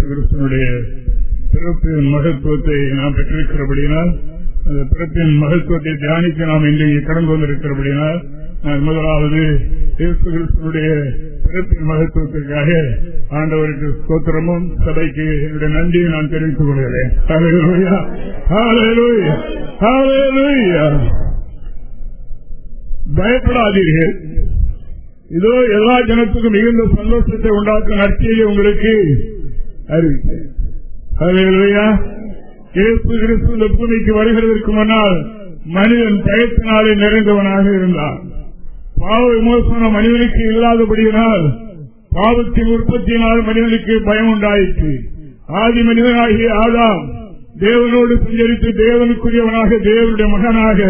கிறிஸ்தனுடைய பிறப்பின் மகத்துவத்தை நாம் பெற்றிருக்கிறபடினால் அந்த பிறப்பின் மகத்துவத்தை தியானிக்க நாம் இன்றைக்கு கடந்து வந்திருக்கிறபடினால் நான் முதலாவது இயேசு கிறிஸ்தனுடைய பிறப்பின் மகத்துவத்திற்காக ஆண்டவருக்கு ஸ்தோத்திரமும் சபைக்கு என்னுடைய நன்றியை நான் தெரிவித்துக் கொள்கிறேன். பயப்படாதீர்கள். இதோ எல்லா ஜனத்துக்கும் மிகுந்த சந்தோஷத்தை உண்டாக்கும் நற்செய்தி உங்களுக்கு அறிவித்தேன். கிறிஸ்து இந்த பூமிக்கு வருகிறதற்கு முன்னால் மனிதன் பயத்தினாலே நிறைந்தவனாக இருந்தான். பாவ விமோசனம் மனிதனுக்கு இல்லாதபடியினால் பாவத்தின் உற்பத்தியினால் மனிதனுக்கு பயம் உண்டாயிற்று. ஆதி மனிதனாகிய ஆதாம் தேவனோடு சஞ்சரித்து தேவனுக்குரியவனாக தேவனுடைய மகனாக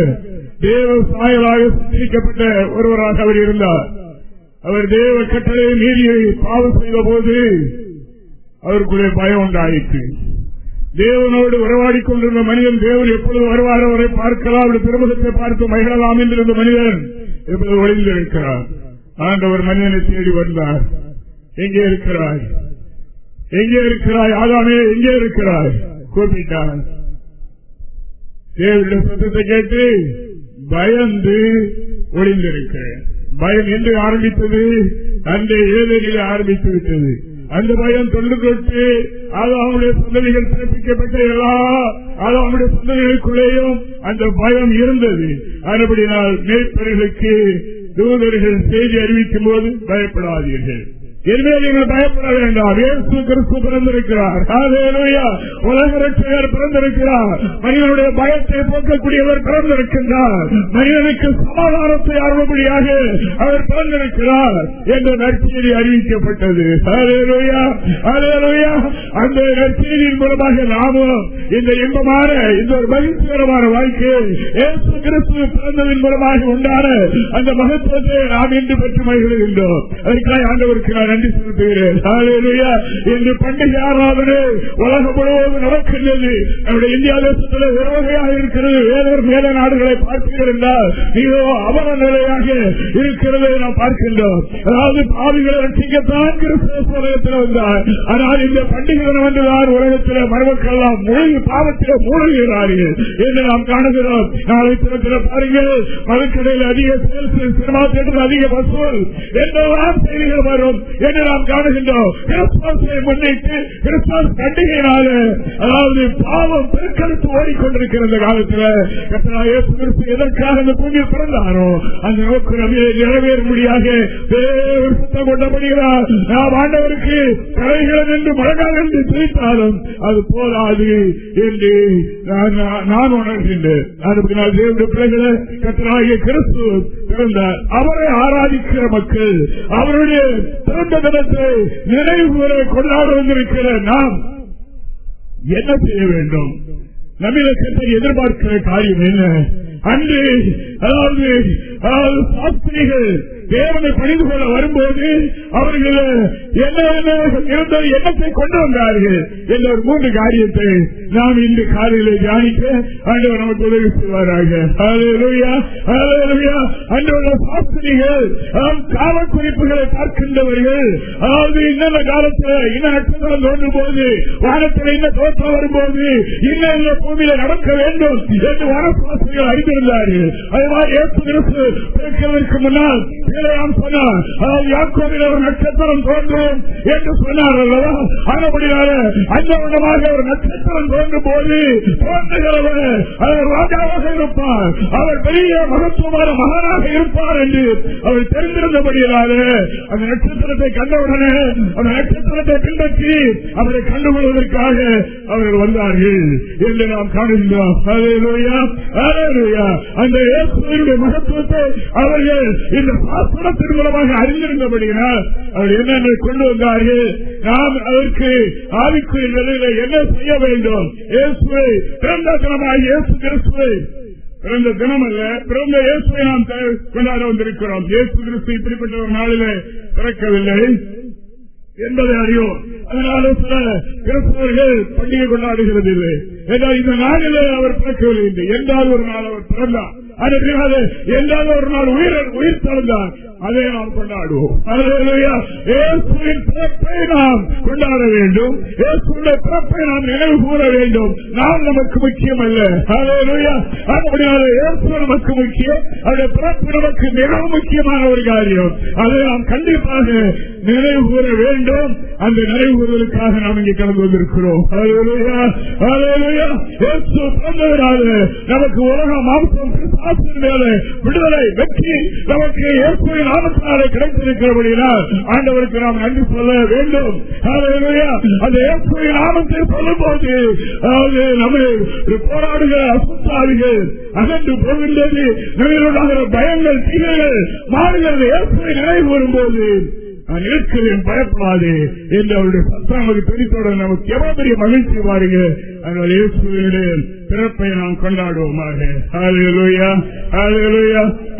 தேவ சாயலாக சித்தரிக்கப்பட்ட ஒருவராக அவர் இருந்தார். அவர் தேவ கட்டளை மீறியை பாவம் செய்த போது அவருக்குள்ளே பயம் உண்டாயிற்று. தேவனோடு உறவாடி கொண்டிருந்த மனிதன் தேவன் எப்பொழுது வருவார் அவரை பார்க்கலாம் அவருடைய திருமுகத்தை பார்த்து மகிழலாம் என்றிருந்த மனிதன் எப்பொழுது ஒளிந்திருக்கிறார். ஆண்டவர் மனிதனை தேடி வந்தார். எங்கே இருக்கிறாய்? எங்கே இருக்கிறாய்? ஆதாமே எங்கே இருக்கிறாய்? கூப்பிட்டார். தேவனுடைய சத்தத்தை கேட்டு பயந்து ஒளிந்திருக்கிறேன். பயம் என்று ஆரம்பித்தது. அந்த ஏதனில் ஆரம்பித்து விட்டது. அந்த பயம் தொண்டு தொட்டு அது அவனுடைய சந்ததிகள் பிறப்பிக்கப்பட்ட எல்லா அது அவனுடைய சந்ததிகளுக்குள்ளேயும் அந்த பயம் இருந்தது. அதுபடினால் மேற்பர்களுக்கு தூதர்கள் செய்தி அறிவிக்கும் போது பயப்படாதீர்கள். எனவே நீங்கள் பயப்பட வேண்டாம். இயேசு கிறிஸ்து பிறந்திருக்கிறார். உலக ரட்சகர் பிறந்திருக்கிறார். மனிதனுடைய பயத்தை போக்கக்கூடியவர் பிறந்திருக்கின்றார். மனிதனுக்கு சமாதானத்தை அருள்படியாக அவர் பிறந்திருக்கிறார் என்ற நற்செய்தி அறிவிக்கப்பட்டது. அந்த நற்செய்தியின் மூலமாக நாமும் இந்த இன்பமான இந்த ஒரு மகிழ்ச்சிகரமான வாழ்க்கை இயேசு கிறிஸ்து பிறந்ததன் மூலமாக உண்டான அந்த மகத்துவத்தை நாம் இன்று பெற்று மகிழ்கின்றோம் அதற்காக ஆண்டவருக்கு நான் நன்றி செலுத்துகிறேன் இன்று பண்டிகை ஆறாவது உலகம் முழுவதும் நடக்கின்றது. நம்முடைய இந்தியா தேசத்தில் ஒரு வகையாக இருக்கிறது. வேறொரு மேல நாடுகளை பார்க்கிறீர்கள் என்றால் இதோ அவல நிலையாக இருக்கிறது நாம் பார்க்கின்றோம். அதாவது பாவிகளை ரசிக்கத்தான் கிறிஸ்தவத்தில் வந்தார். ஆனால் இந்த பண்டிகை தினம் என்றுதான் உலகத்தில் மருமக்கள் எல்லாம் மூழ்கி பாவத்தில் மூழ்கிறார்கள் என்று நாம் காணுகிறோம். நாளை தினத்தில் பாருங்கள் மதுக்கடையில் அதிக சினிமா தேட்டர் அதிக வசூல் என்றெல்லாம் செய்திகள் வரும். என்று நாம் காணுகின்றோம். கிறிஸ்துவத்தை முன்னிட்டு கிறிஸ்துவ பண்டிகையினால அதாவது பாவம் பெருக்கெடுத்து ஓடிக்கொண்டிருக்கிற இந்த காலத்தில் எதற்காக இந்த பூமி பிறந்தாரோ அந்த நோக்கு நபியை நிறைவேறும்படியாக சுத்தம் கொண்டபடுகிறார் நாம் ஆண்டவருக்கு கலைகள் என்று மழகால் என்று பிரித்தாலும் அது போதாது என்று நான் உணர்கின்றேன். அதுக்கு பிள்ளைகளை கத்தனாகிய கிறிஸ்து பிறந்தார் அவரை ஆராதிக்கிற மக்கள் அவருடைய பிறந்த தினத்தை நினைவு கொண்டாட வந்திருக்கிற நாம் என்ன செய்ய வேண்டும்? நவீனத்தை எதிர்பார்க்கிற காரியம் என்ன? அன்று அதாவது அதாவது சாஸ்திரிகள் தேவனை பணிந்து கொள்ள வரும்போது அவர்கள் என்ன இருந்தது எண்ணத்தை கொண்டு வந்தார்கள் என்ற ஒரு மூன்று காரியத்தை நாம் இன்று காலையில தியானிக்க ஆண்டவர் நமக்கு உதவி செய்வாராக. சாஸ்திரிகள் கால குறிப்புகளை பார்க்கின்றவர்கள் அதாவது இன்னொரு காலத்தில் இன்ன நட்சத்திரம் தோன்றும் போது வானத்தில் இன்ன தோற்றம் வரும்போது இன்ன பூமியில நடக்க வேண்டும் என்று வனசாஸ்திரிகள் அறிந்திருந்தார்கள். அதுமாதிரி ஏற்று பிறக்கிறதற்கு முன்னால் சொன்னார். அதாவது யாக்கோவில் ஒரு நட்சத்திரம் தோன்றும் என்று சொன்னார் அல்லவா? ஆனபடினால அந்த விதமாக ஒரு நட்சத்திரம் தோன்றும் போது தோன்றுகிறவர் அவர் ராஜாவாக இருப்பார். அவர் பெரிய மகத்துவமான மகனாக இருப்பார் என்று அவர் தெரிந்திருந்தபடியால அந்த நட்சத்திரத்தை கண்டவுடனே அந்த நட்சத்திரத்தை பின்பற்றி அவரை கண்டுகொள்வதற்காக அவர்கள் வந்தார்கள் என்று நாம் காணுகின்றோம். அந்த மகத்துவத்தை அவர்கள் இந்த சாஸ்திரத்தின் மூலமாக அறிந்திருந்தபடியினால் அவர் என்னென்ன கொண்டு வந்தார்கள்? நாம் அதற்கு ஆவிக்குரிய நிலையில என்ன செய்ய வேண்டும்? இயேசுவை பிறந்த தினமாக இயேசு கிறிஸ்துவை பிறந்த தினம் அல்ல பிறந்த இயேசுவை நாம் கொண்டாட வந்திருக்கிறோம். இயேசு கிறிஸ்து இப்படிப்பட்ட ஒரு நாளிலே பிறக்கவில்லை என்பதை அறியும் அதனால சில கிறிஸ்தவர்கள் பண்டிகை கொண்டாடுகிறது இல்லை. என்றால் இந்த நாளிலே அவர் பிறக்கவில்லை என்றால் ஒரு நாள் அவர் பிறந்தார். அதற்காக என்றால் ஒரு நாள் உயிர் உயிர் தழுந்தார். அதை நாம் கொண்டாடுவோம். இயேசுவின் பிறப்பை நாம் கொண்டாட வேண்டும். இயேசுடைய பிறப்பை நாம் நினைவு கூற வேண்டும். நாம் நமக்கு முக்கியம் அல்ல. அப்படினால இயேசு நமக்கு முக்கியம். அவருடைய பிறப்பு நமக்கு மிகவும் முக்கியமான ஒரு காரியம். அதை நாம் கண்டிப்பாக நினைவு கூற வேண்டும். அந்த நினைவு கூறுவதற்காக நாம் இங்கே கலந்து வந்திருக்கிறோம் நமக்கு உலகம் மாம்சம் மேல விடுதலை வெற்றி நமக்கு இயேசுவின் நாமத்தினாலே கிடைத்திருக்கிறபடியால் ஆண்டவருக்கு நாம் நன்றி சொல்ல வேண்டும். அந்த நாமத்தை சொல்லும் போது அதாவது நம்ம போராடுகிற அசுத்தாவிகள் அகன்று போகின்றது. நம்மளுடைய பயங்கள் தீமைகள் மாறுகிறது. இயேசுவை நினைவு வரும்போது நான் இருக்கிறேன் பயப்படாது என்று அவருடைய சத்தம் நமக்கு நமக்கு எவ்வளவு பெரிய மகிழ்ச்சி பாருங்க அதனால் இயேசுடைய பிறப்பை நாம் கொண்டாடுவோமாக.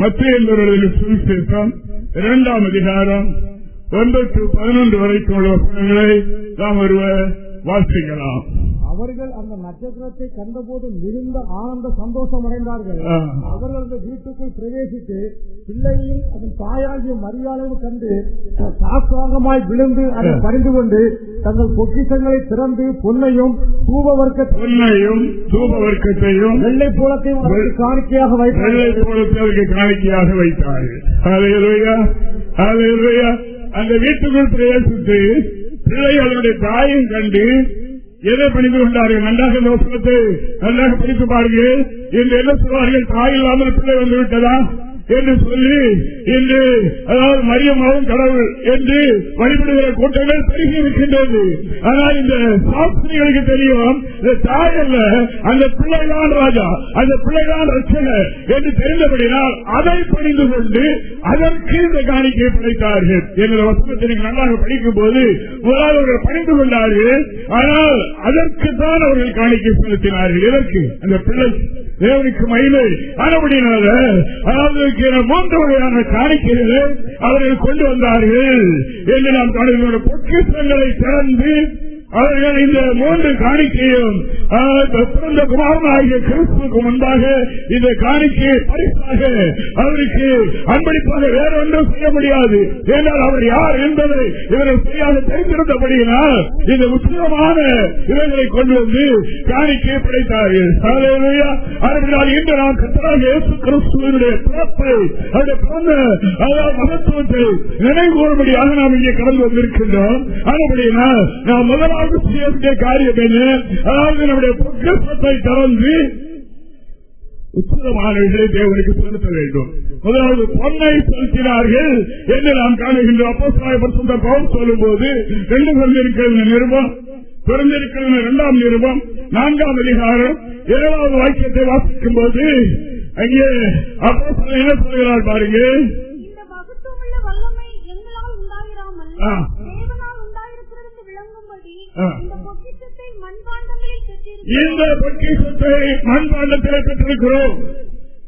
மத்திய என்பவர்களுடைய சுவிசேஷம் இரண்டாம் அதிகாரம் ஒன்பது பதினொன்று வரைக்கும் உள்ள வசனங்களை நாம் ஒருவர் வாசிக்கலாம். அவர்கள் அந்த நட்சத்திரத்தை கண்டபோது மிகுந்த ஆனந்த சந்தோஷம் அடைந்தார்கள். அவர்கள் அந்த வீட்டுக்குள் பிரவேசித்து பிள்ளையும் அதன் தாயாகிய மரியாதையும் கண்டு சாஸ்திராங்கமாய் விழுந்து அதை பறிந்து கொண்டு தங்கள் பொக்கிஷங்களை திறந்து பொன்னையும் தூப வர்க்க பொன்னையும் தூப வர்க்கத்தையும் வெள்ளை போலத்தையும் காணிக்கையாக வெள்ளை வைத்தார்கள் போலத்தை அவருக்கு காணிக்கையாக வைத்தார்கள். அந்த வீட்டுக்குள் பிரவேசித்து பிள்ளை அதனுடைய தாயும் கண்டு எதை படித்து கொண்டார்கள்? நன்றாக யோசனத்தை நன்றாக பிடித்து பாருங்கள். என்று என்ன சொல்வார்கள்? தாய் இல்லாமல் பிள்ளை வந்து விட்டதா? என்று சொல்லி இன்று அதாவது மரியமாவும் கடவுள் என்று வழிபடுகிற கூட்டங்கள் பெருகி இருக்கின்றது. ஆனால் இந்த சாஸ்திரிகளுக்கு தெரியும் இந்த தாய் அல்ல அந்த பிள்ளைதான் ராஜா அந்த பிள்ளைதான் ரச்சனை என்று தெரிந்தபடினால் அதை பணிந்து கொண்டு அதற்கு இந்த காணிக்கை படைத்தார்கள் என்ற வசனத்தை நீங்கள் நன்றாக படிக்கும் போது முதலாவது அவர்கள் பணிந்து கொண்டார்கள். ஆனால் அதற்கு தான் அவர்கள் காணிக்கை செலுத்தினார்கள். எதற்கு? அந்த பிள்ளை தேவனுக்கு மயிலை ஆனபடினால அதாவது மூன்று வகையான காணிக்கைகளை அவர்கள் கொண்டு வந்தார்கள். என்று நாம் காணுகிற பொக்கிசங்களை திறந்து அவர்கள் இந்த மூன்று காணிக்கையும் பிறந்த குமாரனாகிய கிறிஸ்துக்கு முன்பாக இந்த காணிக்கையை பரிசாக அவருக்கு அன்பளிப்பாக வேற ஒன்றும் செய்ய முடியாது. ஏனால் அவர் யார் என்பதை இவர்கள் சரியாக தெரிந்திருந்தபடியினால் இந்த முக்கியமான இவர்களை கொண்டு வந்து காணிக்கையை படைத்தார்கள். ஹalleluya. இன்று நாம் கத்தராக இயேசு கிறிஸ்துவனுடைய பிறப்பை அவருடைய பிறந்த அதாவது மகத்துவத்தை நினைவுகூறும்படியாக நாம் இங்கே கடந்து வந்திருக்கின்றோம். அதுபடியினால் நாம் முதலாவது வேண்டிய காரியம் என்ன அதாவது நம்முடைய பொக்கிஷத்தை திறந்து உச்சிதமானவர்களை தேவனுக்கு செலுத்த வேண்டும். முதலாவது பொன்னை செலுத்தினார்கள் என்று நாம் காணுகின்றோம். அப்போ சொல்லும் போது ரெண்டு கொண்டிருக்கிற நிருபம் பிறந்திருக்கிற இரண்டாம் நிருபம் நான்காம் அதிகாரம் ஏழாவது வாக்கியத்தை வாசிக்கும் போது அங்கே அப்போ என்ன சொல்கிறார் பாருங்க இந்த மகத்துவமுள்ள வல்லமை எங்களால் உண்டாயிராமல் ஆ. தேவனால் உண்டாயிருக்கிறது விளங்கும்படி ஆ. இந்த பொக்கிஷத்தை மண்பாண்டத்தில் பெற்றிருக்கிறோம்.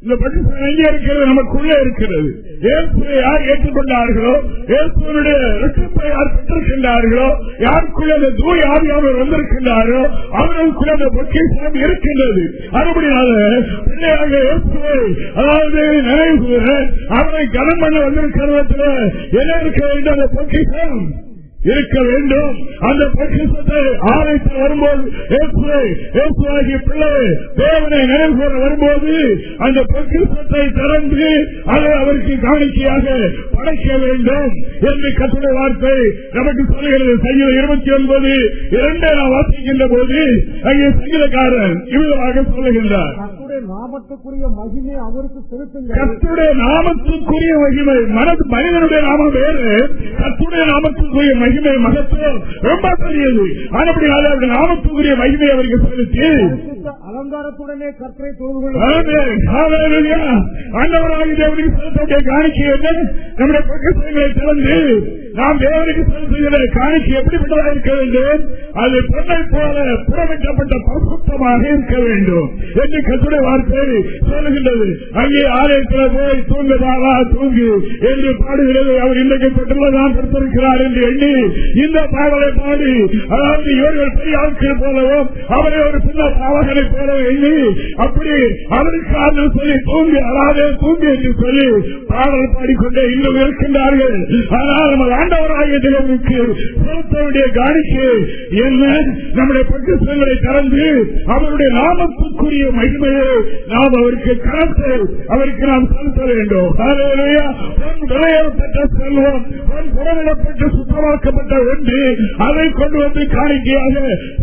இந்த பொக்கிஷம் எங்கே இருக்கிறது? நமக்குள்ளே இருக்கிறது. இயேசுவை யார் ஏற்றுக்கொண்டார்களோ இயேசுவனுடைய ரத்தத்தை யார் பெற்றிருக்கின்றார்களோ யாருக்குள்ள அந்த தூய் ஆவியானவர் வந்திருக்கின்றாரோ அவர்களுக்குள்ள அந்த பொக்கிஷம் இருக்கின்றது. அதுபடினால பிள்ளையாக இயேசுவை அதாவது நினைவு அவரை கனம் பண்ண வந்திருக்கிறதுல என்ன இருக்க வேண்டும்? அந்த பொக்கிஷம். இருக்க வேண்டும். அந்த பொக்கிஷத்தை ஆராய்ச்சி வரும்போது பிள்ளை தேவனை நிறைவேற வரும்போது அந்த பொக்கிஷத்தை திறந்து அதை அவருக்கு காணிக்கையாக படைக்க வேண்டும். என்று கட்டுரை வார்த்தை நமக்கு சொல்லுகிறது. சங்கீத இருபத்தி ஒன்பது இரண்டை நான் வாசிக்கின்ற போது அங்கே சங்கீதக்காரன் இவ்வளவாக சொல்லுகின்றார். நாமத்துக்குரிய மகிமை அவருக்கு செலுத்துங்கள். கத்துடைய நாமத்துக்குரிய மகிமை மனது மனிதனுடைய நாமம் வேறு. கத்துடைய நாமத்துக்குரிய மகிமை மகத்துவம் ரொம்ப பெரியது. அவருடைய நாமத்துக்குரிய மகிமை அவருக்கு செலுத்தி. பரிசுத்த அலங்காரத்துடனே கர்த்தரை தொழுது காணிக்கை என்ன நம்முடைய பக்கங்களை திறந்து நாம் தேவனுக்கு செலுத்துகிற காணிக்கை எப்படிப்பட்டதாக இருக்க வேண்டும்? அது பொண்ணை போல புறமிட்டப்பட்ட பசுத்தமாக இருக்க வேண்டும் என்று கத்துடைய வார்த்தை சொல்லுகின்றது. அங்கே ஆலயத்தில் போய் தூங்குதாவா? தூங்கு என்று பாடுகிறது. அவர் இன்றைக்கு பெற்றுள்ளதான் கொடுத்திருக்கிறார் என்று எண்ணி இந்த பாடலை பாடி அதாவது இவர்கள் பெரிய ஆட்கள் போலவும் அவரை ஒரு சின்ன பாவகனை போல எண்ணி அப்படி அவருக்கு சொல்லி தூங்கு அதாவது தூங்கு என்று சொல்லி பாடல் பாடிக்கொண்டே இன்னும் இருக்கின்றார்கள். ஆனால் நம்ம ஆண்டவராகிய தேவனுக்கு செலுத்த வேண்டிய என்ன? நம்முடைய பக்கங்களை திறந்து அவருடைய நாமத்துக்குரிய மகிமையை நாம் அவருக்கு கணத்தை அவருக்கு நாம் செலுத்த வேண்டும். ஹalleluya. செல்வம் புறவிடப்பட்டு சுத்தமாக்கப்பட்ட ஒன்று அதை கொண்டு வந்து காணிக்கையாக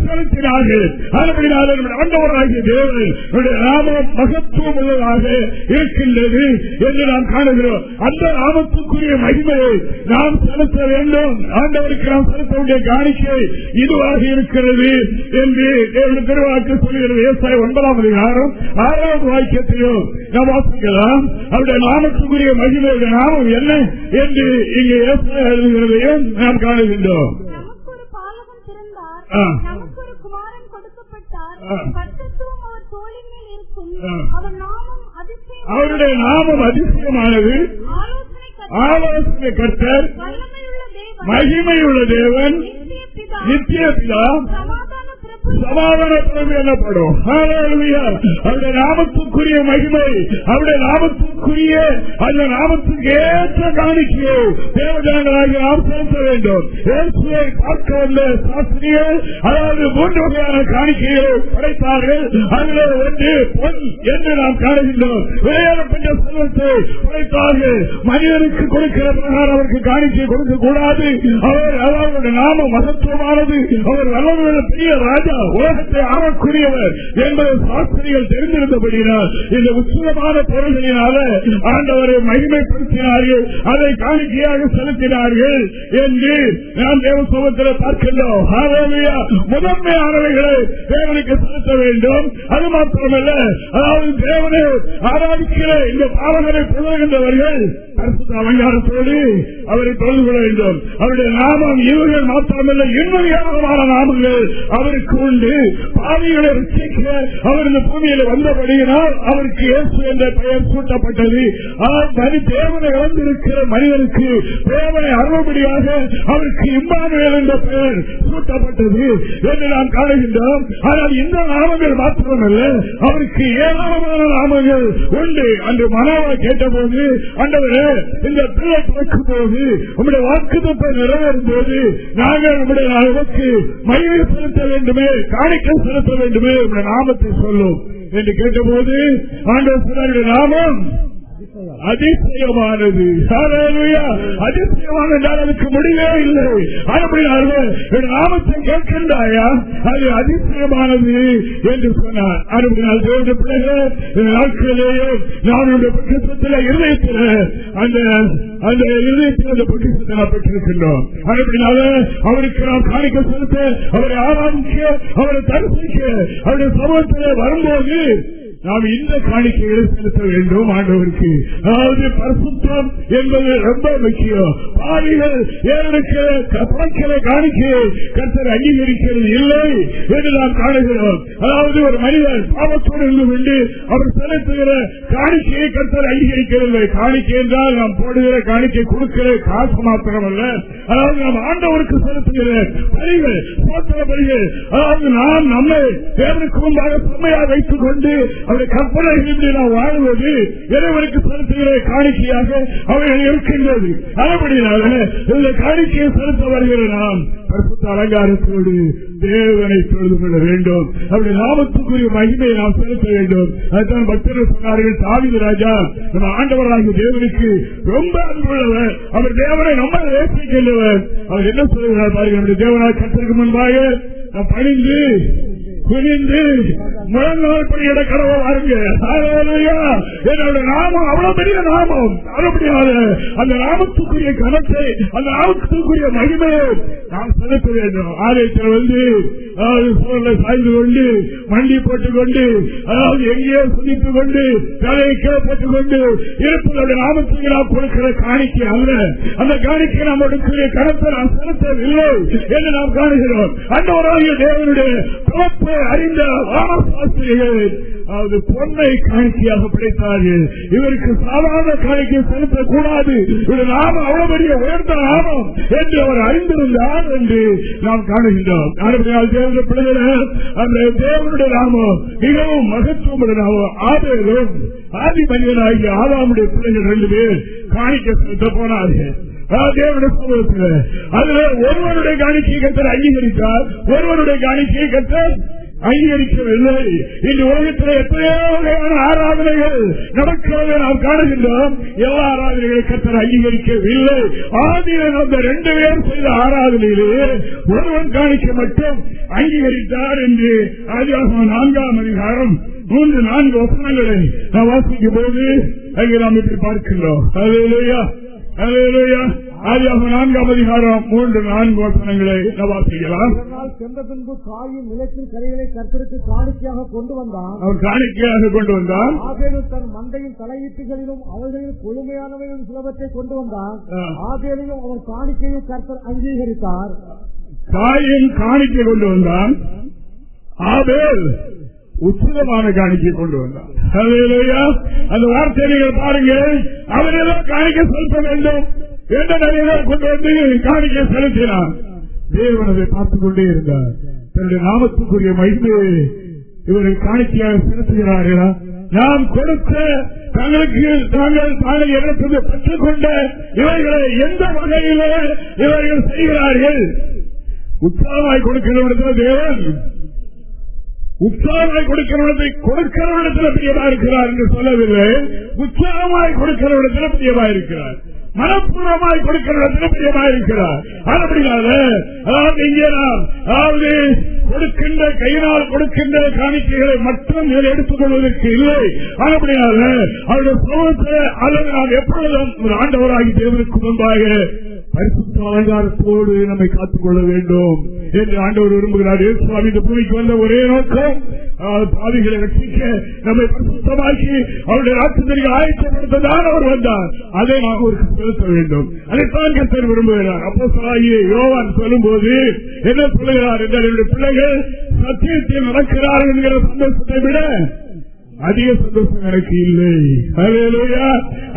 செலுத்தினார்கள். அதுபடினால நம்முடைய ஆண்டவராகிய தேவன் நம்முடைய நாமம் மகத்துவம் உள்ளதாக இருக்கின்றது என்று நாம் காணுகிறோம். அந்த நாமத்துக்குரிய மகிமையை நாம் செலுத்த வேண்டும். ஆண்டவருக்கு நாம் செலுத்த வேண்டிய காணிக்கை இதுவாக இருக்கிறது என்று தேவன் திருவாக்கு சொல்கிறது விவசாய ஒன்பதாம் அதிகாரம் ஆறாவது வாக்கியத்தையும் நாம் வாசிக்கலாம். அவருடைய நாமத்துக்குரிய மகிமையுடைய நாமம் என்ன என்று இங்கே விவசாயம் எழுதுகிறதையும் நாம் காணுகின்றோம். நமக்கு ஒரு பாலகன் பிறந்தார். ஆ. நமக்கு ஒரு குமாரன் கொடுக்கப்பட்டார். ஆ. அவருடைய நாமம் அதிசயமானது. ஆலோசனை கர்த்தர், மகிமையுள்ள தேவன். நித்திய பிதா சமாதான பிரபு சமாதான எனப்படும் அவருடைய நாமத்துக்குரிய மகிமை அவருடைய நாமத்துக்குரிய அந்த நாமத்துக்கு ஏற்ற காணிக்கையை தேவஜனங்களாக நாம் செலுத்த வேண்டும். இயேசுவை பார்க்க வந்த சாஸ்திரியர் அதாவது மூன்று வகையான காணிக்கையை படைத்தார்கள். அதில் ஒன்று பொன் என்று நாம் காணுகின்றோம். விளையாடப்பட்ட செல்வத்தை படைத்தார்கள். மனிதனுக்கு கொடுக்கிற பிரகாரம் அவருக்கு காணிக்கை கொடுக்க கூடாது அவர் அவருடைய நாம மகத்துவமானது. அவர் வல்லமையுள்ள பெரிய ராஜா. உலகத்தை ஆளக்கூடியவர் என்பதை சாஸ்திரிகள் தெரிந்திருந்தபடியால் இந்த உச்சமான பொருள்களினால ஆண்டவரை மகிமைப்படுத்தினார்கள் அதை காணிக்கையாக செலுத்தினார்கள் என்று நாம் தேவ சமூகத்தில் பார்க்கின்றோம் முதன்மையானவைகளை தேவனுக்கு செலுத்த வேண்டும். அது மாத்திரமல்ல அதாவது தேவனை ஆராதிக்கிற இந்த பாவங்களை புகழ்கின்றவர்கள் பரிசுத்த அலங்காரத்தோடு அவரை தொழில் கொள்ள வேண்டும். அவருடைய நாமம் இவர்கள் மாத்திரமல்ல இன்னும் ஏராளமான நாமங்கள் அவருக்கு உண்டு பாவிகளை ரசிக்க அவர் இந்த பூமியில் வந்தபடியினால் அவருக்கு இயேசு என்ற பெயர் சூட்டப்பட்டது. ஆனால் தனி தேவனை இழந்திருக்கிற மனிதனுக்கு தேவனை அறுபடியாக அவருக்கு இம்மானுவேல் என்ற பெயர் சூட்டப்பட்டது என்று நாம் காணுகின்றோம். ஆனால் இந்த நாமங்கள் மாத்திரமல்ல அவருக்கு ஏராளமான நாமங்கள் உண்டு. அன்று மனோவை கேட்டபோது அண்டவரே இந்த பிள்ளை பிறக்கும் போது உங்களுடைய வாக்கு நிறைவேறும் போது நாங்கள் நம்முடைய நமக்கு மகிழ்ச்சி செலுத்த வேண்டுமே காணிக்கை செலுத்த வேண்டுமே நாமத்தை சொல்லும். என்று கேட்டபோது ஆண்டவர் சொன்னாருடைய நாமம் அதிசயமானது. அதிசயமான என்றால் அதுக்கு முடிவே இல்லை. அப்படினாலும் என் நாமத்தை கேட்கின்றாயா? அது அதிசயமானது என்று சொன்னார். அப்படினால் தேவனுடைய பிள்ளைகள் நாட்களிலேயே நான் என்னுடைய பட்சத்தில் இருதயத்தில் அந்த அந்த இருதயத்தில் அந்த பொக்கிஷத்தை நாம் பெற்றிருக்கின்றோம். அப்படினால அவருக்கு நாம் காணிக்க செலுத்த அவரை ஆராதிக்க அவரை தரிசிக்க அவருடைய சமூகத்தில் வரும்போது நாம் இந்த காணிக்கைகளை செலுத்த வேண்டும் ஆண்டவருக்கு. அதாவது பரிசுத்தம் என்பது ரொம்ப முக்கியம். பாவிகள் ஏறெடுக்கிற பணக்கிற காணிக்கையை கர்த்தர் அங்கீகரிக்கிறது இல்லை என்று நாம் காணுகிறோம். அதாவது ஒரு மனிதர் பாவத்தோடு இருந்து கொண்டு அவர் செலுத்துகிற காணிக்கையை கர்த்தர் அங்கீகரிக்கவில்லை. காணிக்கை என்றால் நாம் போடுகிற காணிக்கை கொடுக்கிற காசு மாத்திரம் அல்ல அதாவது நாம் ஆண்டவருக்கு செலுத்துகிற பணிகள் சோத்திர பணிகள் அதாவது நாம் நம்மை தேவனுக்கு முன்பாக செம்மையாக வைத்துக் கொண்டு அவருடைய நின்று நாம் வாழ்வது இறைவனுக்கு செலுத்துகிற காணிக்கையாக அவர்கள் இருக்கின்றது. அதுபடினால இந்த காணிக்கையை செலுத்த வருகிற நாம் பரிசுத்த அலங்காரத்தோடு தேவனை தொழுது கொள்ள வேண்டும். அவருடைய நாமத்துக்குரிய மகிமையை நாம் செலுத்த வேண்டும். அதுதான் பக்தர்கள் சொன்னார்கள் தாவித ராஜா நம்ம ஆண்டவராகிய தேவனுக்கு ரொம்ப அன்புள்ளவர். அவர் தேவனை நம்ம நேசிக்கின்றவர். அவர் என்ன சொல்லுகிறார் பாருங்கள் நம்முடைய தேவனாய் கத்திற்கு முன்பாக பணிந்து குனிந்து முழங்கால் படியிட கடவுள் வாருங்க. என்னோட நாமம் அவ்வளவு பெரிய நாமம். அப்படியாது அந்த நாமத்துக்குரிய கணத்தை அந்த நாமத்துக்குரிய மகிமையை நாம் செலுத்த வேண்டும். ஆலயத்தில் வந்து அதாவது சோழ சாய்ந்து கொண்டு மண்டி போட்டுக்கொண்டு அதாவது எங்கேயோ சுதித்துக் கொண்டு தலையை கேட்பட்டுக் கொண்டு இருப்பதோட நாமத்துக்கு நாம் கொடுக்கிற காணிக்கை அல்ல. அந்த காணிக்கை நாம் கொடுக்கிற கணத்தை நாம் செலுத்தவில்லை என்று நாம் காணுகிறோம். அந்த ஒரு தேவனுடைய பிறப்பை அறிந்த வானசாஸ்திரிகள் அதாவது பொன்னை காணிக்கையாக படைத்தார்கள் இவருக்கு சாதாரண காணிக்கை செலுத்தக்கூடாது. இவர் நாமம் அவ்வளவு பெரிய உயர்ந்த நாமம் என்று அவர் அறிந்திருந்தார் என்று நாம் காணுகின்றோம். ஆனபடியால் தேவனுடைய பிள்ளைகளே, அந்த தேவனுடைய நாமம் மிகவும் மகத்துவமுடைய நாமம். ஆதரவும் ஆதி மனிதனாகிய ஆதாமுடைய பிள்ளைகள் ரெண்டு பேர் காணிக்கை செலுத்த போனார்கள். அதுல ஒருவருடைய காணிக்கையை கத்தர் அங்கீகரித்தார் ஒருவருடைய காணிக்கையை கத்தர் அங்கீகரிக்கவில்லை இந்த உலகத்தில் எத்தனையோ வகையான ஆராதனைகள் நடக்கிறதை நாம் காணுகின்றோம். எல்லா ஆராதனைகளை கத்தர் அங்கீகரிக்கவில்லை. ஆதியில் அந்த ரெண்டு பேர் செய்த ஆராதனையிலே ஒருவன் காணிக்க மட்டும் அங்கீகரித்தார் என்று ஆதிவாசம் நான்காம் அதிகாரம் மூன்று நான்கு வசனங்களை நாம் வாசிக்கும் போது அங்கே நாம் இப்படி பார்க்கின்றோம். அது இல்லையா நான்காம் அதிகாரம் மூன்று நான்கு வசனங்களை ஒரு நாள் சென்ற பின்பு காயின் நிலத்தின் கரைகளை கர்த்தருக்கு காணிக்கையாக கொண்டு வந்தான். அவன் காணிக்கையாக கொண்டு வந்தான். ஆபேலு தன் மந்தையின் தலையீட்டுகளிலும் அவைகளில் கொழுமையானவைகளும் சிலவற்றை கொண்டு வந்தான். ஆபேலையும் அவன் காணிக்கையும் கர்த்தர் அங்கீகரித்தார். தாயின் காணிக்கை கொண்டு வந்தான். ஆபேல் உச்சிதமான காணிக்கை கொண்டு வந்தார். அந்த வார்த்தையை நீங்கள் பாருங்கள். அவரிடம் காணிக்க செலுத்த வேண்டும் என்ற கொண்டு வந்து காணிக்கை செலுத்தினார். தேவன் அதை பார்த்துக் கொண்டே இருந்தார். தன்னுடைய நாமத்துக்குரிய மகிமையை இவர்கள் காணிக்கையாக செலுத்துகிறார்களா? நாம் கொடுத்த தங்களுக்கு தாங்கள் தாங்கள் இடத்திற்கு பெற்றுக் கொண்ட இவர்களை எந்த வகையிலே இவர்கள் செய்கிறார்கள்? உற்சாகமாய் கொடுக்கிறவர்கள் தேவன். உற்சாகமாய் கொடுக்கிறவனத்தை கொடுக்கிறவனிடத்தில் பிரியமா இருக்கிறார் என்று சொல்லவில்லை. உற்சாகமாய் கொடுக்கிறவனிடத்தில் பிரியமா இருக்கிறார். மனப்பூர்வமாய் கொடுக்கிறவனிடத்தில் பிரியமா இருக்கிறார். அப்படினால அதாவது இங்கே நாம் அதாவது கொடுக்கின்ற கையினால் கொடுக்கின்ற காணிக்கைகளை மட்டும் இதில் எடுத்துக் கொள்வதற்கு இல்லை. அப்படினால அவருடைய சமூகத்தை அல்லது நாம் எப்பொழுதும் ஒரு ஆண்டவராகி தேவனுக்கு முன்பாக பரிசுத்த அலங்காரத்தோடு நம்மை காத்துக் கொள்ள வேண்டும். என்று ஆண்டவர் விரும்புகிறார். சுவாமி இந்த பூமிக்கு வந்த ஒரே நோக்கம் அஹ், பாவிகளை ரட்சிக்க நம்மை பரிசுத்தமாக்கி அவருடைய ஆட்சித்தறியை ஆயத்தப்படுத்ததான் அவர் வந்தார். அதை நாம் அவருக்கு செலுத்த வேண்டும். அதைத்தான் கத்தர் விரும்புகிறார். அப்போ சொல்லாகிய யோவான் சொல்லும் போது என்ன சொல்லுகிறார் என்றால் என்னுடைய பிள்ளைகள் சத்தியத்தில் நடக்கிறார்கள் என்கிற சந்தோஷத்தை விட அதிக சந்தோஷம் எனக்கு இல்லை.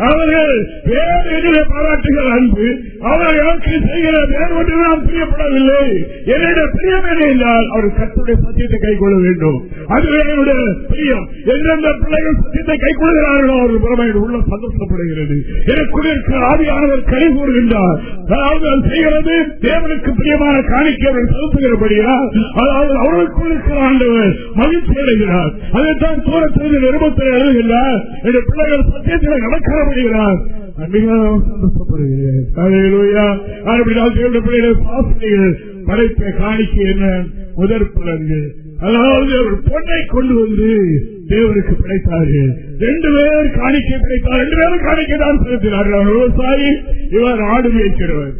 அவர்கள் வேறு எதிரே பாராட்டுகள் அன்பு அவர்கள் எனக்கு செய்கிற வேறு ஒன்று நான் பிரியப்படவில்லை. என்னுடைய பிரியம் என்ன என்றால் அவர் கத்துடைய சத்தியத்தை கைக்கொள்ள வேண்டும். அதுவே என்னுடைய பிரியம். எந்தெந்த பிள்ளைகள் சத்தியத்தை கைக்கொள்கிறார்களோ அவர்கள் புறமையில் உள்ள சந்தோஷப்படுகிறது. எனக்குள்ள இருக்கிற ஆவியானவர் கை கூறுகின்றார். அதாவது அது செய்கிறது தேவனுக்கு பிரியமான காணிக்கை அவர்கள் செலுத்துகிறபடியா அதாவது அவர்களுக்குள் இருக்கிற ஆண்டவர் மகிழ்ச்சி அடைகிறார். அதைத்தான் தூரத்தில் தூரத்திலிருந்து நிருபத்தில் எழுதுகின்றார் என்னுடைய பிள்ளைகள் சத்தியத்தில் நடக்கிறபடுகிறார் மிகவும் என்ன? முதற் பலன்கள் அதாவது ஒரு பொண்ணை கொண்டு வந்து தேவருக்கு படைத்தார்கள். ரெண்டு பேர் காணிக்கை படைத்தார். ரெண்டு பேரும் காணிக்கை தான் செலுத்தினார்கள். விவசாயி இவர் ஆடு மேய்க்கிறவர்.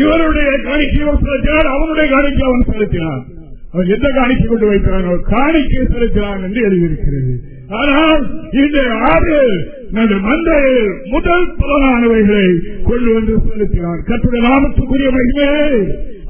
இவருடைய காணிக்கை செலுத்தினார் அவனுடைய காணிக்கை அவன் செலுத்தினான். அவர் எந்த காணிக்கை கொண்டு வைக்கிறான் அவர் காணிக்கை செலுத்தினான் என்று எழுதியிருக்கிறது. ஆனால் இந்த ஆறு நமது மந்தையில் முதல் பலனானவைகளை கொண்டு வந்து செலுத்தினார். கட்டுரை நாமத்துக்குரிய மகிமையை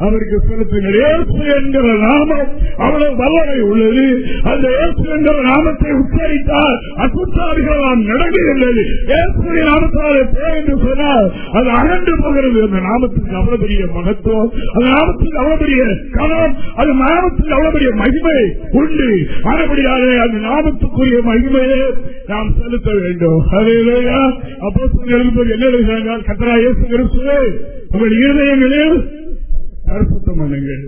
அவருக்கு செலுத்துங்கள். ஏசு என்கிற நாமம் அவ்வளவு வல்லமை உள்ளது. அந்த ஏசு என்கிற நாமத்தை உச்சரித்தால் அசுத்தாரிகள் நாம் நடங்குகின்றது ஏசுடைய நாமத்தாலே போ என்று சொன்னால் அது அகண்டு போகிறது. அந்த நாமத்துக்கு அவ்வளவு பெரிய மகத்துவம் அந்த நாமத்துக்கு அவ்வளவு பெரிய கணம் அது நாமத்துக்கு அவ்வளவு பெரிய மகிமை உண்டு. ஆனபடியாலே அந்த நாமத்துக்குரிய மகிமையை நாம் செலுத்த வேண்டும். அதையிலேயா அப்போ எழுதும்போது என்ன எழுதுகிறார்கள்? கத்தரா இயேசு உங்கள் இருதயங்களில் பரிசுத்தம் பண்ணுங்கள்.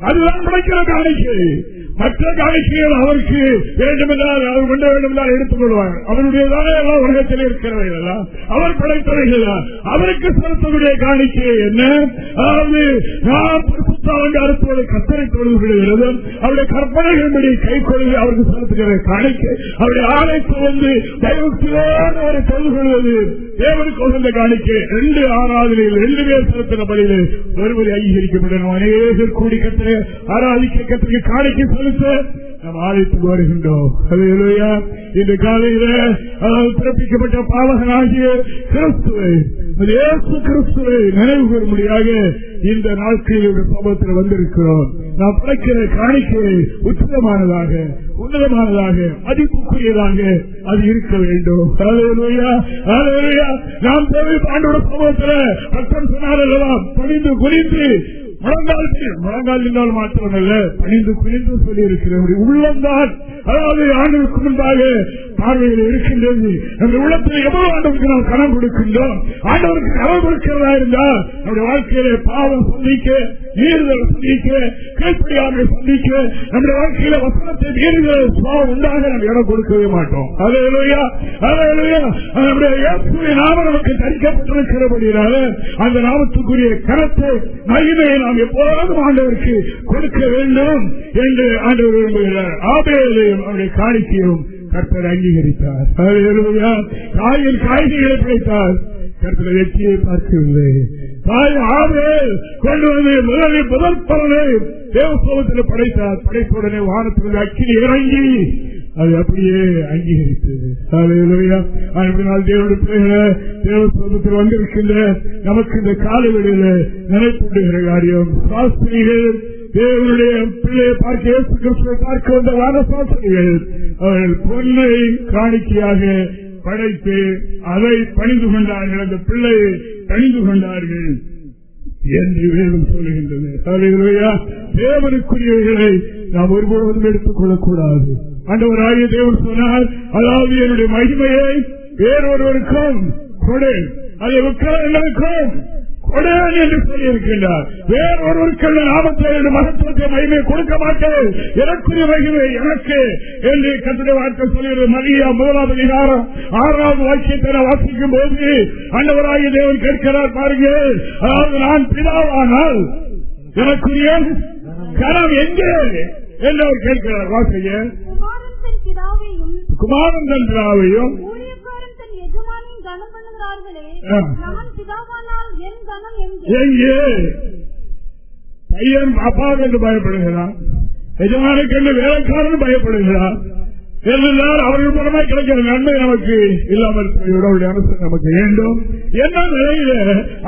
அதுதான் கிடைக்கிற காணிக்கை. மற்ற காணிக்கைகள் அவருக்கு வேண்டுமென்றால் அவர் கொண்ட வேண்டுமென்றால் எடுத்துக் கொள்வார் அவருடையதான எல்லாம் உலகத்தில் இருக்கிறவைகள் அவர் படைத்தவைகள் அவருக்கு செலுத்தக்கூடிய காணிக்கை என்ன? அதாவது நாம் பரிசுத்த கத்தரை தொழுது விடுகிறதும் அவருடைய கற்பனைகளின்படி கை கொள்வது அவருக்கு செலுத்துகிற காணிக்க. அவருடைய ஆலயத்தை வந்து தயவுக்தியோடு அவரை தொழில்கொள்வது தேவனுக்கு உகந்த காணிக்க. ரெண்டு ஆராதனையில் ரெண்டு பேர் செலுத்தின பணியில் ஒருவரை அங்கீகரிக்கப்படணும். அநேகர் கூடி கத்திர ஆராதிக்க கத்திரிக்க காணிக்க செலுத்த நாம் ஆலயத்து வருகின்றோம். இந்த காலையில அதாவது பிறப்பிக்கப்பட்ட பாவகனாகிய கிறிஸ்துவை கிறிஸ்துவை நினைவு கூறும்படியாக இந்த நாட்களில் சமூகத்தில் வந்திருக்கிறோம். நாம் படைக்கிற காணிக்கையை உச்சிதமானதாக உன்னதமானதாக மதிப்புக்குரியதாக அது இருக்க வேண்டும். நாம் தேவை ஆண்டோட சமூகத்தில் பட்டம் சொன்னார் அல்லவா பணிந்து குறித்து முழங்காலுக்கு முழங்கால் நின்றால் மாத்திரமல்ல பணிந்து குனிந்து சொல்லி இருக்கிற உள்ளம்தான் அதாவது ஆண்டுகளுக்கு முன்பாக பார்வையில் இருக்கின்றது. நம்முடைய உள்ளத்தில் எவ்வளவு ஆண்டவருக்கு நாம் கணம் கொடுக்கின்றோம்? ஆண்டவருக்கு கனம் கொடுக்கிறதா இருந்தால் நம்முடைய வாழ்க்கையில பாவம் சந்திக்க மீறுதல் சந்திக்க கீழ்ப்படியாமல் சந்திக்க நம்முடைய வாழ்க்கையில வசனத்தை மீறுதல் சுவாவம் உண்டாக நாம் இடம் கொடுக்கவே மாட்டோம். அதே லய்யா நம்முடைய இயேசுவை நாம நமக்கு தரிக்கப்பட்டிருக்கிறபடினால அந்த நாமத்துக்குரிய கரத்தை மகிமையை நாம் எப்போதும் ஆண்டவருக்கு கொடுக்க வேண்டும் என்று ஆண்டவர் விரும்புகிறார். ஆபேலையும் அவருடைய காணிக்கையும் கர்த்தர் அங்கீகரித்தார். தாயின் காய்கறிகளை பிடித்தார். கர்த்தர் வெற்றியை பார்க்கவில்லை. தாய் ஆபேல் கொண்டு வந்து முதலில் முதல் பலனை தேவசோகத்தில் படைத்தார். படைப்புடனே வானத்தில் அக்கினி இறங்கி அது அப்படியே அங்கீகரித்தது. தேவனுடைய பிள்ளைகளை தேவசோகத்தில் வந்திருக்கின்ற நமக்கு இந்த காலவெளியில நினைப்புடுகிற காரியம் சாஸ்திரிகள் தேவனுடைய பிள்ளையை பார்க்க இயேசு கிறிஸ்துவை பார்க்க வந்த வானசாசனிகள் அவர்கள் பொன்னை காணிக்கையாக படைத்து அதை பணிந்து கொண்டார்கள். அந்த பிள்ளையை பணிந்து கொண்டார்கள் என்று வேதம் சொல்லுகின்றது. தேவனுக்குரியவர்களை நாம் ஒருபோதும் எடுத்துக் கொள்ளக்கூடாது. ஆண்டவராகிய தேவன் சொன்னால் அதாவது என்னுடைய மகிமையை வேறொருவருக்கும் கொடு. அதை விக்கிரகங்களுக்கும் கொடேன் என்று சொல்லியிருக்கின்றார். வேறொருவருக்கு நாமத்தில் மகத்துவத்தை மகிமை கொடுக்க மாட்டேன். எனக்குரிய மகிமை எனக்கு என்று கத்திர வார்த்தை சொல்லுகிறது. மரியா முதலாவது அதிகாரம் ஆறாவது வாக்கியத்தை வாசிக்கும் போது அண்டவராகிய தேவன் கேட்கிறார் பாருங்க அதாவது நான் பிதாவானால் எனக்குரிய கரம் எங்கே என்று அவர் கேட்கிறார். வாசிங்க. குமாரன் தன் பிதாவையும் குமாரன் தன் பிதாவையும் ஊழியக்காரன் தன் எஜமானையும் கனம் பண்ணுகிறார்களே. நான் பிதாவானால் என் கனம் எங்கே? பையன் என்று பயப்படுகிறான். எஜமானுக்கு வேலைக்காரன் பயப்படுகிறான். என்றால் அவர்கள் மூலமா கிடைக்கிற நன்மை நமக்கு இல்லாமல் போய்விட அரசு நமக்கு வேண்டும். என்ன நிலையில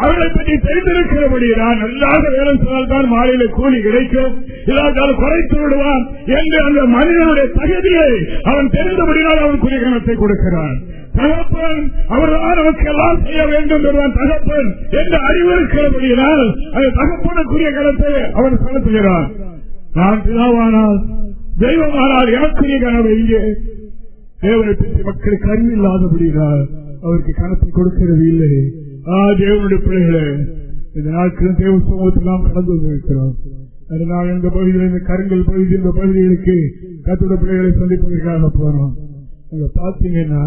அவர்களை பற்றி தெரிந்திருக்கிறபடியால் நன்றாக வேலை செய்தால்தான் மாலையில கூலி கிடைக்கும். இல்லாட்டால் குறைத்து விடுவான் என்று அந்த மனிதனுடைய தகுதியை அவன் தெரிந்தபடியால் அவன் குறிகணத்தை கொடுக்கிறான். தகப்பன் அவர்தான் நமக்கு எல்லாம் செய்ய வேண்டும் என்றான் தகப்பன் என்று அறிவு இருக்கிறபடியால் அந்த தகப்பனுக்குரிய கணத்தை அவன் செலுத்துகிறான். நான் பிதாவானால் தெய்வமானால் எனக்குரிய கனவு இங்கே. தேவனை பற்றி மக்களுக்கு அறிவு இல்லாதபடினால் அவருக்கு கணத்தை கொடுக்கிறது இல்லை. ஆ தேவனுடைய பிள்ளைகளே இந்த நாட்களும் தேவ சமூகத்தில் நாம் கடந்து வந்திருக்கிறோம் அதனால் இந்த பகுதியில் இந்த கருங்கல் பகுதி இந்த பகுதிகளுக்கு கத்துட பிள்ளைகளை சந்திப்பதற்காக போறோம் அங்க பாத்தீங்கன்னா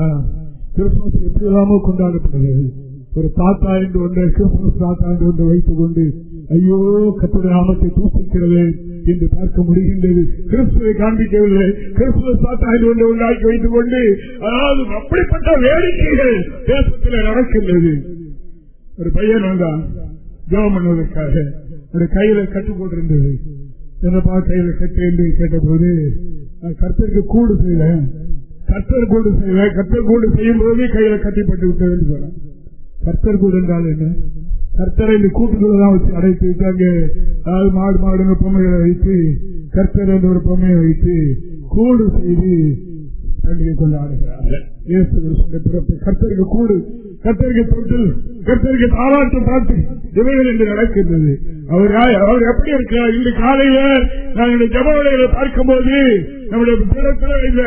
கிறிஸ்துமஸ் எப்படி இல்லாமல் கொண்டாடப்படுகிறது. ஒரு தாத்தா என்று ஒன்றை கிறிஸ்துமஸ் தாத்தா என்று ஒன்றை வைத்துக் கொண்டு ஐயோ கத்துடைய நாமத்தை தூசிக்கிறது என்று பார்க்க முடிகின்றது. கிறிஸ்துவை காண்பிக்கவில்லை கிறிஸ்துமஸ் தாத்தா என்று ஒன்றை உண்டாக்கி வைத்துக் கொண்டு அதாவது அப்படிப்பட்ட வேடிக்கைகள் தேசத்தில் நடக்கின்றது. ஒரு பையன் வந்தான் ஜோம் பண்ணுவதற்காக. ஒரு கையில கட்டு போட்டிருந்தது. என்னப்பா கையில கட்டு? என்று கேட்டபோது கர்த்தருக்கு கூடு செய்வேன். கர்த்தர் கூடு செய்வேன். கர்த்தர் கூடு செய்யும் போது கையில கட்டிப்பட்டு விட்டது என்று சொன்னான். கர்த்தர் கூடு என்றால் என்ன? கர்த்தரை இந்த கூட்டுக்குள்ளதான் வச்சு அடைத்து வைத்து அங்கே அதாவது மாடு மாடுங்க பொம்மைகளை வைத்து கர்த்தர் என்ற ஒரு பொம்மையை வைத்து கூடு செய்து பண்டிகை கொண்டாடுகிறார்கள். கர்த்தருக்கு கூடு. கர்த்தருக்கு தொட்டில். கர்த்தருக்கு தாளாட்டு பாட்டு இவைகள் என்று நடக்கின்றது. அவர் அவர் எப்படி இருக்கிறார்? இன்று காலையில நான் இந்த பார்க்கும்போது நம்முடைய பிறத்தில் இந்த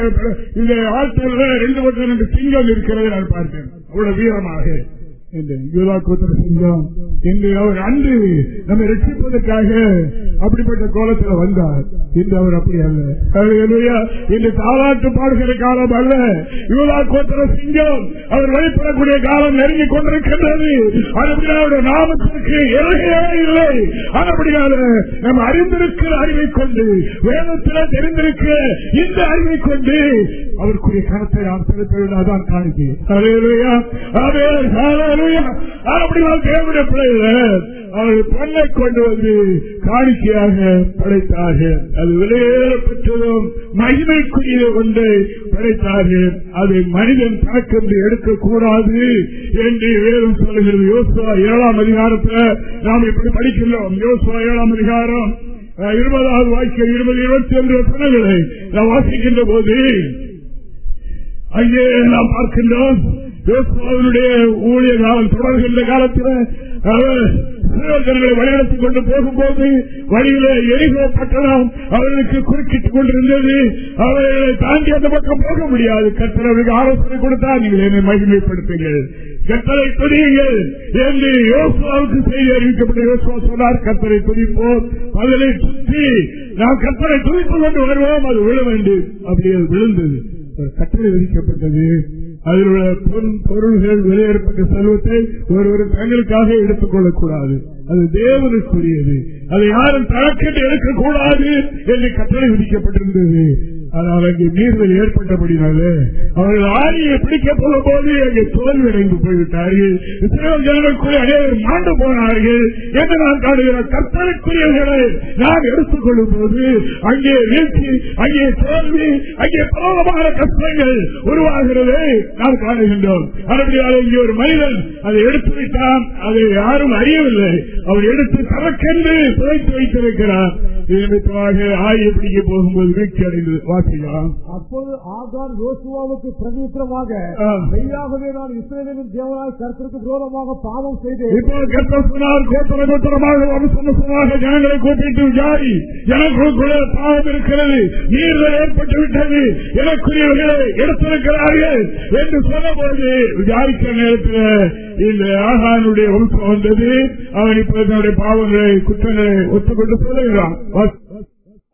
இந்த ஆட்சியில் ரெண்டு வருஷம் ரெண்டு சிங்கம் இருக்கிறதை நான் பார்த்தேன். அவ்வளவு வீரமாக. என்று அவர் அன்று நம்மை ரட்சிப்பதற்காக அப்படிப்பட்ட கோலத்தில் வந்தார். இன்று அவர் அப்படி அல்ல. இன்று தாலாட்டு பாடுகிற காலம் அல்ல. யூதா கோத்திர சிங்கம் அவர் வெளிப்படக்கூடிய காலம் நெருங்கிக் கொண்டிருக்கின்றது. அதுபடியாக அவருடைய நாமத்திற்கு எல்லையே இல்லை. அதுபடியாக நம்ம அறிந்திருக்கிற அறிவை கொண்டு வேதத்தில் தெரிந்திருக்கிற இந்த அறிவை கொண்டு அவருக்குரிய கணத்தை நாம் செலுத்த வேண்டாம் அதான் காணிக்கை அல்லேலூயா. தேவனுடைய பிள்ளைகள் அவர்கள் பொண்ணை கொண்டு வந்து காணிக்கையாக படைத்தார்கள். அது வெளியேறப்பட்டதும் மகிமைக்குரிய ஒன்றை படைத்தார்கள். அதை மனிதன் தனக்கென்று எடுக்கக்கூடாது என்று வேறும் சொல்லுகிறது. யோசுவா ஏழாம் அதிகாரத்தில் நாம் இப்படி படிக்கின்றோம். யோசுவா ஏழாம் அதிகாரம் இருபதாவது வாக்கியம் இருபது இருபத்தி ஒன்று பணங்களை நாம் வாசிக்கின்ற போது அங்கே நாம் பார்க்கின்றோம். யோசுவாவினுடைய ஊழிய காலம் தொடர்கின்ற காலத்தில் அவர் வழிநடத்திக் கொண்டு போகும்போது வழியில எரிகோ பட்டணம் அவர்களுக்கு குறுக்கிட்டுக் கொண்டிருந்தது. அவர்களை தாண்டி அந்த பக்கம் போக முடியாது. கர்த்தர் ஆலோசனை கொடுத்தா நீங்கள் என்னை மகிமைப்படுத்துங்கள். கர்த்தரை துணியுங்கள் என்று யோசுவாவுக்கு செய்தி அறிவிக்கப்பட்ட யோசுவா சொன்னார். கத்தரை துணிப்போம் அதனை சுற்றி நாம் கத்தரை துணிப்பு கொண்டு வருவோம் அது விழ வேண்டும். அப்படி அது விழுந்தது. கட்டளை விதிக்கப்பட்டது அதில் பொன் பொருள்கள் வெளியேறப்பட்ட செல்வத்தை ஒருவர் தங்களுக்காக எடுத்துக் கொள்ளக்கூடாது அது தேவனுக்குரியது. அதை யாரும் தனக்கென்று எடுக்கக்கூடாது என்று கட்டளை விதிக்கப்பட்டிருந்தது. ஆனால் அங்கே மீறுதல் ஏற்பட்டபடினாலே அவர்கள் ஆணியை பிடிக்க போன போது அங்கே தோல்வி அடைந்து போய்விட்டார்கள். இஸ்ரேல் ஜனங்களுக்குரிய அனைவரும் மாண்டு போனார்கள். என்று நான் காடுகிற கற்பனைக்குரியவர்களை நான் எடுத்துக் கொள்ளும் போது அங்கே வீழ்ச்சி அங்கே தோல்வி அங்கே பிரபலமான கஷ்டங்கள் உருவாகிறது நாம் காணுகின்றோம். அப்படியால் இங்கே ஒரு மனிதன் அதை எடுத்து வைத்தான். அதை யாரும் அறியவில்லை. அவர் எடுத்து தனக்கென்று புதைத்து வைத்திருக்கிறார் இது நிமித்தமாக ஆயை பிடிக்க போகும்போது வீழ்ச்சி அடைந்து வாசிக்கலாம் அப்போது ஆகார் யோசுவாவுக்கு பிரதித்திரமாக. மெய்யாகவே நான் இஸ்ரேலின் தேவனாய் கருத்திற்கு விரோதமாக பாவம் செய்தேன். இப்போ சொன்னார் கோத்தர கோத்தரமாக வம்சமாக ஜனங்களை கூப்பிட்டு ஜாதி ஜனங்களுக்குள்ள பாவம் இருக்கிறது நீர்கள் ஏற்பட்டு விட்டது எனக்குரியவர்களை எடுத்திருக்கிறார்கள் என்று சொன்னபோது விசாரிக்கிற நேரத்தில் இந்த ஆகானுடைய வம்சம் வந்தது அவன் இப்ப தன்னுடைய பாவங்களை குற்றங்களை ஒத்துக்கொண்டு சொல்லுகிறான்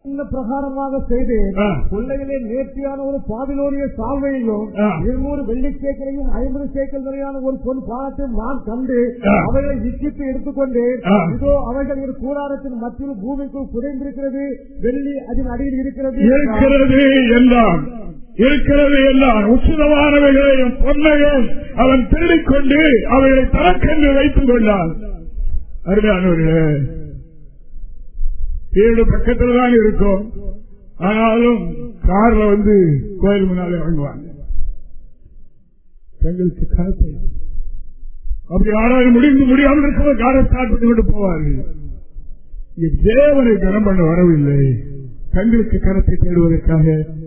இந்த பிரகாரமாக செய்தேன் ஆ. கொள்ளையிலே நேர்த்தியான ஒரு பாதிலோரிய சால்வையையும். இருநூறு வெள்ளி சேக்கரையும் ஐம்பது சேக்கல் வரையான ஒரு பொன் பானத்தையும் நான் கண்டு. அவைகளை இச்சித்து எடுத்துக்கொண்டேன் ஆ. இதோ அவைகள் ஒரு கூடாரத்தின் மத்தியில் பூமிக்குள் குறைந்திருக்கிறது வெள்ளி அதன் அடியில் இருக்கிறது இருக்கிறது என்றான் இருக்கிறது என்றான் உச்சிதமானவைகளையும் பொன்னையும் அவன் திருடிக்கொண்டு அவைகளை தனக்கென்று வைத்துக் கொண்டான் அருமையானவர்களே வீடு பக்கத்தில் தான் இருக்கும். ஆனாலும் கார்ல வந்து கோயில் முன்னாலே வாங்குவாங்க தங்களுக்கு காசை அப்படி யாராவது முடிந்து முடியாமல் இருக்கும்போது காரை ஸ்டார்ட் பண்ணி கொண்டு போவார்கள். இங்கே தேவனை கனம் பண்ண வரவில்லை. தங்களுக்கு கரத்தை தேடுவதற்காக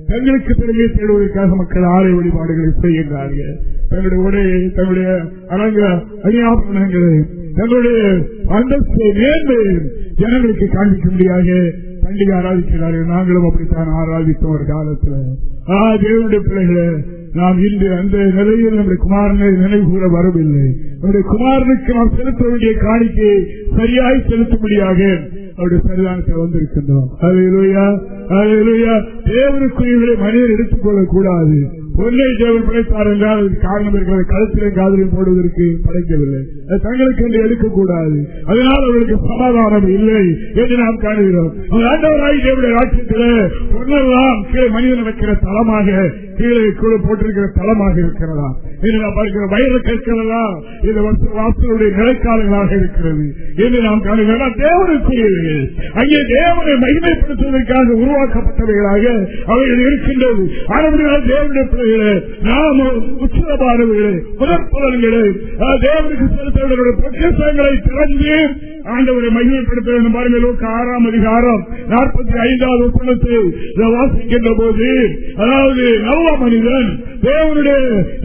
தங்களுக்கு பெருமையை தேடுவதற்காக மக்கள் ஆலை வழிபாடுகளை செய்கின்றார்கள். தங்களுடைய உடையை தங்களுடைய அலங்க அணியாபரணங்களை தங்களுடைய அந்தஸ்தை நேர்ந்து ஜனங்களுக்கு காண்பிக்கும்படியாக பண்டிகை ஆராதிக்கிறார்கள். நாங்களும் அப்படித்தான் ஆராதித்தோம் ஒரு காலத்தில். ஆ தேவனுடைய பிள்ளைகளை நாம் இன்று அந்த நிலையில் நம்முடைய குமாரனை நினைவு கூற வரவில்லை. நம்முடைய குமாரனுக்கு நாம் செலுத்த வேண்டிய காணிக்கையை சரியாய் செலுத்தும்படியாக அவருடைய சரிதானத்தை வந்திருக்கின்றோம். அது இல்லையா அது இல்லையா தேவனுக்குரியவர்களை மனிதர் எடுத்துக் கொள்ளக் பொன்னை தேவன் படைத்தார் என்றால் அதுக்கு காரணம் இருக்கிறது. கழுத்திலும் காதலையும் போடுவதற்கு படைக்கவில்லை. தங்களுக்கு என்று எடுக்கக்கூடாது. அதனால் அவர்களுக்கு சமாதானம் இல்லை என்று நாம் காணுகிறோம். அந்த ராட்சியத்தில் பொன்னெல்லாம் கீழே மனிதன் வைக்கிற தளமாக கீழே கூட போட்டிருக்கிற தளமாக இருக்கிறதா? என்று நாம் பார்க்கிற வயது கற்களெல்லாம் இந்த வருஷ வாசலுடைய நிலைக்காலங்களாக இருக்கிறது என்று நாம் காணுகிறோம். தேவனுக்குரியவர்கள் அங்கே தேவனை மகிமைப்படுத்துவதற்காக உருவாக்கப்பட்டவைகளாக அவைகள் இருக்கின்றது. ஆனபடியால் தேவனுடைய பிள்ளைகளே நாம உச்சிதமானவர்களே முதற்பலன்களை தேவனுக்கு செலுத்தவர்களுடைய பொக்கிஷங்களை திறந்து ஆண்டவரை மகிமைப்படுத்த வேண்டும் பாருங்கள் ஆறாம் அதிகாரம் நாற்பத்தி ஐந்தாவது வசனத்தில் வாசிக்கின்ற போது அதாவது நல்ல மனிதன் தேவனுடைய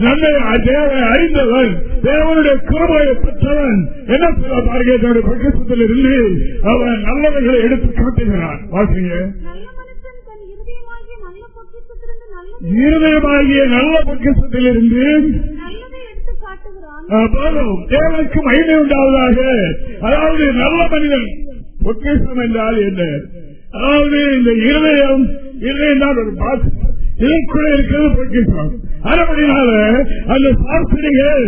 நன்மை தேவை அறிந்தவன் தேவனுடைய கிருமையை பெற்றவன் என்ன சொல்ல பாருங்க தன்னுடைய பொக்கிஷத்தில் இருந்து அவன் நல்லவர்களை எடுத்து காட்டுகிறான். வாசிங்க. இருதயமாகிய நல்ல போதும் தேவனுக்கு மகிமை உண்டாவதாக. அதாவது நல்ல மனிதன் பொக்கிஷம் என்றால் என்ன? அதாவது இந்த இருதயம் இருதயம் தான் ஒரு பாக்ஸ் இதற்குள்ள இருக்கிறது பொக்கிஷம். அதனால அந்த சாஸ்திரிகள்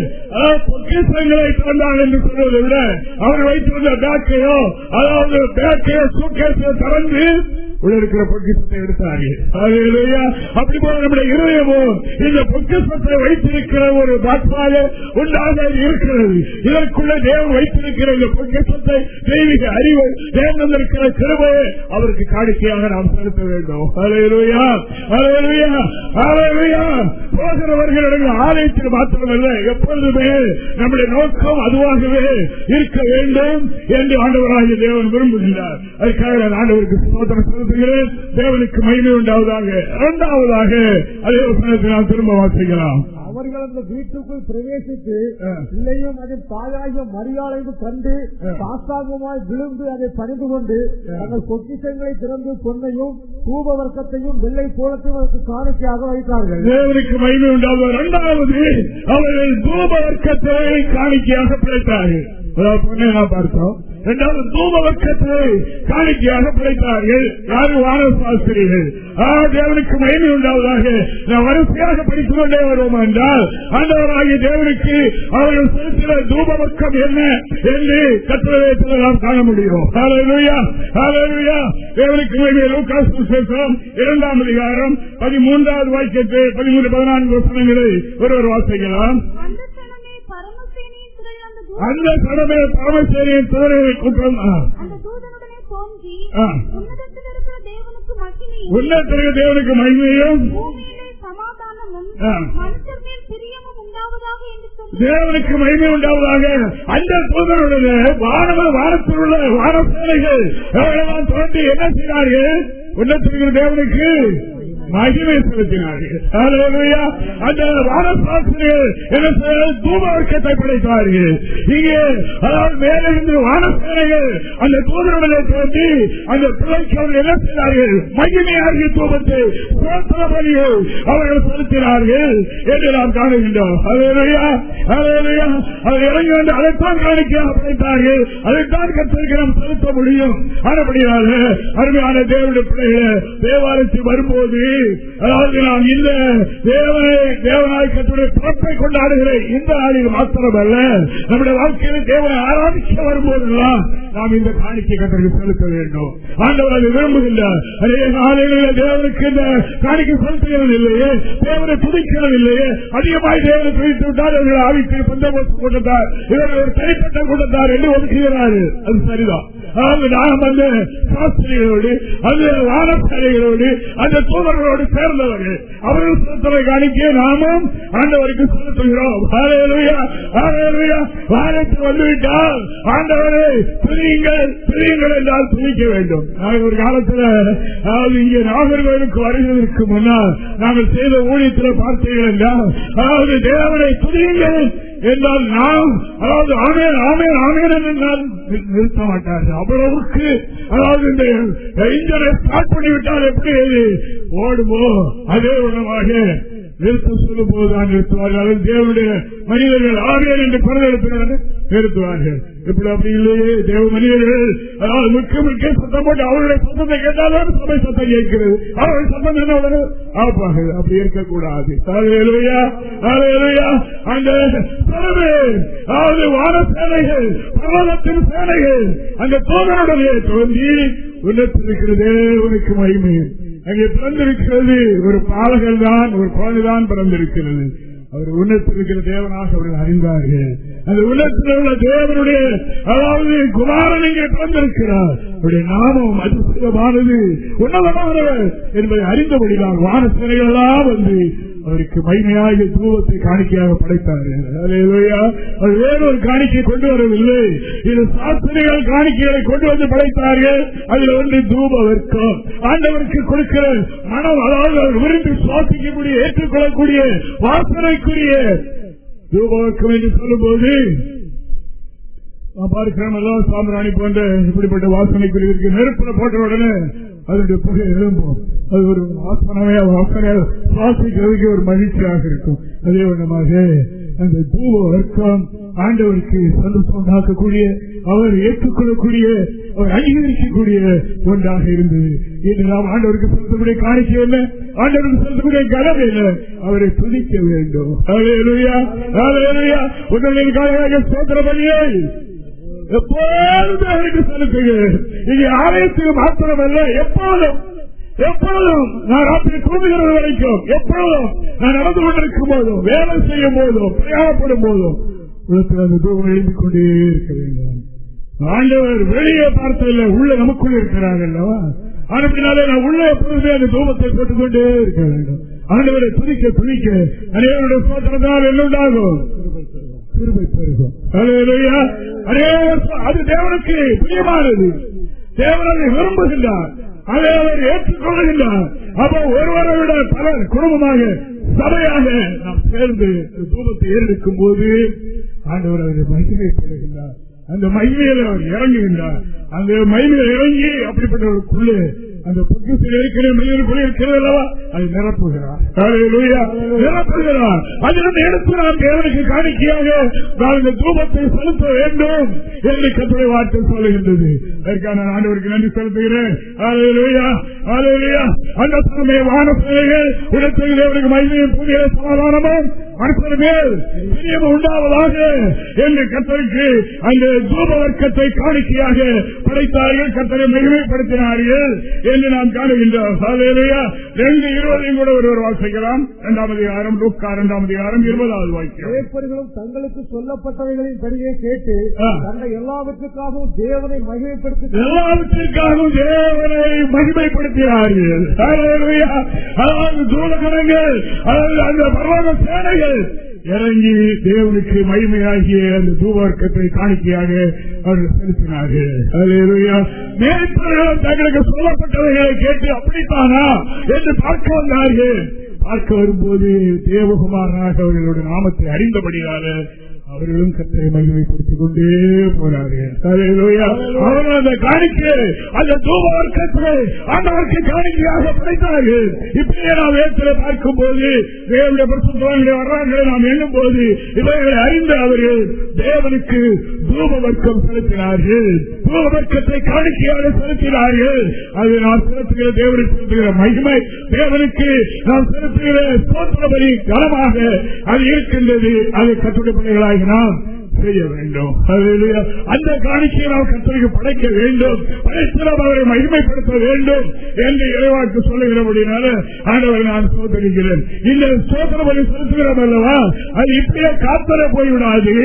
பொக்கிஷங்களை திறந்தார் என்று சொல்வதை விட அவர் வைத்திருந்த பேக்கையோ அதாவது பேக்கையோ சூக்கேசோ திறந்து உள்ள இருக்கிற பொக்கிஷத்தை எடுத்தார்கள். அப்படி போல நம்முடைய இருதயமும் இந்த பொக்கிசத்தை வைத்திருக்கிற ஒரு பாத்மாக உண்டாக இருக்கிறது. இதற்குள்ள தேவன் வைத்திருக்கிற இந்த பொக்கிசத்தை தெய்வீக அறிவு தேவன் இருக்கிற அவருக்கு காணிக்கையாக நாம் செலுத்த வேண்டும். அலையலுயா போகிறவர்களிடம் ஆலயத்தில் மாத்திரமல்ல எப்பொழுதுமே நம்முடைய நோக்கம் அதுவாகவே இருக்க வேண்டும் என்று ஆண்டவராகிய தேவன் விரும்புகிறார் அதுக்காக ஆண்டவருக்கு சோதனை செலுத்துகிறேன் தேவனுக்கு மகிமை உண்டாவதாக இரண்டாவதாக அதே நாம் திரும்ப வாசிக்கலாம். அவர்கள் அந்த வீட்டுக்குள் பிரவேசித்து பிள்ளையும் அதன் தாயாகிய மரியாதையும் கண்டு சாஸ்தாங்கமாய் விழுந்து அதை பணிந்து கொண்டு தங்கள் பொக்கிஷங்களை திறந்து பொன்னையும் தூப வர்க்கத்தையும் வெள்ளை போலத்தையும் அதற்கு காணிக்கையாக வைத்தார்கள். தேவனுக்கு மகிமை உண்டாவது இரண்டாவது அவர்கள் தூப வர்க்கத்தை காணிக்கையாக பிழைத்தார்கள். பார்த்தோம். இரண்டாவது தூப வர்க்கத்தை காணிக்கையாக படைத்தார்கள். யாரும் வான சாஸ்திரிகள் தேவனுக்கு மகிமை உண்டாவதாக. நாம் வரிசையாக படித்துக் கொண்டே வருவோம் என்றால் ஆண்டவராகிய தேவனுக்கு அவர்கள் செலுத்தின தூப பக்கம் என்ன என்று கட்டுரையத்தில் நாம் காண முடியும் தேவனுக்கு மகிமை. லூக்காஸ் இரண்டாம் அதிகாரம் பதிமூன்றாவது வாக்கியத்தை பதிமூன்று பதினான்கு வசனங்களை ஒருவர் வாசிக்கலாம். ஆ. உன்னதத்தில் இருக்கிற தேவனுக்கு மகிமையும் உன்னத்திற்கு தேவனுக்கு மகிமையும் தேவனுக்கு மகிமை உண்டாவதாக அந்த தூதருடைய வானவ வானத்தில் உள்ள வானசேனைகள் தோன்றி என்ன செய்தார்கள்? உன்னத்திற்கு தேவனுக்கு மகிமை செலுத்தினார்கள். அந்த வானசாஸ்திரிகள் என்ன செய்ய தூபவர்க்கத்தை படைத்தார்கள். இங்கே அதாவது மேலே இருந்து வானசேனைகள் அந்த தூதரவனை தோன்றி அந்த பிள்ளைக்கு அவர்கள் என்ன செய்தார்கள்? மகிமையாகிய தூபத்தை பலியை அவர்கள் செலுத்தினார்கள் என்று நாம் காணுகின்றோம். ஹalleluya. அவர் இறங்கி வந்து அதைத்தான் காணிக்கையாக படைத்தார்கள். அதைத்தான் கத்திரிக்க நாம் செலுத்த முடியும். அறுபடியாக அருமையான தேவனுடைய பிள்ளைகளை தேவாலயத்தில் வரும்போது அதாவது நாம் இந்த தேவனை தேவனாய் பிறப்பை கொண்டாடுகிற இந்த நாளில் மாத்திரமல்ல நம்முடைய வாழ்க்கையில தேவனை ஆராதிக்க வரும்போதெல்லாம் நாம் இந்த காணிக்கை கட்டளை செலுத்த வேண்டும். ஆண்டவர் அதை விரும்புகின்றார். அதே நாளில் தேவனுக்கு இந்த காணிக்கை செலுத்துகிறது இல்லையே தேவனை துதிக்கிறது இல்லையே அதிகமாய் தேவனை துதித்து விட்டார் இவர்கள் ஆவிக்கு பந்தோபஸ்து கொண்டார் இவர்கள் ஒரு தனிப்பட்ட கொண்டார் என்று ஒதுக்குகிறார்கள் அது சரிதான். அதாவது நாம் அந்த சாஸ்திரிகளோடு அந்த வானசாலைகளோடு அந்த தூதர்களோடு சேர்ந்தவர்கள். அவர்கள் செலுத்தலை காணிக்க நாமும் ஆண்டவருக்கு செலுத்துகிறோம் வாரத்தில் வந்துவிட்டால் ஆண்டவரை பிரியுங்கள் பிரியுங்கள் என்றால் துணிக்க வேண்டும். நாங்கள் ஒரு காலத்தில் அதாவது இங்கே நாகர்கோவிலுக்கு வருவதற்கு முன்னால் நாங்கள் செய்த ஊழியத்தில் பார்த்தீர்கள் என்றால் அதாவது தேவனை துணியுங்கள் என்றால் நாம் அதாவது ஆமேன் ஆமேன் ஆமேன் என்றால் நிறுத்த மாட்டார்கள். அவ்வளவுக்கு அதாவது இந்த இன்ஜனை ஸ்டார்ட் பண்ணிவிட்டால் எப்படி? அது வருமோ? அதே உணவாக நிறுத்த சொல்லும் போதுதான் நிறுத்துவார்கள். அது தேவனுடைய மனிதர்கள் ஆவியர் என்று குரல் நிறுத்துவார்கள். இப்படி அப்படி இல்லையே தேவ மனிதர்கள். அதாவது முக்கிய முக்கிய சத்தம் போட்டு அவருடைய சத்தத்தை கேட்டாலும் சபை சத்தம் கேட்கிறது. அவருடைய சத்தம் என்ன வரும் ஆப்பாக. அப்படி இருக்கக்கூடாது. அந்த அதாவது வான சேனைகள் பர்வதத்தின் சேனைகள் அந்த தோழருடைய தோன்றி உன்னத்திருக்கிறதே உனக்கு மகிமையில் அங்கே பிறந்திருக்கிறது. ஒரு பாலகர் தான் ஒரு குழந்தைதான் பிறந்திருக்கிறது. அவர் உன்னத்திருக்கிற தேவனாக அவர்கள் அறிந்தார்கள். அந்த உள்ளத்தில் உள்ள தேவனுடைய அதாவது குமாரன் இங்கே பிறந்திருக்கிறார். அவருடைய நாமம் அதிசயமானது உன்னதமானவர் என்பதை அறிந்தபடிதான் வானசனைகள் எல்லாம் வந்து அவருக்கு மகிமையாக தூவத்தை காணிக்கையாக படைத்தார்கள் அவர் வேறொரு காணிக்கை கொண்டு வரவில்லை. இது சாஸ்திரிகள் காணிக்கைகளை கொண்டு வந்து படைத்தார்கள். அதில் ஒன்று தூப வர்க்கம் ஆண்டவருக்கு கொடுக்கிற மனம் அதாவது அவர் விரும்பி சுவாசிக்கக்கூடிய ஏற்றுக்கொள்ளக்கூடிய வாசனைக்குரிய தூபவர்க்கம் என்று சொல்லும் போது பார்க்கிறோம் எல்லாம் சாம்பிராணி போன்ற இப்படிப்பட்ட வாசனைக்குரிய நெருப்புல போட்ட உடனே அதனுடைய புகை எழும்பும் அது ஒரு வாசனையா வாசனையாக சுவாசிக்கிறதுக்கு ஒரு மகிழ்ச்சியாக இருக்கும். அதே விதமாக அந்த தூவ வர்க்கம் ஆண்டவருக்கு சந்தோஷம் உண்டாக்கக்கூடிய அவர் ஏற்றுக்கொள்ளக்கூடிய அவர் அங்கீகரிக்கக்கூடிய ஒன்றாக இருந்தது. இன்று நாம் ஆண்டவருக்கு செலுத்தக்கூடிய காணிக்கை என்ன? ஆண்டவருக்கு செலுத்தக்கூடிய கனம் என்ன? அவரை துதிக்க வேண்டும். உடலில் காலையாக சோதர பலியை எப்போதும் அவருக்கு செலுத்துகிறேன் இங்கே ஆலயத்துக்கு மாத்திரமல்ல எப்போதும் எப்பொழுதும் நான் ராத்திரி தூங்குகிறது வரைக்கும் எப்பொழுதும் நான் நடந்து கொண்டிருக்கும் போதும் வேலை செய்யும் போதும் பிரயாணப்படும் போதும் உலகத்தில் அந்த தூரம் எழுதி கொண்டே இருக்க வேண்டும். ஆண்டவர் வெளியே பார்த்ததில்லை உள்ள நமக்குள் இருக்கிறார் அல்லவா? அப்படினாலே நான் உள்ள எப்பொழுதுமே அந்த தூமத்தை போட்டுக்கொண்டே இருக்க வேண்டும். ஆண்டவரை துணிக்க துணிக்க அனைவருடைய சோதனால் என்ன உண்டாகும் திருமை பெருகும். அது தேவனுக்கு பிரியமானது. தேவனை விரும்புகின்றார். அதை அவர் ஏற்றுக்கொள்கின்றார். அப்போ ஒருவரை விட பலர் குடும்பமாக சபையாக நாம் சேர்ந்து தூபத்தை ஏறெடுக்கும் போது ஆண்டவர் அவரை மகிமைப்படுகின்றார் அந்த மகிமையில் அவர் இறங்குகின்றார். அந்த மகிமையில் இறங்கி அப்படிப்பட்டவர்களுக்குள்ளே அந்த பொக்கிசில் இருக்கிற மனிதனுக்குள்ளே இருக்கிறது அல்லவா? அதை நிரப்புகிறார். நிரப்புகிறார். அதிலிருந்து எடுத்து நாம் தேவனுக்கு காணிக்கையாக. நான் இந்த தூபத்தை செலுத்த வேண்டும் என்று கத்துரை வார்த்தை சொல்லுகின்றது. அதற்கான ஆண்டவருக்கு நன்றி செலுத்துகிறேன். அந்த சமய வான சேவைகள் இடத்தில் தேவனுக்கு மகிமையும் புதிய சமாதானமும். மனுஷன் மேல் பிரியம் உண்டாவதாக என்று கத்தருக்கு அந்த தூப வர்க்கத்தை காணிக்கையாக படைத்தார்கள். கத்தரை மகிமைப்படுத்தினார்கள் என்று நாம் காணுகின்றோம். ரெண்டு இருபதையும் கூட ஒருவர் வாசிக்கலாம் இரண்டாம் அதிகாரம் லூக்கா இரண்டாம் அதிகாரம் இருபதாவது வாக்கியம். தங்களுக்கு சொல்லப்பட்டவைகளின் படியே கேட்டு எல்லாவற்றுக்காகவும் தேவனை மகிமைப்படுத்தி எல்லாவற்றிற்காகவும் தேவனை மகிமைப்படுத்தினார்கள். அதாவது தூரகரங்கள் அதாவது அந்த பரவாத சேனைகள் இறங்கி தேவனுக்கு மகிமையாகிய அந்த தூவர்க்கத்தை காணிக்கையாக அவர்கள் செலுத்தினார்கள். தங்களுக்கு சொல்லப்பட்டவைகளை கேட்டு அப்படித்தானா என்று பார்க்க வந்தார்கள். பார்க்க வரும்போது தேவகுமாரனாக அவர்களுடைய நாமத்தை அறிந்தபடியாக அவர்களும் கத்தை மகிமைப்படுத்திக் கொண்டே போனார்கள் அவர்கள் அந்த காணிக்கை அந்த தூபவர்க்கத்தை ஆண்டவருக்கு காணிக்கையாக படைத்தார்கள். இப்படியே நாம் வேத்தில பார்க்கும் போது தேவனுடைய பிரசுத்தவங்களுடைய வரலாறுகளை நாம் எண்ணும் போது இவர்களை அறிந்த அவர்கள் தேவனுக்கு தூபவர்க்கம் செலுத்தினார்கள். தூபவர்க்கத்தை காணிக்கையாக செலுத்தினார்கள். அது நாம் செலுத்துகிற தேவனுக்கு செலுத்துகிற மகிமை. தேவனுக்கு நாம் செலுத்துகிற சோத்திரபடி கனமாக அது இருக்கின்றது. அதை கட்டுரை பிள்ளைகளாக நாம் செய்ய வேண்டும். அந்த காணிக்கையை நாம் கத்தருக்கு படைக்க வேண்டும். படைத்திடம் அவரை மகிமைப்படுத்த வேண்டும் என்று இறைவாக்கு சொல்லுகிறபடினால ஆண்டவரை நான் சோதரிக்கிறேன் இந்த சோதனை பலி செலுத்துகிறோம் அல்லவா? அது இப்படியே காத்தல போய்விடாது.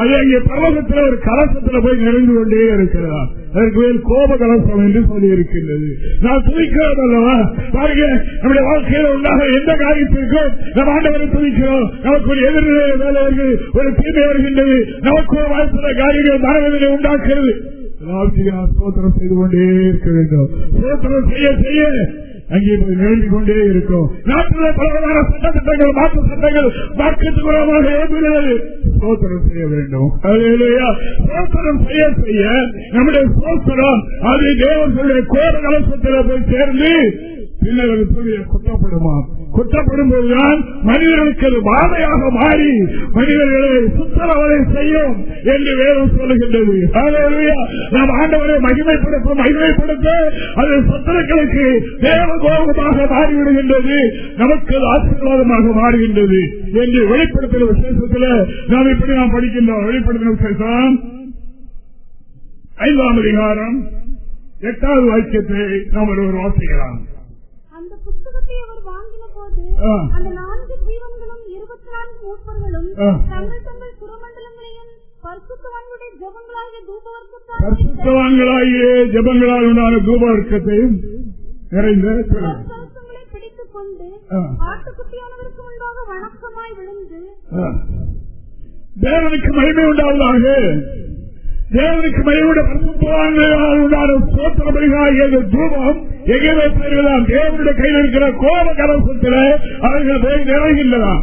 அது அங்கே பர்வகத்தில் ஒரு கலசத்தில் போய் நிறைந்து கொண்டே இருக்கிறதா அதற்கு மேல் கோப கலசம் என்று சொல்லி இருக்கின்றது நான் துணிக்கிறோம் அல்லவா? பாருங்க நம்முடைய வாழ்க்கையில் உண்டாக எந்த காரியத்திற்கும் நம் ஆண்டவரை துணிக்கிறோம் நமக்கு ஒரு எதிர்நிலை வேலை ஒரு தீமை வருகின்றது. நமக்கு ஒரு வாழ்த்துற காரியங்கள் மனதிலே உண்டாக்குறது. எல்லாத்தையும் செய்து கொண்டே இருக்க வேண்டும். சோத்திரம் செய்ய செய்ய. அங்கே நிகழ்ந்து கொண்டே இருக்கும். நாட்டில் பலவிதமான சட்ட திட்டங்கள் மாற்று சட்டங்கள் வாக்குத்துவமாக உரமாக எழுதுகிறது சோத்திரம் செய்ய வேண்டும். சோத்திரம் செய்ய செய்ய. நம்முடைய சோத்திரம் அது தேவர்களுடைய கோர கலசத்தில் போய் சேர்ந்து பின்னர் அது புதிய குற்றப்படும் போதுதான் மனிதர்களுக்கு அது பாதையாக மாறி மனிதர்களை சுத்தரவரை செய்யும் என்று வேதம் சொல்லுகின்றது. நாம் ஆண்டவரை மகிமைப்படுத்த மகிமைப்படுத்த அது சத்தனங்களுக்கு தேவகோபமாக மாறிவிடுகின்றது. நமக்கு ஆசீர்வாதமாக மாறுகின்றது என்று வெளிப்படுத்துகிற விசேஷத்தில் நாம் இப்படி நாம் படிக்கின்றோம். வெளிப்படுத்தின விசேஷம் ஐந்தாம் அதிகாரம் எட்டாவது வாக்கியத்தை நாம் ஒருவர் வாசிக்கலாம் அந்த புத்தகத்தை அவர் வாங்கின போது ஆ. அந்த நான்கு ஜீவன்களும் இருபத்தி நான்கு மூப்பர்களும். தங்கள் தங்கள் சுரமண்டலங்களையும் பரிசுத்தவான்களுடைய ஜபங்களாகிய தூபவர்க்கத்தால் பரிசுத்தவான்களாகிய ஜபங்களால் உண்டான தூபவர்க்கத்தையும் நிறைந்த சொல்லுங்க. கலசங்களை பிடித்துக் கொண்டு ஆ. ஆட்டுக்குட்டியானவருக்கு முன்பாக வணக்கமாய் விழுந்து ஆ. தேவனுக்கு மகிமை உண்டாவதாக தேவனுக்கு மகிமையுடைய பரிசுத்தவான்களால் உண்டான சோத்திர தூபம் எங்கே பெறுகிறான் தேவனுடைய கையில் இருக்கிற கோப கலசத்தில் அவர்கள் போய் நிறைகின்றதாம்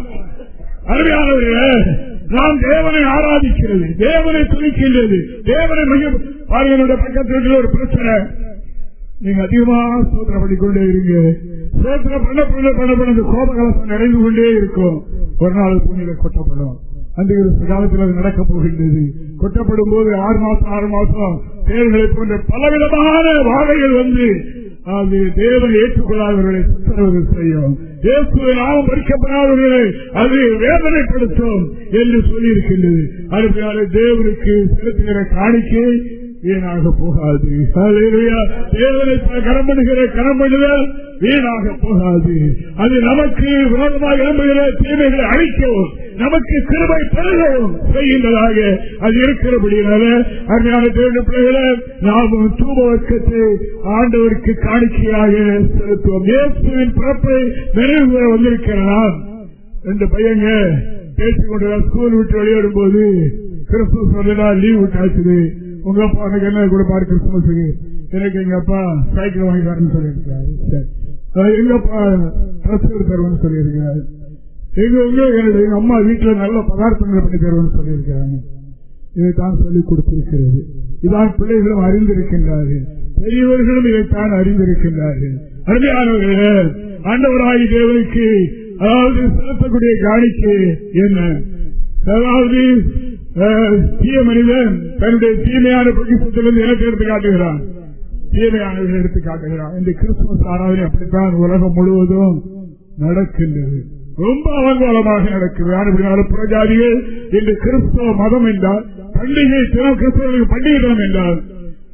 அருமையானவர்களே நாம் தேவனை ஆராதிக்கிறது தேவனை துணிக்கின்றது தேவனை மிக பாருங்களுடைய பக்கத்தில் இருக்கிற ஒரு பிரச்சனை. நீங்க அதிகமா சோதனை பண்ணிக்கொண்டே இருங்க. சோதனை பண்ண பண்ண பண்ண பண்ண கோப கலசம் நிறைந்து கொண்டே இருக்கும். ஒரு நாள் பூமியில கொட்டப்படும். அன்றைய காலத்தில் அது நடக்கப் போகின்றது. கொட்டப்படும் போது ஆறு மாசம் ஆறு மாசம் தேர்தலை போன்ற பலவிதமான வாழைகள் வந்து அது தேவனை ஏற்றுக்கொள்ளாதவர்களை சுத்தரவு செய்யும். இயேசுவை நாமம் பறிக்கப்படாதவர்களை அது வேதனைப்படுத்தும் என்று சொல்லியிருக்கின்றது. அதுபோல தேவனுக்கு செலுத்துகிற காணிக்கை வீணாக போகாது. தேவனை கரம் பண்ணுகிற கரம் பண்ணுதல் வீணாக போகாது. அது நமக்கு விரோதமாக எழும்புகிற தீமைகளை அழிக்கவும் நமக்கு கிருமை பெருகவும் செய்கின்றதாக அது இருக்கிறபடியால அருமையான தேவனுடைய பிள்ளைகளை நாம் தூபவர்க்கத்தை ஆண்டவருக்கு காணிக்கையாக செலுத்துவோம். இயேசுவின் பிறப்பை நிறைவு வந்திருக்கிறான் ரெண்டு பையங்க பேசிக்கொண்டு ஸ்கூல் விட்டு வெளியேறும் போது கிறிஸ்துமஸ் லீவ் விட்டாச்சு உங்க அப்பா எனக்கு என்ன பாரு கிறிஸ்துமஸுக்கு எனக்கு எங்க அப்பா சைக்கிள் வாங்கி தரேன்னு சொல்லியிருக்காரு எங்க அப்பா ட்ரெஸ் தருவேன்னு சொல்லியிருக்காரு எங்க உங்க எங்க அம்மா வீட்டுல நல்ல பதார்த்தங்களை பண்ணி தருவேன்னு சொல்லியிருக்காங்க இதைத்தான் சொல்லிக் கொடுத்திருக்கிறது. இதான் பிள்ளைகளும் அறிந்திருக்கின்றார்கள். பெரியவர்களும் இதைத்தான் அறிந்திருக்கின்றார்கள். அருமையானவர்களே ஆண்டவராகி தேவனுக்கு அதாவது செலுத்தக்கூடிய காணிக்கு என்ன? அதாவது தீய மனிதன் தன்னுடைய தீமையான பொக்கிசத்திலிருந்து எனக்கு எடுத்து காட்டுகிறான். தீமையானவர்கள் எடுத்து காட்டுகிறான். இந்த கிறிஸ்துமஸ் ஆராதனை அப்படித்தான் உலகம் முழுவதும் நடக்கின்றது. ரொம்ப அலங்கோலமாக நடக்கிறது. புறஜாதிகள்? இன்று கிறிஸ்தவ மதம் என்றால் பண்டிகை தினம் கிறிஸ்தவர்களுக்கு பண்டிகை தினம் என்றால்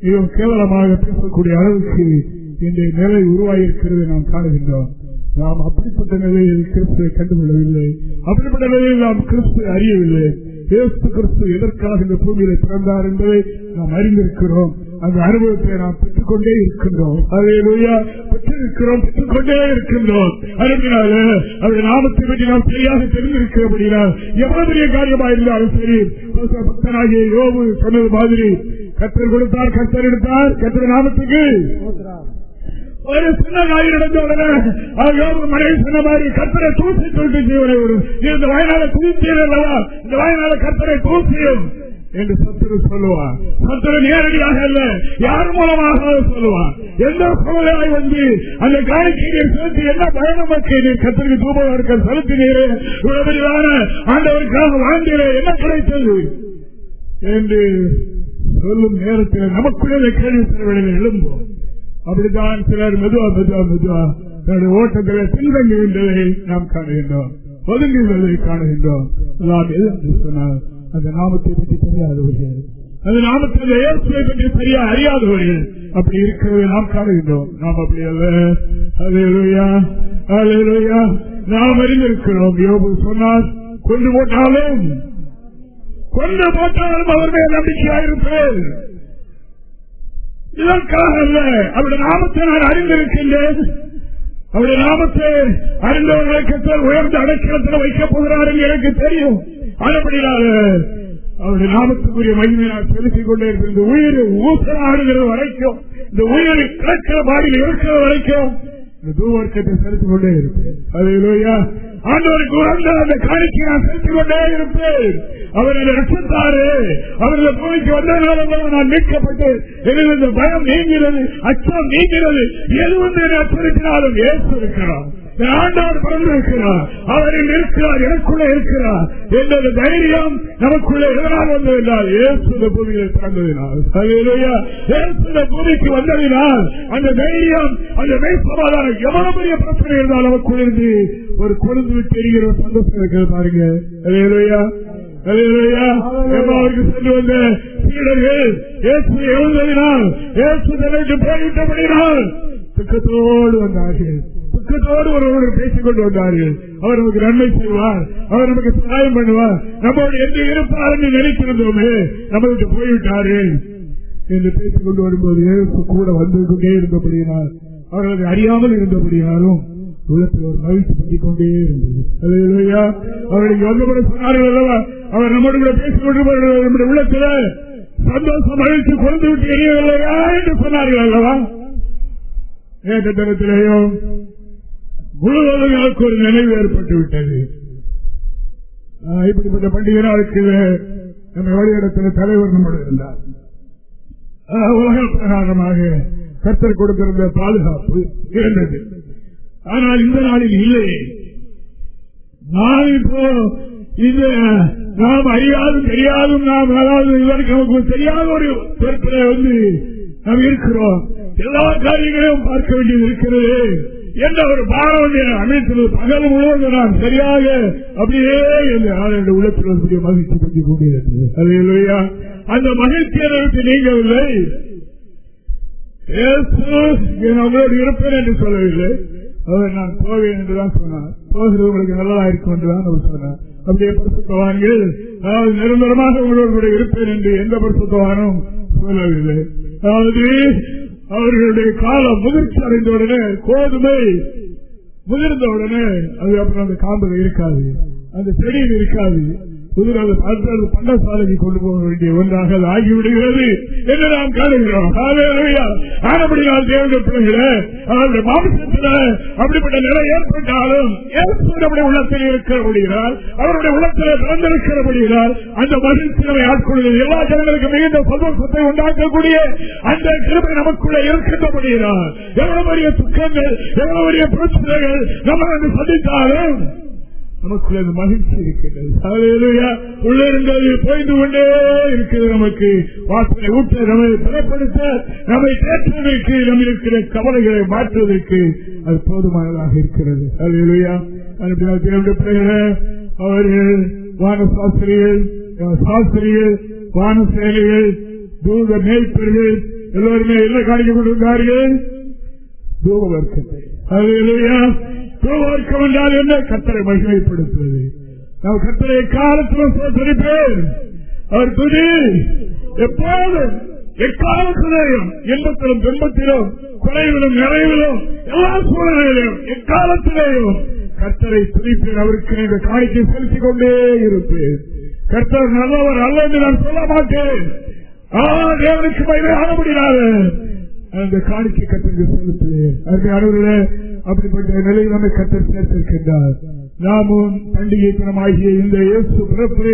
மிகவும் கேவலமாக பேசக்கூடிய அளவுக்கு இன்றைய நிலை உருவாகியிருக்கிறது நாம் காணுகின்றோம். நாம் அப்படிப்பட்ட நிலையில் கிறிஸ்துவை கண்டுகொள்ளவில்லை. அப்படிப்பட்ட நிலையில் நாம் கிறிஸ்துவை அறியவில்லை. இயேசு கிறிஸ்து எதற்காக இந்த பூமியில பிறந்தார் என்பதை நாம் அறிந்திருக்கிறோம். அந்த அனுபவத்தை நாம் பெற்றுக்கொண்டே இருக்கின்றோம். அதையா பெற்றிருக்கிறோம் பெற்றுக்கொண்டே இருக்கின்றோம். அருமையினால அந்த நாமத்தை பற்றி நாம் சரியாக தெரிந்திருக்கிறபடினால் எவ்வளவு பெரிய காரியமா இருந்தாலும் சரி பக்தனாகிய யோபு சொன்னது மாதிரி கத்தர் கொடுத்தார் கத்தர் எடுத்தார் கத்தர் நாமத்துக்கு. ஒரு சின்ன காய் நடந்த உடனே மனைவி சொன்ன மாதிரி கத்தரை தூசி சொல்லிட்டு ஜீவனை வரும் இந்த வயநாள தூசியல் அல்லவா? இந்த வயநாள கத்தரை தூசியும். என்று சத்துரு சொல்லுவார். சத்துரு நேரடியாக அல்ல யார் மூலமாக சொல்லுவார்? எந்த சூழ்நிலை வந்து அந்த காணிக்கையை செலுத்தி என்ன பயணம் கத்திரிக்கு தூபவர்கள் செலுத்தினீரே? உடனடியான ஆண்டவருக்காக வாழ்ந்தீரே என்ன கிடைத்தது? என்று சொல்லும் நேரத்தில் நமக்குள்ளே கேள்வி சில எழும்போம். அப்படித்தான் சிலர் மெதுவா மெதுவா மெதுவா தன்னுடைய ஓட்டத்தில் பின்தங்குகின்றதை நாம் காணுகின்றோம். ஒதுங்குவதை காணுகின்றோம். எல்லாம் எது சொன்னால் அந்த நாமத்தை பற்றி தெரியாதவர்கள். அந்த நாமத்தில் இயேசுவை பற்றி சரியா அறியாதவர்கள். அப்படி இருக்கிறதை நாம் காணுகின்றோம். நாம் அப்படி அல்ல. அலையா அலையா நாம் அறிந்திருக்கிறோம். யோபு சொன்னால் கொண்டு போட்டாலும் கொண்டு போட்டாலும் அவர் மேல் நம்பிக்கையாயிருப்பேன் இதற்காக அல்ல அவருடைய நாமத்தை நான் அறிந்திருக்கின்றேன். அவருடைய நாமத்தை அறிந்தவர்களுக்கு கத்தர் உயர்ந்த அடைக்கலத்தில் வைக்கப் போகிறார் என்று எனக்கு தெரியும். அதுபடினால அவருடைய நாமத்துக்குரிய மகிமை நான் செலுத்திக் கொண்டே இருக்கிற இந்த உயிர் ஊசலாடுகிற வரைக்கும் இந்த உயிர் கிடக்கிற பாடியில் இருக்கிற வரைக்கும் இந்த தூவர்க்கத்தை செலுத்திக் கொண்டே இருப்பேன். அது இல்லையா ஆண்டவருக்கு உணர்ந்த அந்த காணிக்கை நான் செலுத்திக் கொண்டே இருப்பேன். அவர் ரசித்தாரு அவர்கள் பூமிக்கு வந்ததுனால நான் மீட்கப்பட்டு எனக்கு இந்த பயம் நீங்கிறது அச்சம் நீங்கிறது எது வந்து என்னை அச்சுறுத்தினாலும் ஏசு இருக்கிறான் ஆண்டவர் பிறந்திருக்கிறார். அவரில் இருக்கிறார் எனக்குள்ளே இருக்கிறார். என்ற தைரியம் நமக்குள்ளே எதனால் வந்ததினால் ஏசு இந்த பூமியில் பிறந்ததினால். ஏசு இந்த பூமிக்கு வந்ததினால் அந்த தைரியம் அந்த மெய்சமாதானம் எவ்வளவு பெரிய பிரச்சனை இருந்தால் நமக்குள் இருந்து ஒரு கொழுந்து தெரிகிற சந்தோஷம் இருக்கிறது பாருங்க. அதையா அவருக்கு சென்று வந்த சீடர்கள் ஏசு எழுந்ததினால் ஏசு தலைக்கு போயிட்டபடினால் துக்கத்தோடு வந்தார்கள். துக்கத்தோடு ஒருவரோடு பேசிக் கொண்டு வந்தார்கள். அவர் நமக்கு நன்மை செய்வார். அவர் நமக்கு சகாயம் பண்ணுவார். நம்மோடு எந்த இருப்பார் என்று நினைத்திருந்தோமே நம்ம விட்டு போய்விட்டாரு என்று பேசிக் கொண்டு வரும்போது கூட வந்து கொண்டே இருந்தபடியினால் அவர்களுக்கு அறியாமல் இருந்தபடியாலும் உள்ளத்தில் ஒரு மகிழ்ச்சி பற்றிக் கொண்டே இருந்தது அல்லையா அவர்களுக்கு சொன்னார்கள் அல்லவா? அவர் நம்மோடு கூட பேசிக் கொண்டு நம்முடைய உள்ளத்தில் சந்தோஷம் மகிழ்ச்சி குறைந்து விட்டு எரியவில்லையா என்று சொன்னார்கள் அல்லவா? நேற்று தினத்திலேயோ முழுவதும் எனக்கு ஒரு நினைவு ஏற்பட்டு விட்டது. இப்படிப்பட்ட பண்டிகை நாளுக்கு நம்ம வழியிடத்தில் தலைவர் நம்முடைய இருந்தார். உலக பிரகாரமாக கத்தர் கொடுத்திருந்த பாதுகாப்பு இருந்தது. ஆனால் இந்த நாளில் இல்லையே நாம் இப்போ இந்த நாம் அறியாதும் தெரியாதும் நாம் அதாவது இதற்கு நமக்கு தெரியாத ஒரு பொறுப்பில் வந்து நாம் இருக்கிறோம். எல்லா காரியங்களையும் பார்க்க வேண்டியது இருக்கிறது என்ற ஒரு பாரம் அமைத்தது பகல் முழுவதும் நான் சரியாக அப்படியே இந்த உள்ளத்தில் ஒரு மகிழ்ச்சி பற்றி கொண்டிருக்கிறது. அது இல்லையா அந்த மகிழ்ச்சி எனக்கு நீங்கவில்லை என்னோடு இருப்பேன் என்று சொல்லவில்லை. அவர் நான் போவேன் என்றுதான் சொன்னார். போகிறது உங்களுக்கு நல்லதா இருக்கும் என்றுதான் அவர் சொன்னார். அப்படியே பரிசுத்தவான்கள் அதாவது நிரந்தரமாக உங்களோடு கூட இருப்பேன் என்று எந்த பரிசுத்தவானும் சொல்லவில்லை. அதாவது அவர்களுடைய காலம் முதிர்ச்சி அடைந்த உடனே கோதுமை முதிர்ந்த உடனே அது அப்புறம் அந்த காம்பு இருக்காது. அந்த செடியில் இருக்காது. புதிராக பண்டசாலைக்கு கொண்டு போக வேண்டிய ஒன்றாக அது ஆகிவிடுகிறது என்று நாம் காணுகிறோம். ஆனபடியால் தேவனுடைய பிள்ளைகளே அவருடைய மாவட்டத்தில் அப்படிப்பட்ட நிலை ஏற்பட்டாலும் நம்முடைய உள்ளத்தில் இருக்கிறபடியால் அவருடைய உள்ளத்தில் பிறந்திருக்கிறபடியால் அந்த மகிழ்ச்சிகளை ஆட்கொள்வது எல்லா ஜனங்களுக்கும் மிகுந்த சந்தோஷத்தை உண்டாக்கக்கூடிய அந்த கிருமை நமக்குள்ள இருக்கின்றபடியால் எவ்வளவு பெரிய துக்கங்கள் எவ்வளவு பெரிய பிரச்சனைகள் நம்ம சந்தித்தாலும் நமக்குள்ள அந்த மகிழ்ச்சி இருக்கிறது. உள்ள இருந்தது போய்ந்து கொண்டே இருக்கிறது நமக்கு. வாசனை ஊட்ட நம்மை பலப்படுத்த நம்மை தேற்றுவதற்கு நம்ம இருக்கிற கவலைகளை மாற்றுவதற்கு அது போதுமானதாக இருக்கிறது. அலையா அவர்கள் வான சாஸ்திரிகள் சாஸ்திரிகள் வான சேனைகள் தூத மேய்ப்பர்கள் எல்லோருமே என்ன காணிக்கப்பட்டிருந்தார்கள் தூப வர்க்கத்தை. அலையா துவர்க்கம் என்றால் என்ன? கத்தரை மகிமைப்படுத்துவது. நாம் கத்தரை காலத்திலும் சோதரிப்பேன் அவர் துதி. எப்போதும் எக்காலத்திலேயும் இன்பத்திலும் துன்பத்திலும் குறைவிலும் நிறைவிலும் எல்லா சூழ்நிலையிலும் எக்காலத்திலேயும் கத்தரை துதிப்பேன். அவருக்கு இந்த காணிக்கை செலுத்திக் கொண்டே இருப்பேன். கர்த்தர் நல்லவர் அல்ல என்று நான் சொல்ல மாட்டேன். தேவனுக்கு ஆக முடியாது அந்த காணிக்கை கத்திற்கு செலுத்துவேன். அதற்கு அறுவர்களே அப்படிப்பட்ட நிலையில் நம்மை கத்தர் சேர்த்திருக்கின்றார். நாமும் பண்டிகை தினமாகிய இந்த இயேசு பிறப்பை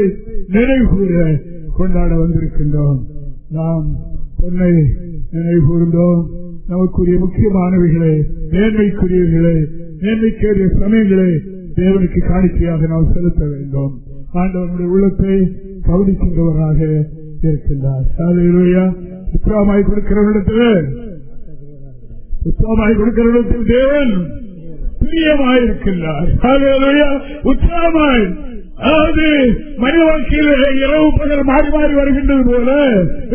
நினைவுகூற கொண்டாட வந்திருக்கின்றோம். நாம் பொன்னை நினைவு கூர்ந்தோம் நமக்குரிய முக்கியமானவைகளை மேன்மைக்குரியவர்களை மேன்மைக்கேறிய சமயங்களை தேவனுக்கு காணிக்கையாக நாம் செலுத்த வேண்டும். ஆண்டவனுடைய உள்ளத்தை கவனிக்கின்றவராக இருக்கின்றார். உற்சாகமாய் கொடுக்கிறவரிடத்தில் உற்சாகமாய் கொடுக்கிறவரிடத்தில் தேவன் பிரியமாயிருக்கின்றார். உற்சாகமாய் அதாவது மனித வாழ்க்கையில் இரவு பகல் மாறி மாறி வருகின்றது போல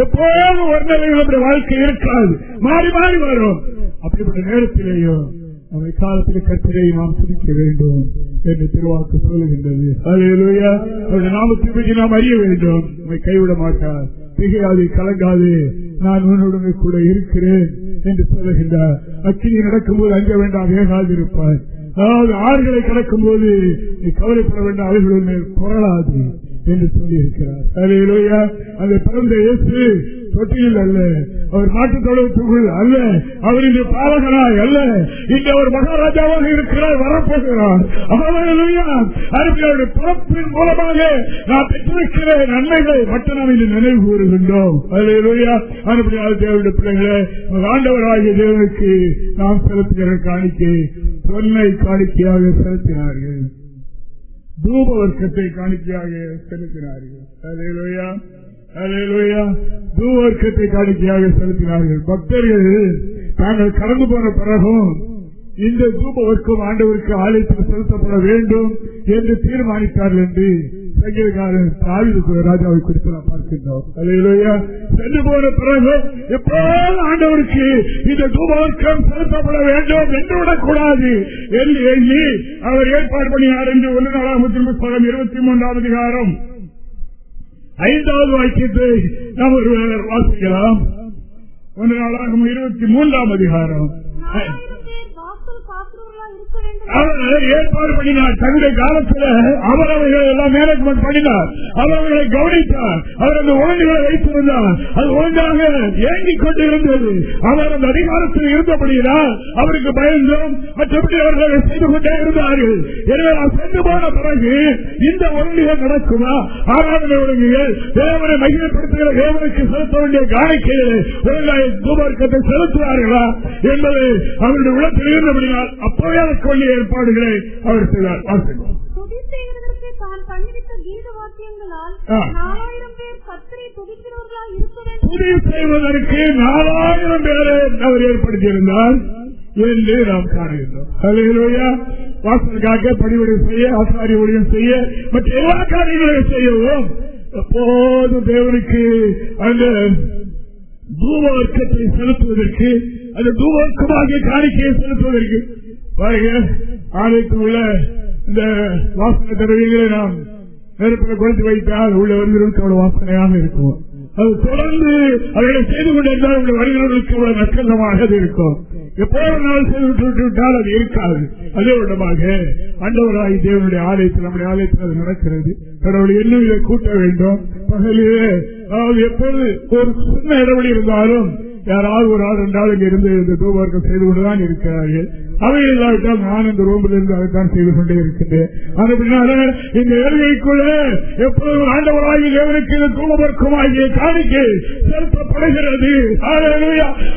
எப்போதும் ஒரு நிலையில் நம்முடைய வாழ்க்கை இருக்காது. மாறி மாறி வரும். அப்படிப்பட்ட நேரத்திலேயும் நம்மை காலத்தில் கத்திரை நாம் சிரிக்க வேண்டும் என்று திருவாக்கு சொல்லுகின்றது. அவருடைய நாமத்தை பற்றி நாம் அறிய வேண்டும். நம்மை கைவிட மாட்டார். திகையாது கலங்காது. நான் உன்னுடனே கூட இருக்கிறேன் என்று சொல்லுகின்றார். அக்கினி நடக்கும்போது அஞ்ச வேண்டாம் வேகாது இருப்பார் அதாவது ஆறுகளை கடக்கும் போது நீ கவலைப்பட வேண்டாம் அவர்கள் குரலாது. என்று சொல்லியிருக்கிறார். அலையிலோயா அந்த பிறந்த இயேசு தொட்டியில் அல்ல. அவர் மாட்டு தொழில்துக்குள் அல்ல. அவர் இன்று பாலகனாய் அல்ல. இன்று அவர் மகாராஜாவாக இருக்கிறார் வரப்போகிறார். அவருடைய பிறப்பின் மூலமாக நாம் பெற்றிருக்கிற நன்மைகளை மட்டும் நாம் இன்று நினைவு கூறுகின்றோம். அலையிலோயா அனுப்பினால் தேவையான பிள்ளைகளை ஆண்டவராகிய தேவனுக்கு நாம் செலுத்துகிற காணிக்கை பொன்னை காணிக்கையாக செலுத்தினார்கள். தூப வர்க்கத்தை காணிக்கையாக செலுத்தினார்கள். அலையிலோயா தூப வர்க்கத்தை காணிக்கையாக செலுத்தினார்கள். பக்தர்கள் தாங்கள் கடந்து போன பிறகும் இந்த தூப வர்க்கம் ஆண்டவருக்கு ஆலயத்தில் செலுத்தப்பட வேண்டும் என்று தீர்மானித்தார்கள் என்று சங்கீதக்காரன் தாவிதுக்கு ராஜாவை குறித்து நாம் பார்க்கின்றோம். சென்று போன பிறகு எப்போது ஆண்டவருக்கு இந்த தூபவர்க்கம் செலுத்தப்பட வேண்டும் என்று விடக்கூடாது. என்று எண்ணி அவர் ஏற்பாடு பண்ணினார் என்று ஒன்று நாளாம் புத்தகம் இருபத்தி மூன்றாம் அதிகாரம். ஐந்தாவது வாக்கியத்தை நாம் ஒருவர் வாசிக்கலாம். ஒன்று நாளாகும் இருபத்தி மூன்றாம் அதிகாரம். ஏற்பாடு பண்ணினார். தன்னுடைய காலத்துல அவர் அவர்களை எல்லாம் மேனேஜ்மெண்ட் பண்ணினார். அவர் அவர்களை கவனித்தார். அவர் அந்த ஒழுங்குகளை வைத்திருந்தார் அது ஒழுங்காக ஏங்கிக் கொண்டு இருந்தது அவர் அந்த அதிகாரத்தில் இருந்தபடியால் அவருக்கு பயந்தும் மற்றபடி அவர்கள் செய்து கொண்டே இருந்தார்கள். எனவே நான் சென்று போன பிறகு இந்த ஒழுங்குகள் நடக்குமா? ஆராதனை ஒழுங்குகள் தேவனை மகிமைப்படுத்துகிற தேவனுக்கு செலுத்த வேண்டிய காணிக்கையில் ஒழுங்காக தூபர்க்கத்தை செலுத்துவார்களா என்பது அவருடைய உள்ளத்தில் இருந்தபடியால் அப்பவே அதற்கு ஏற்பாடுகளை அவர் செய்தார் வாசிக்கிறோம் துதி செய்வதற்கு. நாலாயிரம் பேர் அவர் ஏற்படுத்தியிருந்தார். என்று நாம் காணுகின்றோம். வாசலுக்காக பணிவிடை செய்ய ஆசாரி ஊழியம் செய்ய மற்ற எல்லா காரியங்களையும் செய்யவும். எப்போதும் தேவனுக்கு அந்த தூபவர்க்கத்தை செலுத்துவதற்கு அந்த தூபவர்க்கமாக காணிக்கையை செலுத்துவதற்கு பாருங்க உள்ள இந்த வாசனை தடவைகளை நாம் நெருப்பில் கொடுத்து வைத்தால் உள்ள வருகிறவர்களுக்கு அவ்வளவு வாசனையாக இருக்கும். அது தொடர்ந்து அவர்களை செய்து கொண்டிருந்தால் உங்களுடைய வருகிறவர்களுக்கு அவ்வளவு நற்கந்தமாக அது இருக்கும். எப்போது நாள் செய்து விட்டால் அது இருக்காது. அதே விடமாக அண்டவராய் தேவனுடைய ஆலயத்தில் நம்முடைய ஆலயத்தில் அது நடக்கிறது. கடவுள் இன்னும் இதை கூட்ட வேண்டும். பகலிலே அதாவது எப்போது ஒரு சின்ன இடைவெளி இருந்தாலும் யாராவது ஒரு ஆள் ரெண்டு ஆள் இங்க இருந்து இந்த தூபவர்க்கம் செய்து கொண்டுதான் இருக்கிறார்கள். அவை இல்லாவிட்டால் நான் இந்த ரூமில் இருந்து அதைத்தான் செய்து கொண்டே இருக்கின்றேன். அது இந்த ஏழ்கைக்குள்ள எப்பொழுதும் ஆண்டவராகி தேவனுக்கு இந்த தூபவர்க்கமாகிய காணிக்கை செலுத்தப்படுகிறது.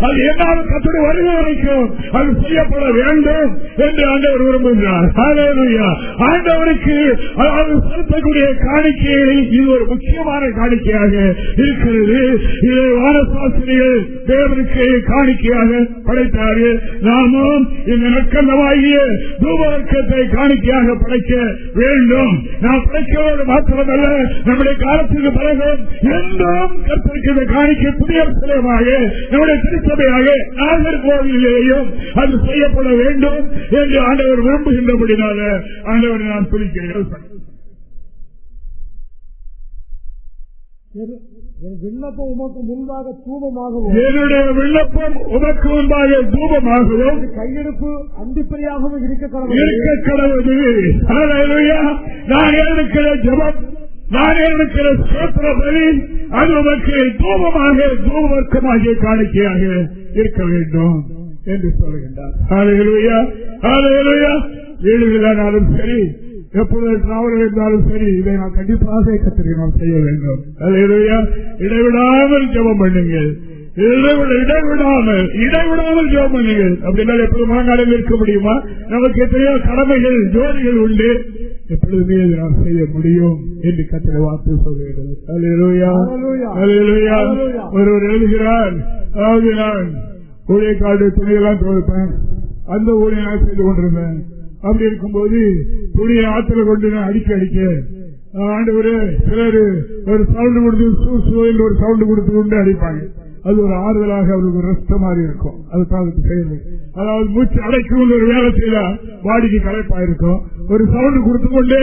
அது என்னால் கத்தோடு வருகை வரைக்கும் அது செய்யப்பட வேண்டும் என்று ஆண்டவர் விரும்புகிறார். ஆண்டவருக்கு அதாவது செலுத்தக்கூடிய காணிக்கையை இது ஒரு முக்கியமான காணிக்கையாக இருக்கிறது. இதை வானசாஸ்திரிகள் தேவனுக்கு காணிக்கையாக படைத்தார்கள். நாமும் இந்த நற்கந்தமாகிய தூபவர்க்கத்தை காணிக்கையாக படைக்க வேண்டும். நாம் படைக்கவோடு மாத்திரமல்ல நம்முடைய காலத்துக்கு பிறகு என்றும் கற்பருக்கு இந்த காணிக்கை புதிய சிலையமாக நம்முடைய திருச்சபையாக நாகர்கோவிலேயும் அது செய்யப்பட வேண்டும் என்று ஆண்டவர் விரும்புகின்றபடினால ஆண்டவரை நான் குறிக்கிறேன் விண்ணப்பம் உமக்கு முன்பாக தூபமாகவும் என்னுடைய விண்ணப்பம் உமக்கு முன்பாக தூபமாகவும் கையெடுப்பு அந்திப்படியாகவும் இருக்க கடவுள் இருக்க ஹalleluya. நான் இருக்கிற ஜபம் நான் இருக்கிற சோத்திர பலி அது உமக்கு தூபமாக தூபவர்க்கமாகிய காணிக்கையாக இருக்க வேண்டும் என்று சொல்லுகின்றார். வீடுகளானாலும் சரி எப்பொழுது டிராவல் இருந்தாலும் சரி இதை நான் கண்டிப்பாக கத்திரி நாம் செய்ய வேண்டும். இடைவிடாமல் ஜெபம் பண்ணுங்கள். இடைவிட- இடைவிடாமல் இடைவிடாமல் ஜெபம் பண்ணுங்கள். அப்படின்னா எப்போது முழங்காலில் இருக்க முடியுமா? நமக்கு எத்தனையோ கடமைகள் ஜோடிகள் உண்டு. எப்பொழுதுமே இதை நாம் செய்ய முடியும் என்று கத்திர வார்த்தை. Hallelujah. ஒருவர் எழுதுகிறார் அதாவது நான் ஊழியக்காடு துணியெல்லாம் துவைப்பேன் அந்த ஊழியை நான் செய்து கொண்டிருந்தேன். அப்படி இருக்கும்போது துணியை ஆத்திர கொண்டு நான் அடிக்க அடிக்க ஆண்டு ஒரு சிலர் ஒரு சவுண்ட் கொடுத்து சூ சூ ஒரு சவுண்ட் கொடுத்து கொண்டு அடிப்பாங்க. அது ஒரு ஆறுதலாக அவருக்கு ரெஸ்ட் மாதிரி இருக்கும். அதுதான் அதுக்கு அதாவது மூச்சு அடைக்கும் ஒரு வேலை செய்தா பாடிக்கு களைப்பா இருக்கும் ஒரு சவுண்ட் கொடுத்து கொண்டே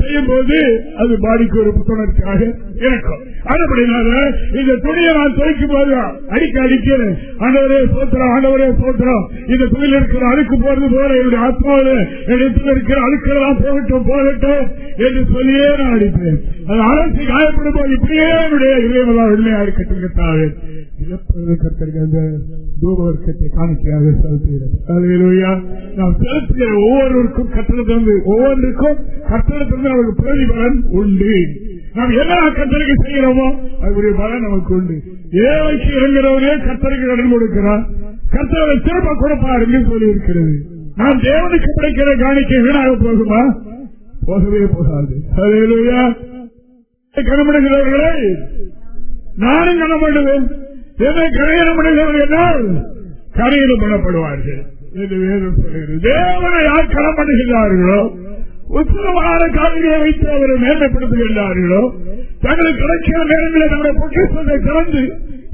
செய்யும் போது அது பாடிக்கு ஒரு புத்துணர்ச்சியாக இருக்கும். அதுபடினால இந்த துணியை நான் துவைக்கும் போது அடிக்க அடிக்கிறேன். ஆண்டவரே சோத்திரம் ஆண்டவரே சோத்திரம். இந்த துணியில் இருக்கிற அழுக்கு போறது போல என்னுடைய ஆத்மாவில் என்னிடத்தில் இருக்கிற அழுக்கெல்லாம் போகட்டும் போகட்டும் என்று சொல்லியே நான் அடிப்பேன். அது அரசு காயப்படும் போது இப்படியே என்னுடைய இதயமெல்லாம் உண்மையா இருக்கட்டும் கத்தர்கள் அந்த தூபவர்க்கத்தை காணிக்கையாக செலுத்துகிறது நாம் செலுத்துகிற ஒவ்வொருவருக்கும் கட்டணத்திலிருந்து ஒவ்வொன்றுக்கும் கட்டணத்திலிருந்து அவருக்கு பிரதிபலன் உண்டு. நாம் என்ன கத்தரிக்கை செய்கிறோமோ அதுக்குரிய பலன் நமக்கு உண்டு. ஏழைக்கு இறங்குறவரே கத்தரிக்கை கடன் கொடுக்கிறார் கத்தரை திரும்ப கொடுப்பார் என்று சொல்லி இருக்கிறது நாம் தேவனுக்கு கிடைக்கிற காணிக்கை வீணாக போகுமா? போகவே போகாது. அல்லேலூயா. கனமிடுகிறவர்களை நானும் கனமிடுவேன் எதை கரையணம் பண்ணுகிறவர்கள் என்றால் கரையிடம் பண்ணப்படுவார்கள் என்று வேதம் சொல்கிறது தேவனை யார் கனம் பண்ணுகிறார்களோ உத்தரவான காவிரியை வைத்து அவரை மேன்மைப்படுத்துகின்றார்களோ தங்களுக்கு கிடைக்கிற நேரங்களில் நம்முடைய பொக்கிசத்தை திறந்து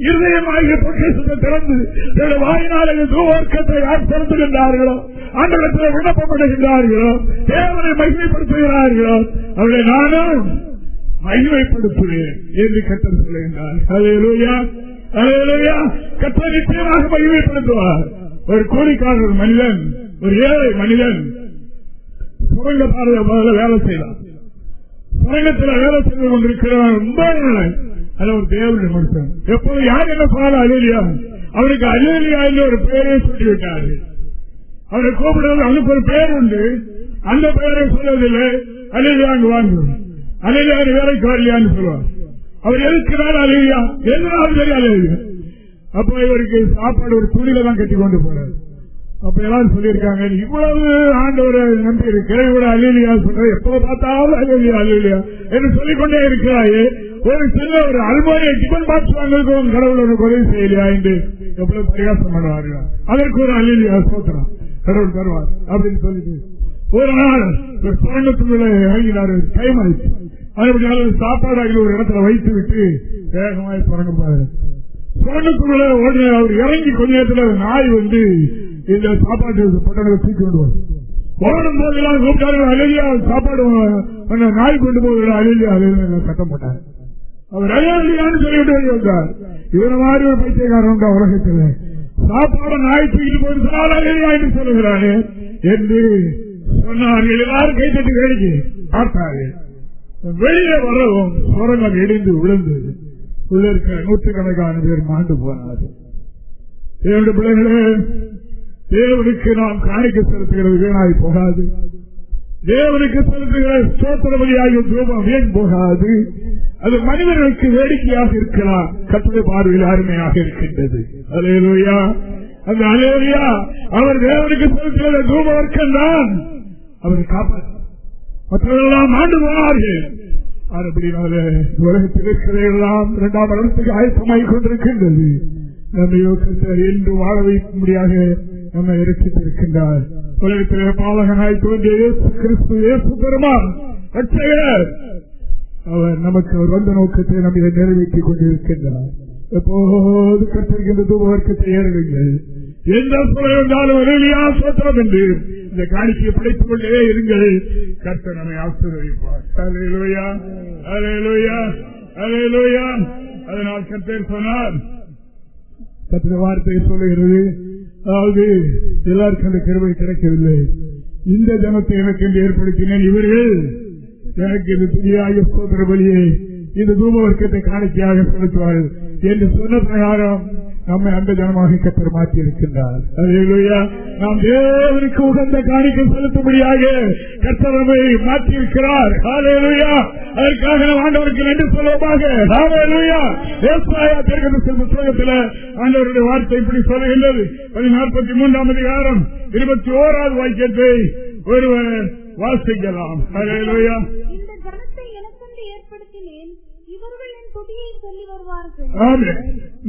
இருதயமாகிய பொக்கிசத்தை திறந்து தன்னுடைய வாயினாலே தூவர்க்கத்தை யார் திறந்துகின்றார்களோ ஆண்டவரத்தில் விண்ணப்பப்படுகின்றார்களோ தேவனை மகிமைப்படுத்துகிறார்களோ அவர்களை நானும் மகிமைப்படுத்துவேன் என்று கத்தர் சொல்லுகின்றார். அலையலூயா நிச்சயமாக மகிமைப்படுத்துவார். ஒரு கோடிக்காரர் மனிதன் ஒரு ஏழை மனிதன் சுரங்க பாதைய வேலை செய்யலாம் சுரங்கத்தில் வேலை செய்து கொண்டிருக்கிறார் ரொம்ப அது ஒரு தேவனுடைய மனுஷன். எப்போது யார் என்ன பாட அலுவலியா அவருக்கு அலுவலியா என்று ஒரு பெயரை சொல்லிவிட்டார்கள் அவரை கூப்பிடுவது அவனுக்கு ஒரு பெயர் உண்டு. அந்த பெயரை சொல்வதில்லை. அலேலியா அங்கு வாங்குவோம் அலேலியா வேலைக்கு வரலையான்னு சொல்லுவார் அவர் எதுக்குனாலும் அலேலியா எதுனாலும் சரி அலேலியா அப்ப இவருக்கு சாப்பாடு ஒரு துணியில தான் கட்டி கொண்டு போறாரு. அப்ப எல்லாரும் சொல்லியிருக்காங்க இவ்வளவு ஆண்டவரை நம்பி இருக்கிறேன் இவ்வளவு அலிலியா சொல்ற எப்போ பார்த்தாலும் அலுவலியா அலிலியா என்று சொல்லிக்கொண்டே இருக்கிறாயே. ஒரு சின்ன ஒரு அல்மாரியை டிபன் பாக்ஸ் வாங்குறதுக்கு கடவுள் உனக்கு உதவி செய்யலையா என்று எவ்வளவு பிரயாசம் பண்ணுவார்கள்? அதற்கு ஒரு அலிலியா சோத்திரம். கடவுள் தருவார் அப்படின்னு சொல்லிட்டு ஒரு நாள் ஒரு சுரங்கத்துக்குள்ள இறங்கினார் டைம் ஆயிடுச்சு மறுபடியும் சாப்பாடு ஆகிய ஒரு இடத்துல வைத்து விட்டு வேகமாய் சுரங்கம் பாரு சுரங்கத்துக்குள்ள உடனே அவர் இறங்கி கொஞ்ச நேரத்தில் நாய் வந்து இந்த சாப்பாட்டு பட்டணத்தை தூக்கி கொண்டு வரும். ஓடும் போதெல்லாம் கூப்பிட்டாரு அழகியா சாப்பாடு நாய் கொண்டு போகிற அழகியா அழகியா சட்டம் போட்டார். அவர் அழகியான்னு சொல்லிட்டு வந்தார். இவர மாதிரி ஒரு பைத்தியக்காரன் உலகத்தில். சாப்பாடு நாய் தூக்கிட்டு போது சொன்னால் அழகியா என்று சொல்லுகிறாரு என்று சொன்னார்கள் எல்லாரும் கைத்தட்டு வேடிக்கை பார்த்தார்கள். வெளியே வரவும் சுரங்கம் இடிந்து விழுந்தது உள்ள இருக்கிற நூற்றுக்கணக்கான பேர் மாண்டு போனார்கள். தேவனுடைய பிள்ளைகளே தேவனுக்கு நாம் காணிக்க செலுத்துகிறது வீணாய் போகாது. தேவனுக்கு செலுத்துகிற ஸ்தோத்திரபதியாகிய தூபம் வீண் போகாது? அது மனிதர்களுக்கு வேடிக்கையாக இருக்கலாம். கட்டுரை பார்வையில் அருமையாக இருக்கின்றது. அலேலுயா அந்த அலேலியா அவர் தேவனுக்கு செலுத்துகிற தூப வர்க்கம் தான் அவரை காப்பாற்ற மற்றவர்களெல்லாம் ஆண்டு போனார்கள் அப்படினால உலகத்தில் இருக்கிறதெல்லாம் இரண்டாம் வருடத்துக்கு ஆயத்தமாகிக் கொண்டிருக்கின்றது. நம்மை யோசித்தார் என்று வாழ வைக்கும்படியாக நம்மை இரட்சித்திருக்கின்றார். உலகத்திலே பாலகனாய் தோன்றிய இயேசு கிறிஸ்து இயேசு பெருமான் அவர் நமக்கு அவர் வந்த நோக்கத்தை நம்ம இதை நிறைவேற்றிக் கொண்டிருக்கின்றார். எப்போது கற்றிருக்கின்ற தூபவர்க்கத்தை ஏறுவீங்கள் எந்த சூழல் இருந்தாலும் என்று இந்த காணிக்கையை படைத்துக் கொண்டே இருங்கள். கர்த்தர் நம்மை ஆசீர்வதிப்பார். அலையலோயா அலையலோயா அலையலோயா அதனால் கர்த்தர் சொன்னார் கத்திர வார்த்தை சொல்லுகிறது அதாவது எல்லாருக்கும் அந்த கருவை கிடைக்கவில்லை. இந்த ஜனத்தை எனக்கு என்று ஏற்படுத்தினேன் இவர்கள். எனக்கு இது புதிய சோதர பலியை இந்த தூப வர்க்கத்தை காணிக்கையாக செலுத்துவார்கள். என்று சொன்ன பிரகாரம் நம்மை அந்த ஜனமாக கத்தர் மாற்றி இருக்கின்றார். நாம் தேவனுக்கு உகந்த காணிக்கை செலுத்தும்படியாக கத்தர் நம்மை மாற்றி இருக்கிறார் அதற்காக நாம் ஆண்டவருக்கு நன்றி சொல்வதாக புத்தகத்தில் ஆண்டவருடைய வார்த்தை இப்படி சொல்லுகின்றது. நாற்பத்தி மூன்றாம் அதிகாரம் இருபத்தி ஓராவது வாக்கியத்தை ஒருவர் வாசிக்கலாம் அலையலுயா இந்த ஜனத்தை எனக்கென்று ஏற்படுத்தினேன் இவர்கள் என் துதியை சொல்லி வருவார்கள்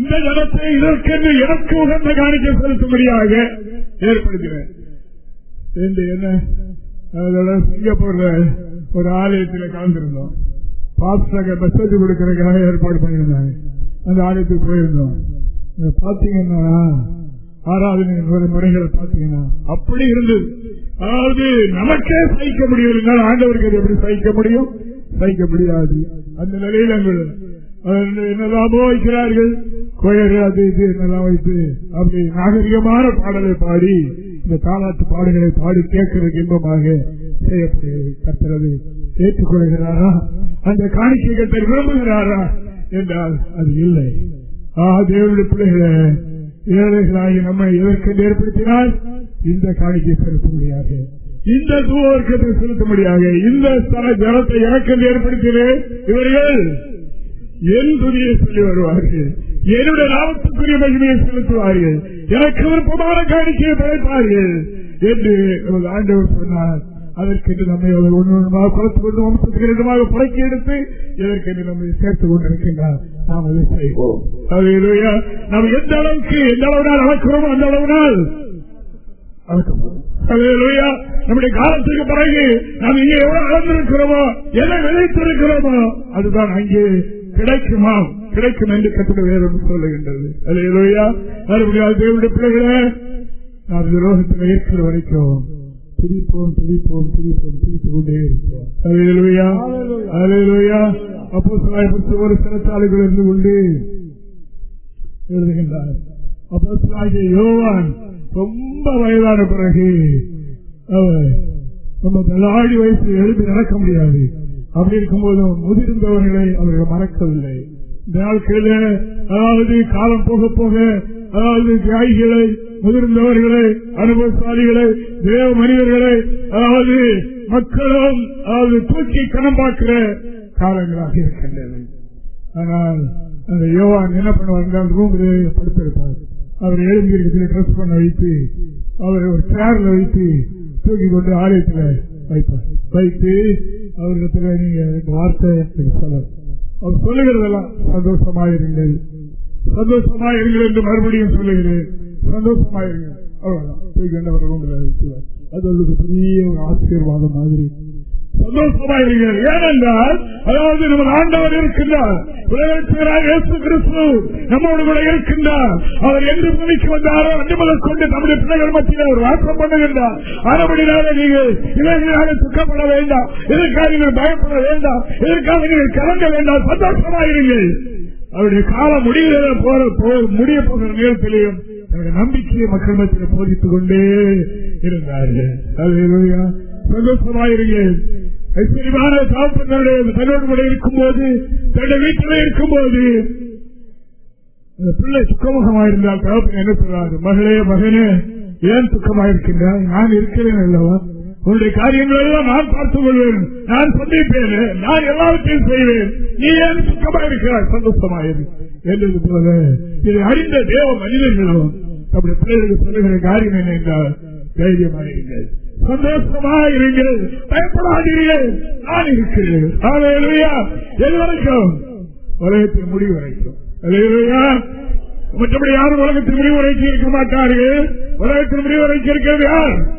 இந்த இடத்தை இதற்கென்று எனக்கு உகந்த காணிக்க செலுத்தும்படியாக ஏற்படுத்தினேன் என்ன? சிங்கப்பூர்ல ஒரு ஆலயத்தில் கலந்திருந்தோம். பாஸ்டாக மெசேஜ் கொடுக்கறதுக்காக ஏற்பாடு பண்ணியிருந்தாங்க. அந்த ஆலயத்துக்கு போயிருந்தோம். பாத்தீங்கன்னா ஆராதனை முறைகளை பாத்தீங்கன்னா அப்படி இருந்தது. அதாவது நமக்கே சகிக்க முடியவில்லை. ஆண்டவருக்கு எப்படி சகிக்க முடியும்? சகிக்க முடியாது. அந்த நிலையில் என்னெல்லாம் வைக்கிறார்கள் கோயர் அது இது என்னெல்லாம் வைத்து அப்படி நாகரிகமான பாடலை பாடி இந்த தாலாட்டு பாடல்களை பாடி கேட்கறதுக்கு இன்பமாக செய்யப்படுகிறது. கத்துறது ஏற்றுக்கொள்கிறாரா அந்த காணிக்கைகளை விரும்புகிறாரா? என்றால் அது இல்லை. ஆ தேவனுடைய பிள்ளைகளை ஏழைகளாகி நம்மை எதற்கு ஏற்படுத்தினால் இந்த காணிக்கை செலுத்த முடியாது இந்த தூவர்க்கத்தை செலுத்த முடியாது இந்த ஸ்தல ஜலத்தை எனக்கு ஏற்படுத்தினேன்? இவர்கள் என் துணியை சொல்லி வருவார்கள். என்னுடைய லாபத்துக்குரிய மகிமையை செலுத்துவார்கள். எனக்கு விருப்பமான காணிக்கையை படைப்பார்கள் என்று ஆண்டவர் சொன்னார். அதற்கென்று நம்மை அவர் ஒன்று ஒன்றுமாக குறைத்து கொண்டு வம்சத்துக்கு இரண்டுமாக புறக்கி எடுத்து இதற்கென்று நம்மை சேர்த்துக் கொண்டிருக்கின்றார். நாம் அதை செய்வோம். நாம் எந்த அளவுக்கு எந்த அளவு நாள் அளக்கிறோமோ அந்த அளவு நாள் நம்முடைய காலத்துக்கு பிறகு நாம் இங்கே எவ்வளவு அளந்திருக்கிறோமோ எதை விதைத்திருக்கிறோமோ அதுதான் அங்கே கிடைக்குமா? கிடைக்கும் என்று கட்டுட வேறும் சொல்லுகின்றது. அலையா மறுபடியும் தேவனுடைய பிள்ளைகளே நாம் விரோகத்தில் இருக்கிற வரைக்கும் துடிப்போம் துடிப்போம் துடிப்போம் துடித்துக் கொண்டே இருப்போம். அலையா அலையா அப்போ ஒரு சிறச்சாலைகள் இருந்து கொண்டு எழுதுகின்றார். அப்போ யோவான் ரொம்ப வயதான பிறகு அவர் நம்ம தள்ளாடி வயசு எழுதி நடக்க முடியாது. அப்படி இருக்கும்போது முதிர்ந்தவர்களை அவர்கள் மறக்கவில்லை. இந்த நாட்களில் அதாவது காலம் போக போக அதாவது தியாகிகளை முதிர்ந்தவர்களை அனுபவசாலிகளை தேவ மனிதர்களை அதாவது மக்களும் அதாவது தூக்கி கணம் பார்க்கிற காலங்களாக இருக்கின்றன. ஆனால் அந்த யோவான் என்ன பண்ணுவார் ரூமிலே படுத்திருப்பார். அவர் எழுந்திருக்கிறதுல ட்ரெஸ் பண்ண வைத்து அவரை ஒரு சேர்ல வைத்து தூக்கி கொண்டு ஆலயத்தில் வைத்து அவரிடத்துல நீங்க வார்த்தை சொல்ல அவர் சொல்லுகிறதெல்லாம் சந்தோஷமாயிருங்கள். சந்தோஷமாயிருங்கள் என்று மறுபடியும் சொல்லுகிறேன். சந்தோஷமாயிருங்கள். அவ்வளவுதான். அது அவருக்கு பெரிய ஒரு ஆசீர்வாதம் மாதிரி. சந்தோஷமா இருக்கிறது ஏனென்றால் அதாவது நம்ம ஆண்டவர் இருக்கின்றார். இயேசு கிறிஸ்து நம்மோடு கூட இருக்கின்றார். அவர் எந்த பூமிக்கு வந்தாரோ அன்று முதல் கொண்டு நம்முடைய பிள்ளைகள் மத்தியில் அவர் வாசம் பண்ணுகின்றார். ஆனபடினால நீங்கள் இளைஞராக துக்கப்பட வேண்டாம். இதற்காக நீங்கள் பயப்பட வேண்டாம்? இதற்காக நீங்கள் கலங்க வேண்டாம்? சந்தோஷமாயிருங்கள் அவருடைய காலம் முடிகிற போற முடிய போகிற நேரத்திலேயும் நம்பிக்கையை மக்கள் மத்தியில் போதித்துக் கொண்டே இருந்தார்கள். சந்தோஷமாயிருங்கள். ஐஸ்வர்யமான தாழ்த்தங்களுடைய தன்னோடு கூட இருக்கும்போது தன்னுடைய வீட்டில் இருக்கும்போது அந்த பிள்ளை சுக்கமுகமாயிருந்தால் தகப்பன் என்ன சொல்றாரு? மகளே மகனே ஏன் துக்கமாயிருக்கின்றாய்? நான் இருக்கிறேன் அல்லவா? உன்னுடைய காரியங்கள் எல்லாம் நான் பார்த்துக் கொள்வேன். நான் சந்திப்பேன். நான் எல்லாவற்றையும் செய்வேன். நீ ஏன் துக்கமாயிருக்கிறாய்? சந்தோஷமாயிரு. என்றது போல? இதை அறிந்த தேவ மனிதர்களும் நம்முடைய பிள்ளைகளுக்கு சொல்லுகிற காரியம் என்ன என்றால் தைரியமாயிருங்கள். சந்தோஷமாக இருங்கள் பயப்படாதீர்கள். நான் இருக்கிறேன். எது வரைக்கும் உலகத்தின் முடிவு வரைக்கும். மற்றபடி யாரும் உலகத்தின் முடிவு வரைக்கும் இருக்க மாட்டார்கள். உலகத்தின் முடிவு வரைக்கும் இருக்கிறது யார்?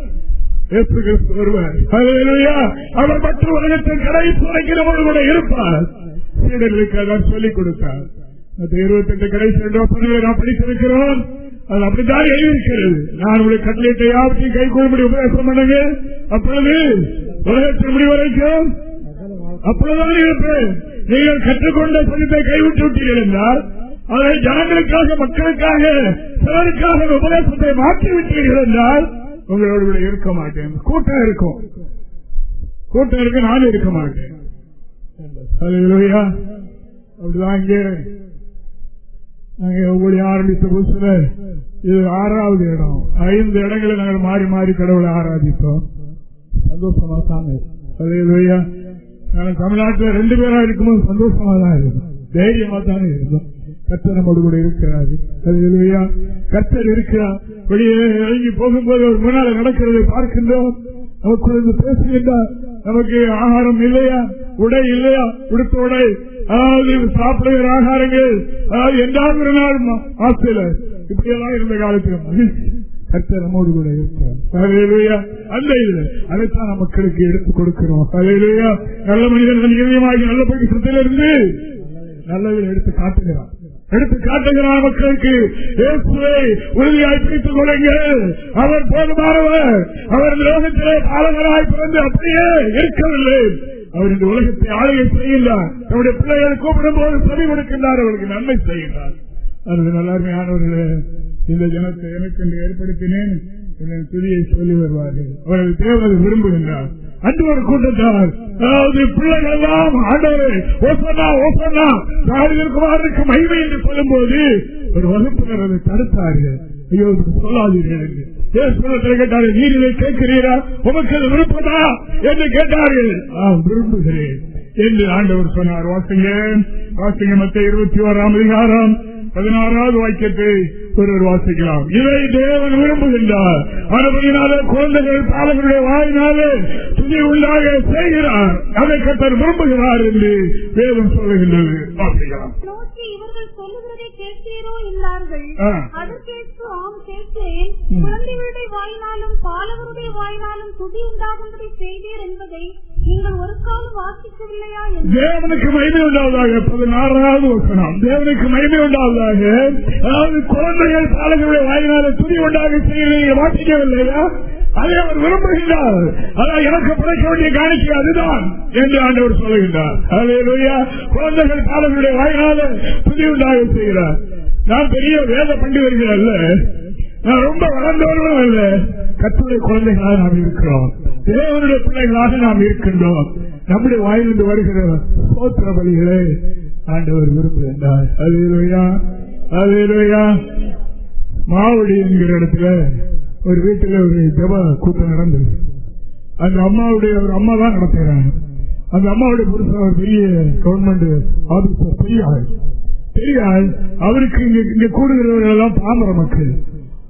அவர் மற்ற உலகத்தின் கடைசி வரைக்கிறவர்கள் கூட இருப்பார். சீடர்களுக்கு அதான் சொல்லிக் கொடுத்தார். இருபத்தி எட்டு கடைசி ரெண்டு நாம் படித்திருக்கிறோம். அது அப்படித்தான் எழுதியிருக்கிறது. நான் உடைய கட்டளையத்தை யாவற்றையும் கை கூறும்படி உபதேசம் பண்ணுங்க. அப்பொழுது முடி வரைக்கும் அப்பொழுதுதான் இருப்பேன். நீங்கள் கற்றுக்கொண்ட சங்கத்தை கைவிட்டு விட்டீர்கள் என்றால் அதை ஜனங்களுக்காக மக்களுக்காக சிலருக்காக உபதேசத்தை மாற்றி விட்டீர்கள் என்றால் உங்களோட கூட இருக்க மாட்டேன். கூட்டம் இருக்கும். கூட்டம் இருக்கு நானும் இருக்க மாட்டேன். அப்படிதான் இங்கே நாங்க உங்களுடைய ஆரம்பித்த புதுசுல இது ஆறாவது இடம். ஐந்து இடங்களை நாங்கள் மாறி மாறி கடவுளை ஆராதித்தோம். சந்தோஷமா தாங்க. நாங்கள் தமிழ்நாட்டில் ரெண்டு பேரா இருக்கும்போது சந்தோஷமா தான் இருந்தோம். தைரியமா தானே இருந்தோம். கத்தர் நம்மோடு கூட இருக்கிறாரு. கத்தர் இருக்கிறார். வெளியே இறங்கி போகும்போது ஒரு முன்னால் நடக்கிறதை பார்க்கின்றோம். நமக்கு பேசுகின்றார். நமக்கு ஆகாரம் இல்லையா? உடை இல்லையா? உடுத்த உடை. அதாவது சாப்பிடுகிற ஆகாரங்கள். அதாவது என்றாவது ஒரு நாள் ஆசையில. இப்படியெல்லாம் இருந்த காலத்தில் மகிழ்ச்சி கர்த்தர் நம்மோடு கூட இருக்கிறார். அந்த இதுல அதைத்தான் மக்களுக்கு எடுத்து கொடுக்கிறோம். அதையிலேயா நல்ல மனிதன் இதயமாகி நல்ல பட்சத்திலிருந்து நல்லதில் எடுத்து காட்டுகிறார் எடுத்து காட்டுகிறார் மக்களுக்கு. இயேசுவை உறுதியாய் பிடித்துக் கொள்ளுங்கள். அவர் போதுமானவர். அவர் லோகத்திலே பாலகராய் பிறந்து அப்படியே இருக்கவில்லை. அவர் இந்த உலகத்தை ஆளுகை செய்கின்றார் நம்முடைய பிள்ளைகளை கூப்பிடும் போது செவி கொடுக்கின்றார். அவருக்கு நன்மை செய்கின்றார் அது நல்லாருமையானவர்களே இந்த ஜனத்தை எனக்கு என்று ஏற்படுத்தினேன். துதியை சொல்லி வருவார்கள். அவர்கள் தேவதை விரும்புகின்றார். அன்று ஒரு கூட்டத்தார் அதாவது பிள்ளைகள் எல்லாம் ஆண்டவரே ஓசனா ஓசனா குமாருக்கு மகிமை என்று சொல்லும் போது ஒரு வகுப்பினர் அதை தடுத்தார்கள். ஐயோ சொல்லாதீர்கள் என்று. கேட்டார்கள் நீர் இதை கேட்கிறீரா? உமக்கு விருப்பதா என்று கேட்டார்கள். விரும்புகிறேன் என்று ஆண்டவர் சொன்னார். வாசிங்க. வாசிங்க மத்த இருபத்தி ஓராம் அதிகாரம் பதினாறாவது வாக்கியத்தை ஒருவர் வாசிக்கலாம். இதை தேவன் விரும்புகின்றார். மறுபடியினால குழந்தைகள் பாலங்களுடைய வாயினாலே துணி உள்ளாக செய்கிறார். அதை கத்தர் விரும்புகிறார் என்று தேவன் சொல்லுகின்றது. வாசிக்கலாம். என்றார்கள் ஆ. அதற்கேற்று ஆம் கேட்கிறேன். குழந்தைகளுடைய வாயினாலும் பாலகருடைய வாயினாலும் துதி உண்டாகும்படி செய்தீர் என்பதை நீங்கள் ஒரு காலம் வாசிக்கவில்லையா என்று தேவனுக்கு மகிமை உண்டாவதாக. பதினாறாவது வசனம். தேவனுக்கு மகிமை உண்டாவதாக. அதாவது குழந்தைகள் பாலங்களுடைய வாயினால துணி உண்டாக செய்ய வாசிக்கவில்லையா? அதை அவர் விரும்புகின்றார். அதான் எனக்கு படைக்க வேண்டிய காணிக்கை அதுதான் என்று ஆண்டவர் சொல்லுகின்றார். குழந்தைகள் பாலங்களுடைய வாயினால துணி உண்டாக செய்கிறார். நான் பெரிய வேத பண்டிதர்கள் அல்ல. நான் ரொம்ப வளர்ந்தவர்களும் அல்ல. கத்துடைய குழந்தைகளாக நாம் இருக்கிறோம். தேவனுடைய பிள்ளைகளாக நாம் இருக்கின்றோம். நம்முடைய வாயிலிருந்து வருகிற சோத்திர பலிகளை ஆண்டவர் விரும்புகின்றார் அலையிலோயா அலையிலோயா மாவடி என்கிற இடத்துல ஒரு வீட்டில் ஒரு ஜப கூட்டம் நடந்தது. அந்த அம்மாவுடைய ஒரு அம்மா தான் நடத்துகிறாங்க. அந்த அம்மாவுடைய புருஷன் பெரிய கவர்மெண்ட் ஆபீசர் பெரிய ஆள். பெரிய அவருக்கு இங்க இங்க கூடுகிறவர்கள் எல்லாம் பாமர மக்கள்?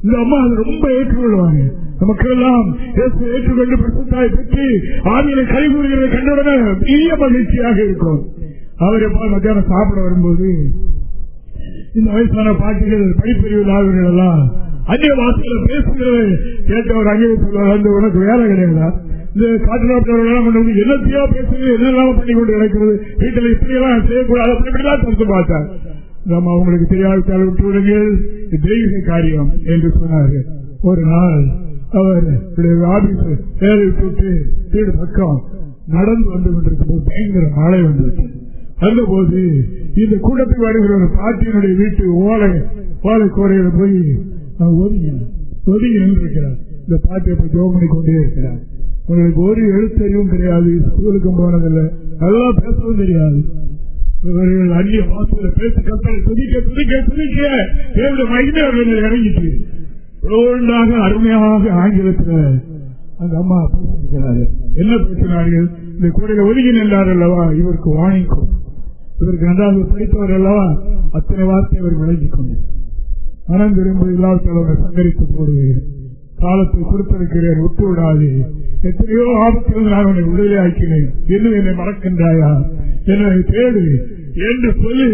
இந்த அம்மா அதை ரொம்ப ஏற்றுக்கொள்வாங்க. நமக்கு எல்லாம் ஏற்றுக்கொண்டு பிரசத்தாய் பெற்று ஆவியில கை கூறுகிறத கண்டவுடனே பெரிய மகிழ்ச்சியாக இருக்கும். அவர் எப்ப மத்தியானம் சாப்பிட வரும்போது இந்த வயசான பாட்டிகள் படிப்பறிவில் ஆளுநர்கள் எல்லாம் அந்நிய வாசல பேசுகிறது கேட்டவர் அங்கே சொல்வார் உனக்கு வேலை கிடையாதா? இந்த காட்டுநாட்டவர்கள் என்னத்தையோ பேசுறது என்னெல்லாம் பண்ணி கொண்டு கிடைக்கிறது? வீட்டில் இப்படியெல்லாம் செய்யக்கூடாது. அப்படி தடுத்து பார்த்தார். நாம் அவங்களுக்கு தெரியாவிட்டால் விட்டு விடுங்கள். தெய்வீக காரியம் என்று சொன்னார்கள். ஒரு நாள் அவர் ஆபீஸ் வேலை போட்டு வீடு பக்கம் நடந்து வந்து கொண்டிருக்கும் போது பயங்கர மழை வந்துவிட்டது அந்த போது இந்த கூட்டத்தில் வருகிற ஒரு பாட்டியினுடைய வீட்டு ஓலை ஓலை கோரையில போய் ஒதுங்க ஒதுங்கி நின்றிருக்கிறார். இந்த பாட்டியை போய் ஜோமணி கொண்டே இருக்கிறார். உங்களுக்கு ஒரு எழுத்தறிவும் கிடையாது. ஸ்கூலுக்கும் போனதில்லை. நல்லா பேசவும் தெரியாது. இவர்கள் அந்நிய வாசல பேசி கத்தல் துதிக்க துதிக்க துதிக்க தேவைய மகிமை அவர்கள் இறங்கிட்டு ஒன்றாக அருமையாக ஆங்கிலத்தில் அந்த அம்மா பேசியிருக்கிறாரு என்ன பேசினார்கள்? இந்த கூடையில ஒதுங்கி நின்றார் அல்லவா இவருக்கு வாங்கிக்கும் இவருக்கு நன்றாக படித்தவர் அல்லவா? அத்தனை வார்த்தை இவர் விளங்கிக் கொண்டு. மனம் திரும்ப இல்லாத சங்கரித்து போடுவேன் காலத்தை கொடுத்திருக்கிறேன் விட்டு விடாது எத்தனையோ ஆபத்தில் நான் உன்னை விடுதலை ஆக்கினேன். இன்னும் என்னை மறக்கின்றாயா? என்னை தேடு என்று சொல்லி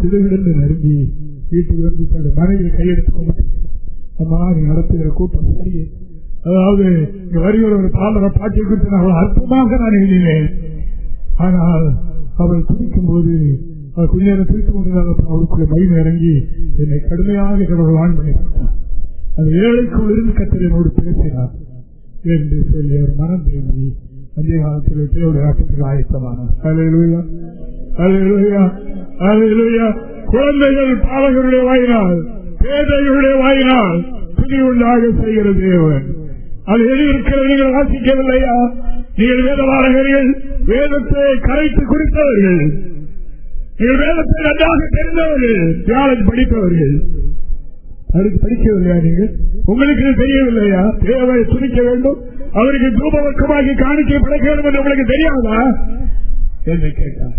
சிறுவிலிருந்து நறுங்கி வீட்டுக்கு வந்து தன்னுடைய மனைவியை கையெடுத்து கொண்டு அம்மா நீ நடத்துகிற கூட்டம் சரியே. அதாவது இங்க ஒரு பாலர பாட்டியை குறித்து நான் அற்புதமாக நான் எழுதினேன். ஆனால் அவள் துடிக்கும் போது அவள் நேரம் திருத்து கொண்டதாக அவளுக்குள்ள மயில் இறங்கி என்னை கடுமையாக கடவுள் வான் பண்ணிவிட்டார் அந்த ஏழைக்குள் இருந்து கத்திரனோடு பேசினார். என்று சொல்லி அவர் மனம் திரும்பி அந்த காலத்தில் தேவைய ஆட்டத்துக்கு ஆயத்தமானார் அலையிலுயா அலையிலுயா அலையிலுயா குழந்தைகள் பாலகருடைய வாயினால் பேதைகளுடைய வாயினால் துணி உண்டாக செய்கிற தேவன். அது எழுதியிருக்கிறது நீங்கள் வாசிக்கவில்லையா? நீங்கள் வேதவாரகர்கள் வேதத்தை கரைத்து குறித்தவர்கள். நீங்கள் வேதத்தை நன்றாக தெரிந்தவர்கள் தியானம் படித்தவர்கள். அதுக்கு படிக்கவில்லையா நீங்கள்? உங்களுக்கு தெரியவில்லையா? தேவை துணிக்க வேண்டும். அவருக்கு தூபவக்கமாகி காணிக்கை படைக்க வேண்டும் என்று உங்களுக்கு தெரியாதா? என்று கேட்டார்.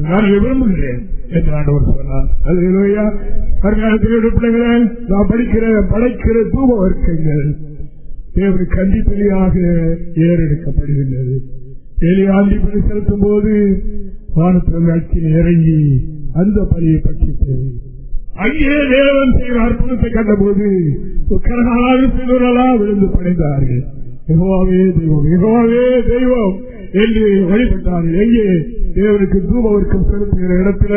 நான் விரும்புகிறேன் என்று ஆண்டவர் சொன்னார். அது இல்லையா வருங்காலத்தில் பிள்ளைகளை நான் படிக்கிற படைக்கிற தூப வர்க்கங்கள் தேவன் கண்டிப்படியாக ஏறெடுக்கப்படுகின்றது. ஏழி பணி செலுத்தும் போது வானத்தில் அச்சில் இறங்கி அந்த பணியை பற்றித்தது அங்கே தேவன் செய்கிற அற்புதத்தை கண்டபோது கரகாலாக சிறுவர்களா விழுந்து படைந்தார்கள். மிகவாவே தெய்வம் மிகவாவே தெய்வம் என்று வழிபட்டார்கள் எங்கே? தேவனுக்கு தூபவர்க்கம் செலுத்துகிற இடத்துல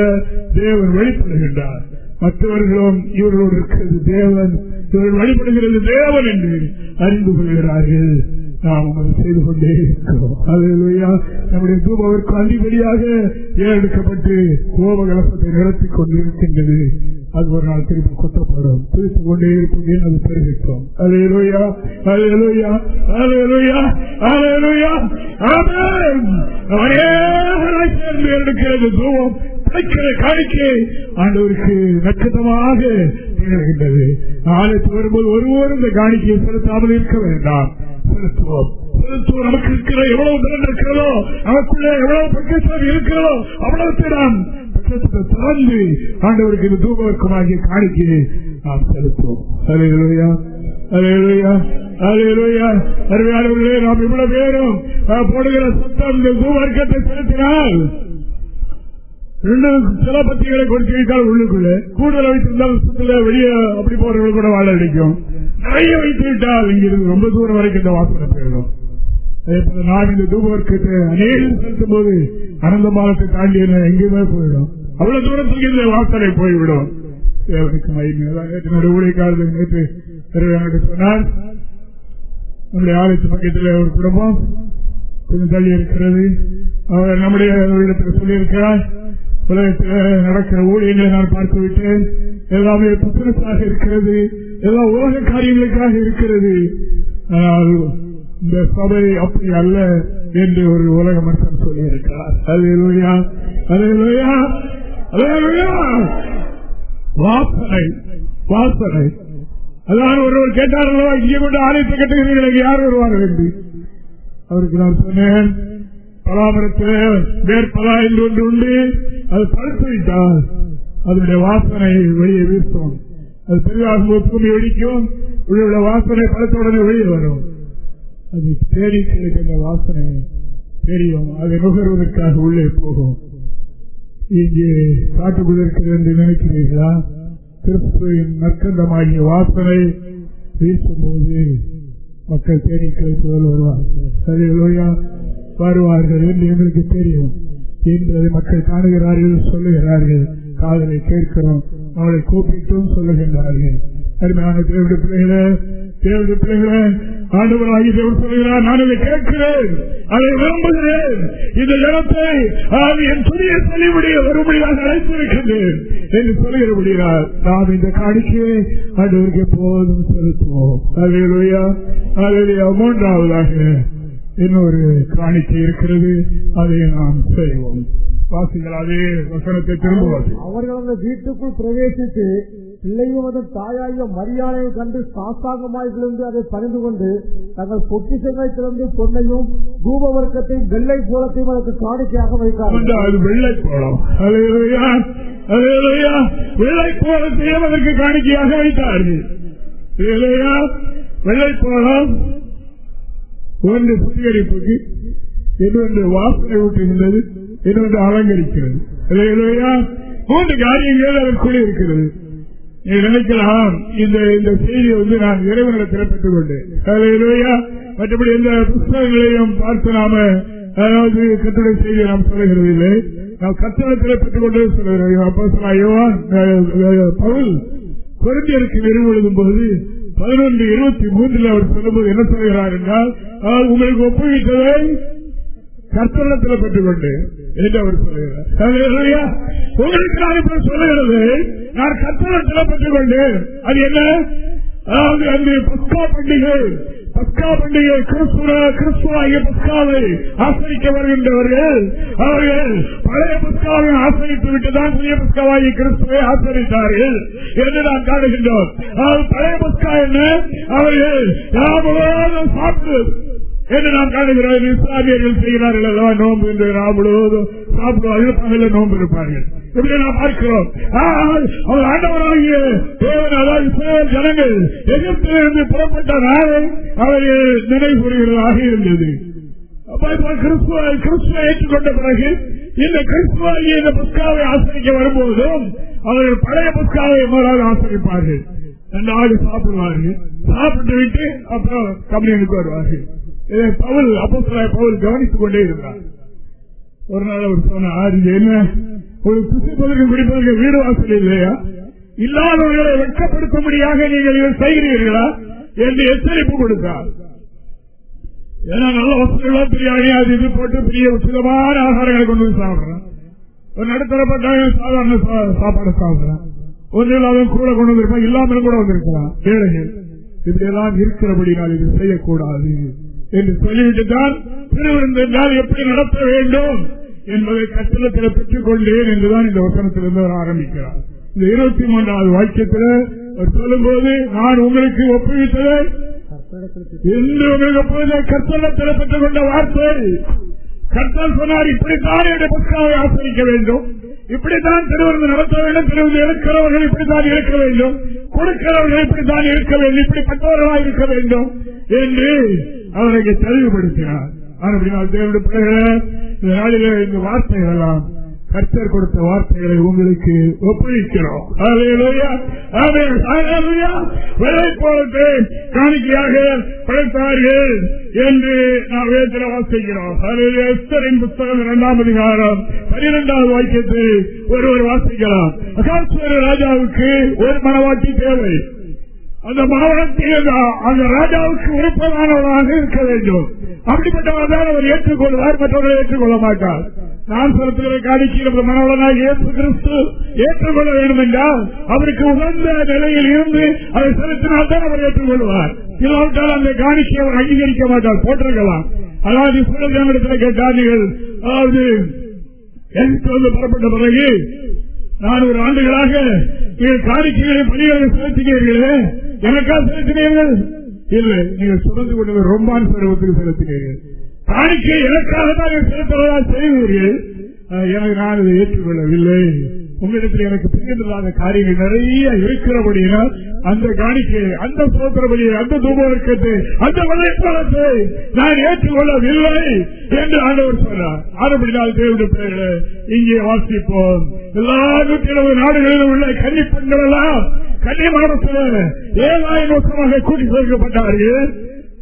தேவன் வழிபடுகின்றார். மற்றவர்களும் இவர்களோடு இருக்கிறது. தேவன் இவர்கள் வழிபடுகிறது தேவன் என்று அறிந்து கொள்கிறார்கள். நாம் அதை செய்து கொண்டே இருக்கிறோம். அதுயா நம்முடைய தூபவர்க்கு அதிபடியாக ஏறெடுக்கப்பட்டு கோபகலசத்தை நிறுத்திக் கொண்டிருக்கின்றது. அது ஒரு நாள் திருப்பி கொட்டப்படும் பிரித்து கொண்டே இருப்பேன் அது தெரிவிக்கும் அலையலுயா அலையலுயா அலையலுயா அலையலுயா சேர்ந்து எடுக்கிறது தூவம் கிடைக்கிற காணிக்கை ஆண்டவருக்கு நட்சத்திரமாக திகழ்கின்றது. ஆலயத்து வரும்போது ஒருவரும் இந்த காணிக்கையை செலுத்தாமல் இருக்க வேண்டாம். செலுத்துவோம். செலுத்துவோம். நமக்கு இருக்கிற எவ்வளவு திறன் இருக்கிறதோ நமக்குள்ள எவ்வளவு பக்கத்தில் இருக்கிறதோ அவ்வளவு நாம் திறந்து ஆண்டவருக்கு இது தூபவர்க்கமாகிய காணிக்கையை நாம் செலுத்துவோம். அலையா அலையா அலையா அருமையாளர்களே நாம் இவ்வளவு பேரும் போடுகிற சத்தம் இந்த தூபவர்க்கத்தை செலுத்தினால் ரெண்டு சில கொடுத்து வைத்தால் உள்ளுக்குள்ள. கூடுதல் வைத்திருந்தால் வெளியே அப்படி போறவர்கள் கூட வாழ அடிக்கும் நிறைய வைத்து விட்டால் இங்கிருந்து ரொம்ப தூரம் வரைக்கும் இந்த வாசனை போயிடும் நான் இந்த தூபவர்க்கத்தை அநேகம் செலுத்தும் போது அனந்த மாதத்தை தாண்டி எங்கேயுமே போயிடும். அவ்வளவு தூரத்துக்கு இந்த வாசனை போய்விடும். தேவனுக்கு என்னுடைய ஊழியக்காரர்கள் நேற்று சொன்னார். நம்முடைய ஆலயத்து பக்கத்தில் ஒரு குடும்பம் கொஞ்சம் தள்ளி இருக்கிறது. அவர் நம்முடைய இடத்தில் சொல்லியிருக்கிறார். உலகத்தில் நடக்கிற ஊழியர்களை நான் பார்த்து விட்டேன் எல்லாமே புத்தகத்தாக இருக்கிறது. எல்லாம் உலக காரியங்களுக்காக இருக்கிறது. ஆனால் இந்த சபை அப்படி அல்ல என்று ஒரு உலக மனுஷன் சொல்லியிருக்கிறார். அது இல்லையா அது இல்லையா வாசனை. வாசனை அதான் ஒருவர் கேட்டார்களோ? இங்கே கொண்டு ஆலயத்தை கட்டுகிறீர்கள்? யார் வருவார்கள் என்று? அவருக்கு நான் சொன்னேன் பலாமரத்தில் வேர்பலா என்று ஒன்று உண்டு. அது பழுத்து விட்டால் அதனுடைய வாசனை வெளியே வீசும். அது பெரிதாக ஒப்புமை வெடிக்கும். உள்ள வாசனை பழுத்த உடனே வெளியே வரும். அது தேடி கிடைக்கின்ற வாசனை தெரியும் அதை நுகர்வதற்காக உள்ளே போகும். இங்கே காட்டுக்குள் இருக்கிறது என்று நினைக்கிறீர்களா? கிறிஸ்துவின் நற்கந்தமாகிய வாசனை வீசும்போது மக்கள் தேடி கிடைப்பதில் வருவார்கள். சரியா வருவார்கள் என்று எங்களுக்கு தெரியும். என்பதை மக்கள் காணுகிறார்கள் சொல்லுகிறார்கள். காதலை கேட்கிறோம் அவளை கூப்பிட்டும் சொல்லுகின்றார்கள். அருமையான தேவடைய பிள்ளைகளே தேவடைய பிள்ளைகளே ஆண்டவராகி தேவன் சொல்லுகிறார் நான் இதை கேட்கிறேன் அதை விரும்புகிறேன் இந்த இடத்தை என் புதிய செல்லிபடிய வரும்படியாக அழைத்திருக்கின்றேன் என்று சொல்லுகிறபடியார் நாம் இந்த காணிக்கையை ஆண்டவருக்கு எப்போதும் செலுத்துவோம். அலையிலுயா அலையிலுயா மூன்றாவதாக இன்னொரு காணிக்கை இருக்கிறது அதை நாம் செய்வோம். வாசிகள் அதே வசனத்தை திரும்புவது அவர்கள் அந்த வீட்டுக்குள் பிரவேசித்து பிள்ளையும் அதன் தாயாகிய மரியாதையை கண்டு சாஸ்தாங்கமாய் விழுந்து அதை பணிந்து கொண்டு தங்கள் பொக்கிசங்களை திறந்து பொன்னையும் தூப வர்க்கத்தையும் வெள்ளை போலத்தையும் அதற்கு காணிக்கையாக வைத்தார்கள். அது வெள்ளை அலையிலையா வெள்ளை கோலத்தையும் அதற்கு காணிக்கையாக வைத்தார்கள். வெள்ளை கோலம். ஒன்று சுத்திகரிப்புக்கு இன்னொன்று வாசனை ஊட்டுகின்றது இன்னொன்று அலங்கரிக்கிறது. இல்லையா மூன்று காரியங்கள் அதற்குள்ளே இருக்கிறது. நீ நினைக்கலாம் இந்த இந்த செய்தியை வந்து நான் இறைவனிடத்தில் பெற்றுக் கொண்டேன். மற்றபடி எந்த புத்தகங்களையும் பார்த்து நாம அதாவது கட்டுரை செய்தியை நாம் சொல்லுகிறது இல்லை. நாம் கட்டளத்தில் பெற்றுக் கொண்டே சொல்லுகிறோம். அப்போ பவுல் குழந்தையருக்கு நிறுவனம் போது பதினொன்று இருபத்தி மூன்றில் அவர் சொல்லும்போது என்ன சொல்கிறார் என்றால் உங்களுக்கு ஒப்புவித்ததை கர்த்தனத்தில் பெற்றுக்கொண்டு என்று அவர் சொல்லுகிறார். உங்களுக்கு சொல்லுகிறது நான் கர்த்தனத்தில் பெற்றுக்கொண்டேன் அது என்ன? அதாவது அந்த பஸ்கா பண்டிகை. பஸ்கா பண்டிகை கிறிஸ்துவ கிறிஸ்துவாகிய பஸ்காவை ஆசரிக்க வருகின்றவர்கள் அவர்கள் பழைய பஸ்காவை ஆசரித்து விட்டுதான் புதிய பஸ்காவாகிய கிறிஸ்துவை ஆசரித்தார்கள் என்று நாம் காணுகின்றோம். பழைய பஸ்கா என்ன? அவர்கள் சாப்பிட்டு என்று நாம் காணுகிறோம். இஸ்லாமியர்கள் செய்கிறார்கள் அல்லவா? நோன்பு என்று நாம் முழுவதும் சாப்பிடுவார்கள் பகல நோன்பு இருப்பார்கள். இப்படி நாம் பார்க்கிறோம். அவர் ஆண்டவராகிய தேவன் அதாவது இஸ்ரேல் ஜனங்கள் எகிப்திலிருந்து புறப்பட்ட நாளை அவர் நினைவுகூறுகிறதாக இருந்தது. கிறிஸ்துவ ஏற்றுக்கொண்ட பிறகு இந்த கிறிஸ்துவாகிய இந்த புஸ்காவை ஆசிரிக்க வரும்போதும் அவர்கள் பழைய புஸ்காவை முதலாவது ஆசிரிப்பார்கள். ரெண்டு ஆடு சாப்பிடுவார்கள். சாப்பிட்டு விட்டு அப்புறம் கம்பெனிக்கு வருவார்கள். இதை பவுல் அப்போ பவுல் கவனித்துக் கொண்டே இருந்தார். ஒரு நாள் அவர் சொன்னார் இது என்ன? ஒரு புசிப்பதற்கு குடிப்பதற்கு வீடு வாசல் இல்லையா? இல்லாதவர்களை வெட்கப்படுத்தும்படியாக நீங்கள் இதை செய்கிறீர்களா? என்று எச்சரிப்பு கொடுத்தார். ஏன்னா நல்ல வசதிகளோ பிரியாணி அது இது போட்டு பெரிய சுகமான ஆகாரங்களை கொண்டு வந்து சாப்பிடுறேன். ஒரு நடுத்தரப்பட்ட சாதாரண சாப்பாடு சாப்பிடுறேன். ஒன்றில் அவன் கூட கொண்டு வந்திருப்பான் இல்லாமல் கூட வந்திருக்கலாம் ஏழைகள் இப்படியெல்லாம் இருக்கிறபடி நான் இது செய்யக்கூடாது. என்று சொல்லிவிட்டு தான் திருவிருந்தால் எப்படி நடத்த வேண்டும் என்பதை கட்டளத்தில் பெற்றுக் கொண்டேன் என்றுதான் இந்த வசனத்திலிருந்து அவர் ஆரம்பிக்கிறார். இந்த இருபத்தி மூன்றாவது வாக்கியத்தில் அவர் சொல்லும்போது நான் உங்களுக்கு ஒப்புவித்ததை என்று உங்களுக்கு ஒப்புவித்த கட்டளத்தில் பெற்றுக் கொண்ட வார்த்தை. கர்த்தர் சொன்னார் இப்படித்தான் என்னுடைய பஸ்காவை ஆசிரிக்க வேண்டும். இப்படித்தான் திருவிருந்து நடத்த வேண்டும். திருவிருந்து எடுக்கிறவர்கள் இப்படித்தான் இருக்க வேண்டும். கொடுக்கிறவர்கள் இப்படித்தான் இருக்க வேண்டும். இப்படிப்பட்டவர்களாக இருக்க வேண்டும். என்று அவர்களுக்கு தெளிவுபடுத்தினார். அப்படினால் தேவனுடைய பிள்ளைகளே இந்த நாளிலே இந்த வார்த்தைகள் எல்லாம் கர்த்தர் கொடுத்த வார்த்தைகளை உங்களுக்கு ஒப்புவிக்கிறோம். காணிக்கையாக படைத்தார்கள் என்று நாம் வேதத்தில் வாசிக்கிறோம். எஸ்தரின் புத்தகம் இரண்டாம் அதிகாரம் பனிரெண்டாவது வாக்கியத்தை ஒருவர் வாசிக்கலாம். அகாஸ்வர ராஜாவுக்கு ஒரு மனவாட்டி தேவை. அந்த மனவாட்டி அந்த ராஜாவுக்கு விருப்பமானவராக இருக்க வேண்டும். அப்படிப்பட்டவர் தான் அவர் ஏற்றுக்கொள்வார் மற்றவர்களை ஏற்றுக்கொள்ள மாட்டார். நான் செலுத்துகிற காணிக்கிற மனவளனாக இயேசு கிறிஸ்து ஏற்றுக்கொள்ள வேண்டும் என்றால் அவருக்கு உகந்த நிலையில் இருந்து அதை செலுத்தினால்தான் அவர் ஏற்றுக்கொள்வார். இல்லாவிட்டால் அந்த காணிக்கை அவர் அங்கீகரிக்க மாட்டார். போட்டிருக்கலாம். அதாவது சுழல் கேட்டார் நீங்கள் அதாவது எனக்கு வந்து பெறப்பட்ட பிறகு நானூறு ஆண்டுகளாக நீங்கள் காணிக்கைகளை பணிகளை செலுத்துகிறீர்களே எனக்கா செலுத்தினீர்கள்? இல்லை நீங்கள் சுரந்து கொண்டது ரொம்பான் பருவத்துக்கு செலுத்தினீர்கள். காணிக்கை எனக்காக தான் செலுத்துவதா செய்வீர்கள் எனக்கு நான் இதை ஏற்றுக்கொள்ளவில்லை. உங்களிடத்தில் எனக்கு பிரிந்தில்லாத காரியங்கள் நிறைய இருக்கிறபடியால் அந்த காணிக்கையை அந்த சோத்திரபலியை அந்த தூபவர்க்கத்தை அந்த வலைப்பழத்தை நான் ஏற்றுக்கொள்ளவில்லை என்று ஆண்டவர் சொன்னார். ஆறுபடினால் தேவையான பிள்ளைகளை இங்கே வாசிப்போம். எல்லா நூற்றி இருபது நாடுகளிலும் உள்ள கன்னி பெண்கள் எல்லாம் கன்னி மாதத்தில் ஏழாயிரம் வருஷமாக கூட்டி சேர்க்கப்பட்டார்கள்.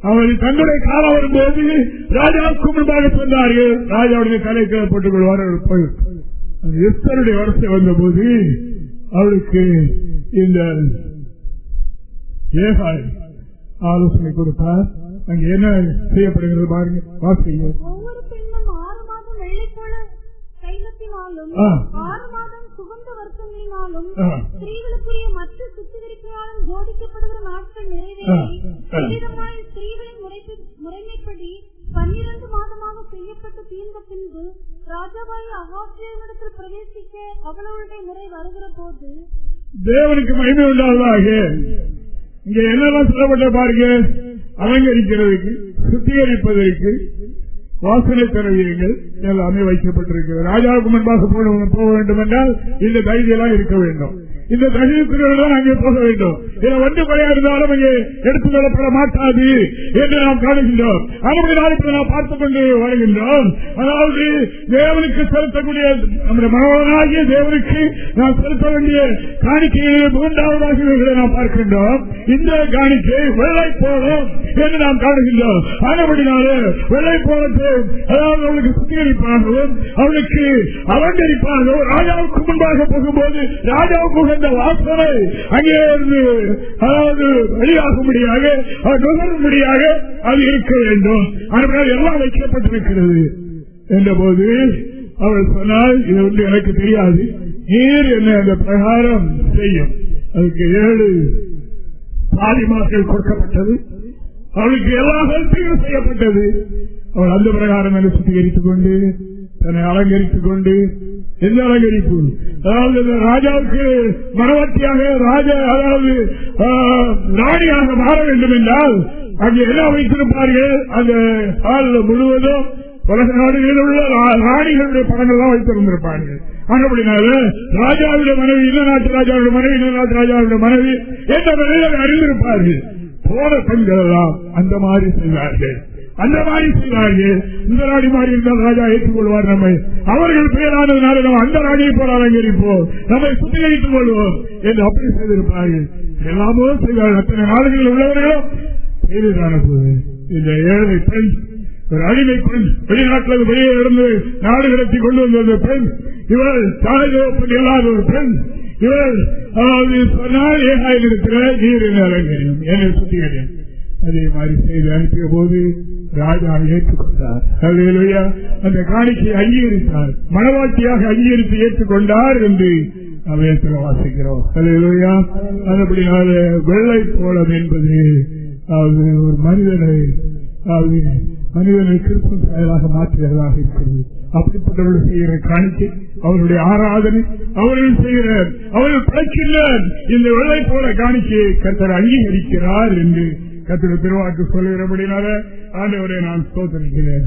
அவர்கள் தன்னுடைய காலம் வரும்போது ராஜாவுக்கு முன்பாக சொன்னார்கள் ராஜாவுடைய தலை கேட்பட்டுக் கொள்வார்கள் எஸ்தருடைய வரிசை வந்தபோது அவளுக்கு இந்த ஏகாய் ஆலோசனை கொடுத்தார் அங்க என்ன செய்யப்படுகிறது பாருங்க வாசிங்க ஒவ்வொரு பெண்ணும் ஆறு மாதம் வெள்ளை போல தைலத்தினாலும் ஆ. ஆறு மாதம் சுகந்த வருஷங்களினாலும் ஆ. ஸ்திரீகளுக்குரிய மற்ற சுத்திகரிப்பினாலும் ஜோடிக்கப்படுகிற நாட்கள் ஆ. நிறைவேறி ஆ. இவ்விதமாய் ஸ்திரீகளின் முறைப்ப- முறைமைப்படி பன்னிரண்டு மாதமாக செய்யப்பட்டு தீர்ந்த பின்பு ராஜாவாய் அகாசியனிடத்தில் பிரவேசிக்க அவளுடைய முறை வருகிற போது தேவனுக்கு மகிமை உண்டாவதாக. இங்க என்னெல்லாம் சொல்லப்பட்ட பாருங்க. அலங்கரிக்கிறதுக்கு சுத்திகரிப்பதற்கு வாசனை திரவியங்கள் எல்லாமே வைக்கப்பட்டிருக்கிறது. ராஜாவுக்கு முன்பாக போக போக வேண்டும் என்றால் இந்த தைரியெல்லாம் இருக்க வேண்டும். இந்த தகுதிக்குரியவர்கள் தான் அங்கே போக வேண்டும். இதை ஒன்று கொலையா இருந்தாலும் அங்கே எடுத்துக் கொள்ளப்பட மாட்டாது என்று நாம் காணுகின்றோம். அப்படி நாளைக்கு நாம் பார்த்துக் கொண்டு வருகின்றோம் அதாவது தேவனுக்கு செலுத்தக்கூடிய நம்முடைய மனோகனாகிய தேவனுக்கு நாம் செலுத்த வேண்டிய காணிக்கையிலே மூன்றாவதாக இவர்களை நாம் பார்க்கின்றோம். இந்த காணிக்கை வெள்ளை போலும் என்று நாம் காணுகின்றோம். ஆனபடினாலே வெள்ளை போலத்தை அதாவது அவளுக்கு சுத்திகரிப்பாகவும் அவளுக்கு அலங்கரிப்பாகவும் ராஜாவுக்கு முன்பாக போகும்போது ராஜாவுக்கு உகந்த வாசனை அங்கே இருந்து அதாவது வெளியாகும்படியாக நுகரும்படியாக அது இருக்க வேண்டும். அதனால் எல்லாம் வைக்கப்பட்டிருக்கிறது. என்ற போது அவள் சொன்னால் இது வந்து எனக்கு தெரியாது. நீர் என்ன அந்த பிரகாரம் செய்யும். அதுக்கு ஏழு பாலிமாக்கள் கொடுக்கப்பட்டது. அவளுக்கு எல்லா ஹெல்ப்பையும் செய்யப்பட்டது. அவள் அந்த பிரகாரம் என சுத்திகரித்துக் கொண்டு தன்னை அலங்கரித்துக் கொண்டு எந்த அலங்கரிப்பு? அதாவது ராஜாவுக்கு மனவட்டியாக ராஜா அதாவது ராணியாக மாற வேண்டும் என்றால் அங்கே என்ன வைத்திருப்பார்கள்? அந்த ஹாலில் முழுவதும் உலக நாடுகளில் உள்ள ராணிகளுடைய படங்கள் தான் வைத்திருந்திருப்பார்கள். ஆனப்படினால ராஜாவுடைய மனைவி இந்த நாட்டு ராஜாவுடைய மனைவி இந்த நாட்டு ராஜாவுடைய மனைவி என்ற நிலையில் அறிந்திருப்பார்கள். போன பெண்கள் எல்லாம் அந்த மாதிரி செய்வார்கள் அந்த மாதிரி செய்வார்கள் இந்த ராணி மாதிரி இருந்தால் ராஜா ஏற்றுக்கொள்வார் நம்மை. அவர்கள் பெயரானதுனால நம்ம அந்த ராணியை போல அலங்கரிப்போம். நம்மை சுத்திகரித்துக் கொள்வோம் என்று அப்படி செய்திருப்பார்கள். எல்லாமோ செய்வார்கள். அத்தனை நாடுகளில் உள்ளவர்களும் செய்திருக்கான போது இந்த ஏழை பெண் ஒரு அடிமை பெண் வெளிநாட்டில் வெளியே இருந்து நாடு கடத்தி கொண்டு வந்த அந்த பெண் இவள் தாய் தகப்பன் இல்லாத ஒரு பெண் இவள் அதாவது சொன்னால் ஏகாயில் இருக்கிற நீரின் அலங்கரியும் என்னை சுத்திகரியும் அதே மாதிரி செய்து அனுப்பிய போது ராஜா ஏற்றுக்கொண்டார். அந்த காணிக்கை அங்கீகரித்தார். மனவாட்டியாக அங்கீகரித்து ஏற்றுக்கொண்டார் என்று அவையத்தில் வாசிக்கிறோம். அல்லேலூயா. அதுபடினால வெள்ளை கோலம் என்பது அதாவது ஒரு மனிதனை அதாவது மனிதனை கிருப்பம் செயலாக மாற்றுகிறதாக இருக்கிறது. அப்படிப்பட்டவர்கள் செய்கிற காணிக்கை அவருடைய ஆராதனை அவர்கள் செய்கிற அவர்கள் படைக்கின்ற இந்த வெள்ளை போல காணிக்கையை கத்தர் அங்கீகரிக்கிறார் என்று கத்திர திருவாக்கு சொல்லுகிறபடினால ஆண்டவரை நான் சோதரிக்கிறேன்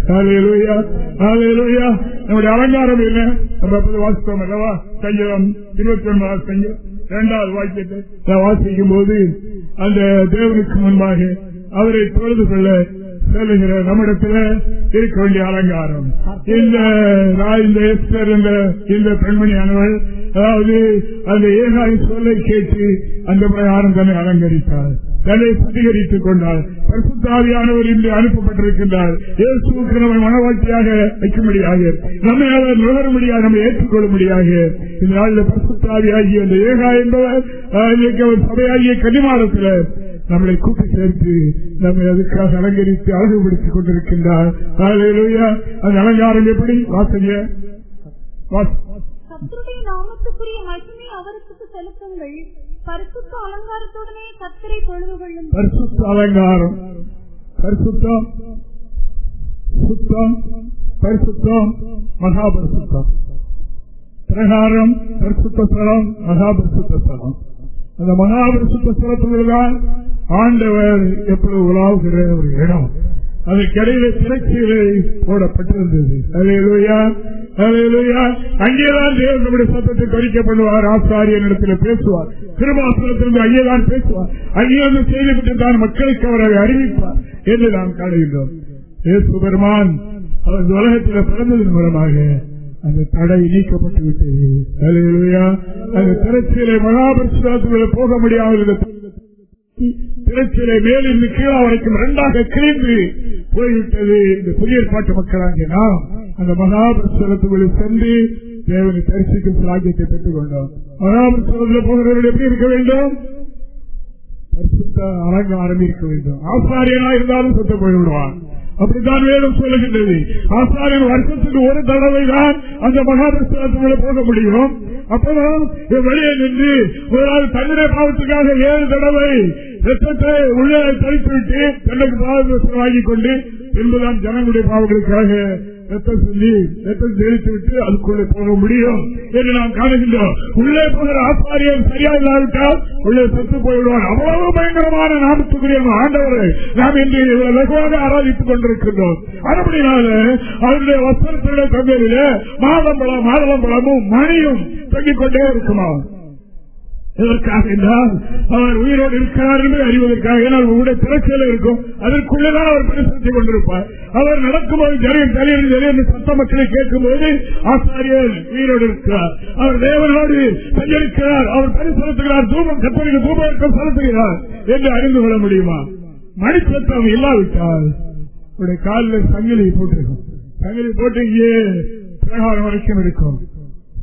நம்முடைய அலங்காரம் என்ன? நம்ம வாசித்தோம் அல்லவா? சங்கீதம் இருபத்தி ஒன்பதாவது சங்கீதம் இரண்டாவது வாக்கியத்தை நான் வாசிக்கும் போது அந்த தேவனுக்கு முன்பாக அவரை தொழுது கொள்ள செல்லுகிற நம்மிடத்தில் இருக்க வேண்டிய அலங்காரம். இந்த ரா- இந்த என்ற இந்த பெண்மணியானவள் அதாவது அந்த ஏகாய் சொல்லை கேட்டு அந்த பிரகாரம் தன்னை அலங்கரித்தார். தன்னை சுத்திகரித்துக் கொண்டார் பரிசுத்தாவியானவர் இன்று அனுப்பப்பட்டிருக்கின்றார். இயேசுக்கு நம்மை மனவாட்சியாக வைக்கும்படியாக நம்மை அவர் நுகரும்படியாக நம்மை ஏற்றுக்கொள்ளும்படியாக இந்த நாளில் பரிசுத்தாவியாகிய அந்த ஏகா என்பவர் சபையாகிய கன்னிமாரத்தில் நம்மளை கூட்டி சேர்த்து நம்மை அதுக்காக அலங்கரித்து அழகுபடுத்திக் கொண்டிருக்கின்றார். அந்த அலங்காரம் எப்படி? வாசங்க நாமத்துக்குரிய மகிமை அவருக்கு செலுத்துங்கள். பரிசுத்த அலங்காரத்துடனே கத்தரை பொழுது பரிசுத்த அலங்காரம். பரிசுத்தம் சுத்தம். பரிசுத்தம் மகாபரிசுத்தம் பிரகாரம் பரிசுத்த ஸ்தலம் மகாபரிசுத்த ஸ்தலம் அந்த மகாபரிசுத்த ஸ்தலத்தில்தான் ஆண்டவர் எப்பொழுது உலாவுகிற ஒரு இடம். அதற்கிடையில திரைச்சீலை போடப்பட்டிருந்தது. அலையலுயா அலையலுயா அங்கேதான் தேவன் நம்முடைய சத்தத்தை கடிக்க பண்ணுவார் ஆசாரியன் இடத்துல பேசுவார். திருமாசனத்திலிருந்து அங்கேதான் பேசுவார். அங்கேயிருந்து செய்துவிட்டு தான் மக்களுக்கு அவரை அறிவிப்பார் என்று நாம் காணுகின்றோம். இயேசு பெருமான் அவர் உலகத்தில் பிறந்ததன் மூலமாக அந்த தடை நீக்கப்பட்டு விட்டது அந்த திரைச்சீலை மகாபரிசுல போக முடியாமல் இருந்த திரைச்சீலை மேலிருந்து கீழே வரைக்கும் இரண்டாக கிழிந்து போய்விட்டது இந்த புதிய பாட்டு மக்களாகிய நாம் அந்த மகாபரிசுலத்துக்குள் சென்று தேவனை தரிசிக்கும் ராஜ்யத்தை பெற்றுக் கொண்டோம் மகாபரிசுலத்தில் போகிறவர்கள் எப்படி இருக்க வேண்டும்? அரங்க ஆரம்பிக்க வேண்டும். ஆசாரியனா இருந்தாலும் சுத்த போய்விடுவான். அப்படித்தான் வேதம் சொல்லுகின்றது. ஆசாரியன் வருஷத்துக்கு ஒரு தடவை தான் அந்த மகாபரிசுலத்துக்குள்ள போக முடியும். அப்பதான் வெளியே நின்று ஒரு ஆள் தண்ணீரை பாவத்துக்காக ஏழு தடவை ரத்தத்தை உள்ளே தடுத்துவிட்டு தன்னுக்கு பாவத்தை வாங்கிக் கொண்டு என்பதுதான் ஜனங்களுடைய பாவங்களுக்காக ரத்தம் சொல்லி ரத்தம் தெரிவித்து விட்டு அதுக்குள்ளே போக முடியும் என்று நாம் காணுகின்றோம். உள்ளே போகிற ஆச்சாரியம் சரியா இல்லாவிட்டால் உள்ளே செத்து போய்விடுவார் அவ்வளவு பயங்கரமான நாமத்துக்குரிய ஆண்டவரை. நாம் இன்று வெகுவாக ஆராதித்துக் கொண்டிருக்கின்றோம். அப்படினால அவருடைய வஸ்திரத்துடைய தமிழில மாதம்பழம் மாதளம்பழமும் மணியும் தொங்கிக் கொண்டே இருக்குமா எதற்காக என்றால் அவர் உயிரோடு இருக்கிறார் என்று அறிவதற்காக. ஏன்னால் உங்களுடைய திரைச்சல இருக்கும். அதற்குள்ளதான் அவர் பரிசீலித்துக் கொண்டிருப்பார். அவர் நடக்கும்போது ஜரியம் ஜரியம் ஜரியம் சத்த மக்களை கேட்கும்போது ஆசாரியர் உயிரோடு இருக்கிறார். அவர் தேவனோடு சஞ்சரிக்கிறார் அவர் பரிசீலித்துகிறார் தூபம் கத்தனைக்கு தூபம் செலுத்துகிறார். என்று அறிந்து கொள்ள முடியுமா? மணிச்சத்தம் இல்லாவிட்டால் உடைய காலில் சங்கிலி போட்டிருக்கும். சங்கிலி போட்டு இங்கே பிரகாரம் வரைக்கும் இருக்கும்.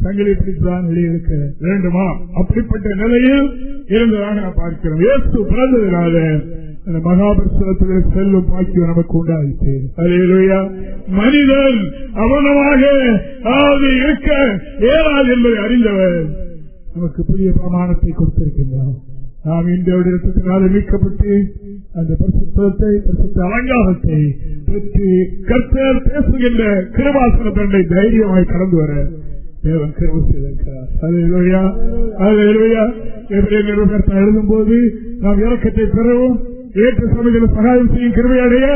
தங்களை பிடித்துதான் வெளியெடுக்க வேண்டுமா? அப்படிப்பட்ட நிலையில் இருந்ததாக நான் பார்க்கிறோம். இயேசு அந்த மகாபரிசுரத்தில் செல்லும் பாக்கியம் நமக்கு உண்டாயிற்று. அலையிலுயா மனிதன் அவனமாக அதாவது இருக்க ஏறாது என்பதை அறிந்தவர் நமக்கு புதிய பிரமாணத்தை கொடுத்திருக்கின்றார். நாம் இந்தியாவுடைய இடத்தினால மீட்கப்பட்டு அந்த பரிசுத்தத்தை பரிசுத்த அலங்காரத்தை பெற்று கர்த்தர் பேசுகின்ற கிருபாசன தண்டை தைரியமாய் கடந்து வர தேவன் கருவு செய்திருக்கிறார். எழுதும் போது நாம் இறக்கத்தை பெறவும் ஏற்ற சமயத்தில் சகாயம் செய்யும் கருவையடைய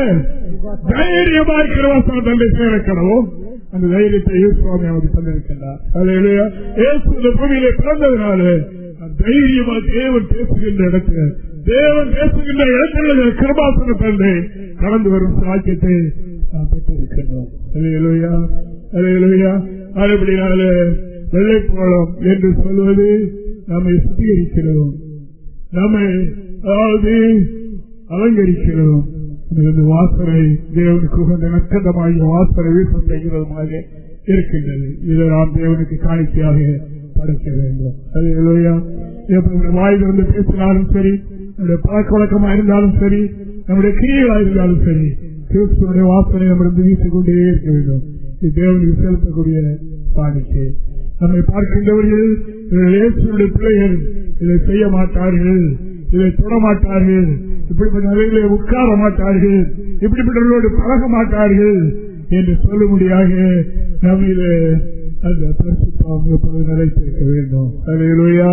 தைரியமாக கிருவாசன தந்தை சேரக்கடவும் அந்த தைரியத்தை சுவாமி நமக்கு தந்திருக்கின்றார். அது பூமியிலே பிறந்ததுனால தைரியமா தேவன் பேசுகின்ற இடத்துல தேவன் பேசுகின்ற இடத்துல கிருபாசன தந்தை கடந்து வரும் சாக்கியத்தை நாம் பெற்றிருக்கின்றோம். அலையலுயா அதுபடினால வெள்ளைப்போளம் என்று சொல்வது நம்மை சுத்திகரிக்கிறோம் நம்மை அதாவது அலங்கரிக்கிறோம் வாசனை தேவனுக்கு உகந்த நக்கந்தமாகிய வாசனை வீசம் செய்கிறதுமாக இருக்கின்றது. இதை நாம் தேவனுக்கு காணிக்கையாக படைக்க வேண்டும். அது இல்லையா? எப்படி வாய் வந்து பேசினாலும் சரி நம்முடைய பழக்க வழக்கமா இருந்தாலும் சரி நம்முடைய கிரியைகளா இருந்தாலும் சரி கிறிஸ்துவனுடைய வாசனை நம்மிடம் வீசிக்கொண்டே இருக்க வேண்டும். தேவனுக்கு செலுத்தக்கூடிய காணிக்கை நம்மை பார்க்கின்றவர்கள் இயேசுடைய பிள்ளைகள் இதை செய்ய மாட்டார்கள் இதை தொட மாட்டார்கள் இப்படிப்பட்ட நிலையிலே உட்கார மாட்டார்கள் இப்படிப்பட்டவர்களோடு பழக மாட்டார்கள் என்று சொல்லும்படியாக நம்மிலே அந்த பரிசுத்தாம் எப்போது நிலைத்திருக்க வேண்டும். அலையிலுயா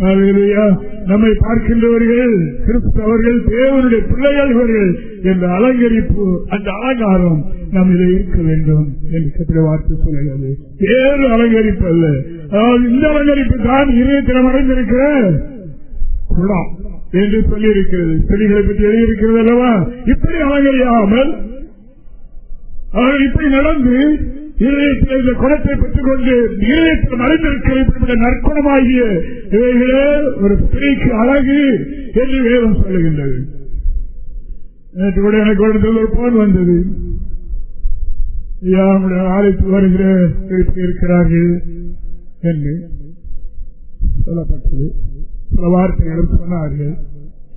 அலையிலுயா நம்மை பார்க்கின்றவர்கள் கிறிஸ்தவர்கள் தேவனுடைய பிள்ளைகள் இவர்கள் என்ற அலங்கரிப்பு அந்த அலங்காரம் நம்மிலே இருக்க வேண்டும் என்று கத்திர வார்த்தை சொல்லுகிறது. வேறு அலங்கரிப்பு அல்ல. அதாவது இந்த அலங்கரிப்பு தான் இதயத்தில் அடைந்திருக்கிற குடம் என்று சொல்லியிருக்கிறது. செடிகளை பற்றி எழுதியிருக்கிறது அல்லவா? இப்படி அலங்கரியாமல் அவர்கள் இப்படி நடந்து இதயத்தில் குணத்தை பெற்றுக் கொண்டு இதயத்தில் மறைந்திருக்கிற நற்குணமாகிய இவைகளே ஒரு பிரிக்கு அழகு என்று வேதம் சொல்லுகின்றது. நேற்று கூட எனக்கு ஒரு போன் வந்தது. நம்முடைய ஆலயத்தில் வருகிற இருக்கிறார்கள் என்று சொல்லப்பட்டது. சில வார்த்தைகளும் சொன்னார்கள்.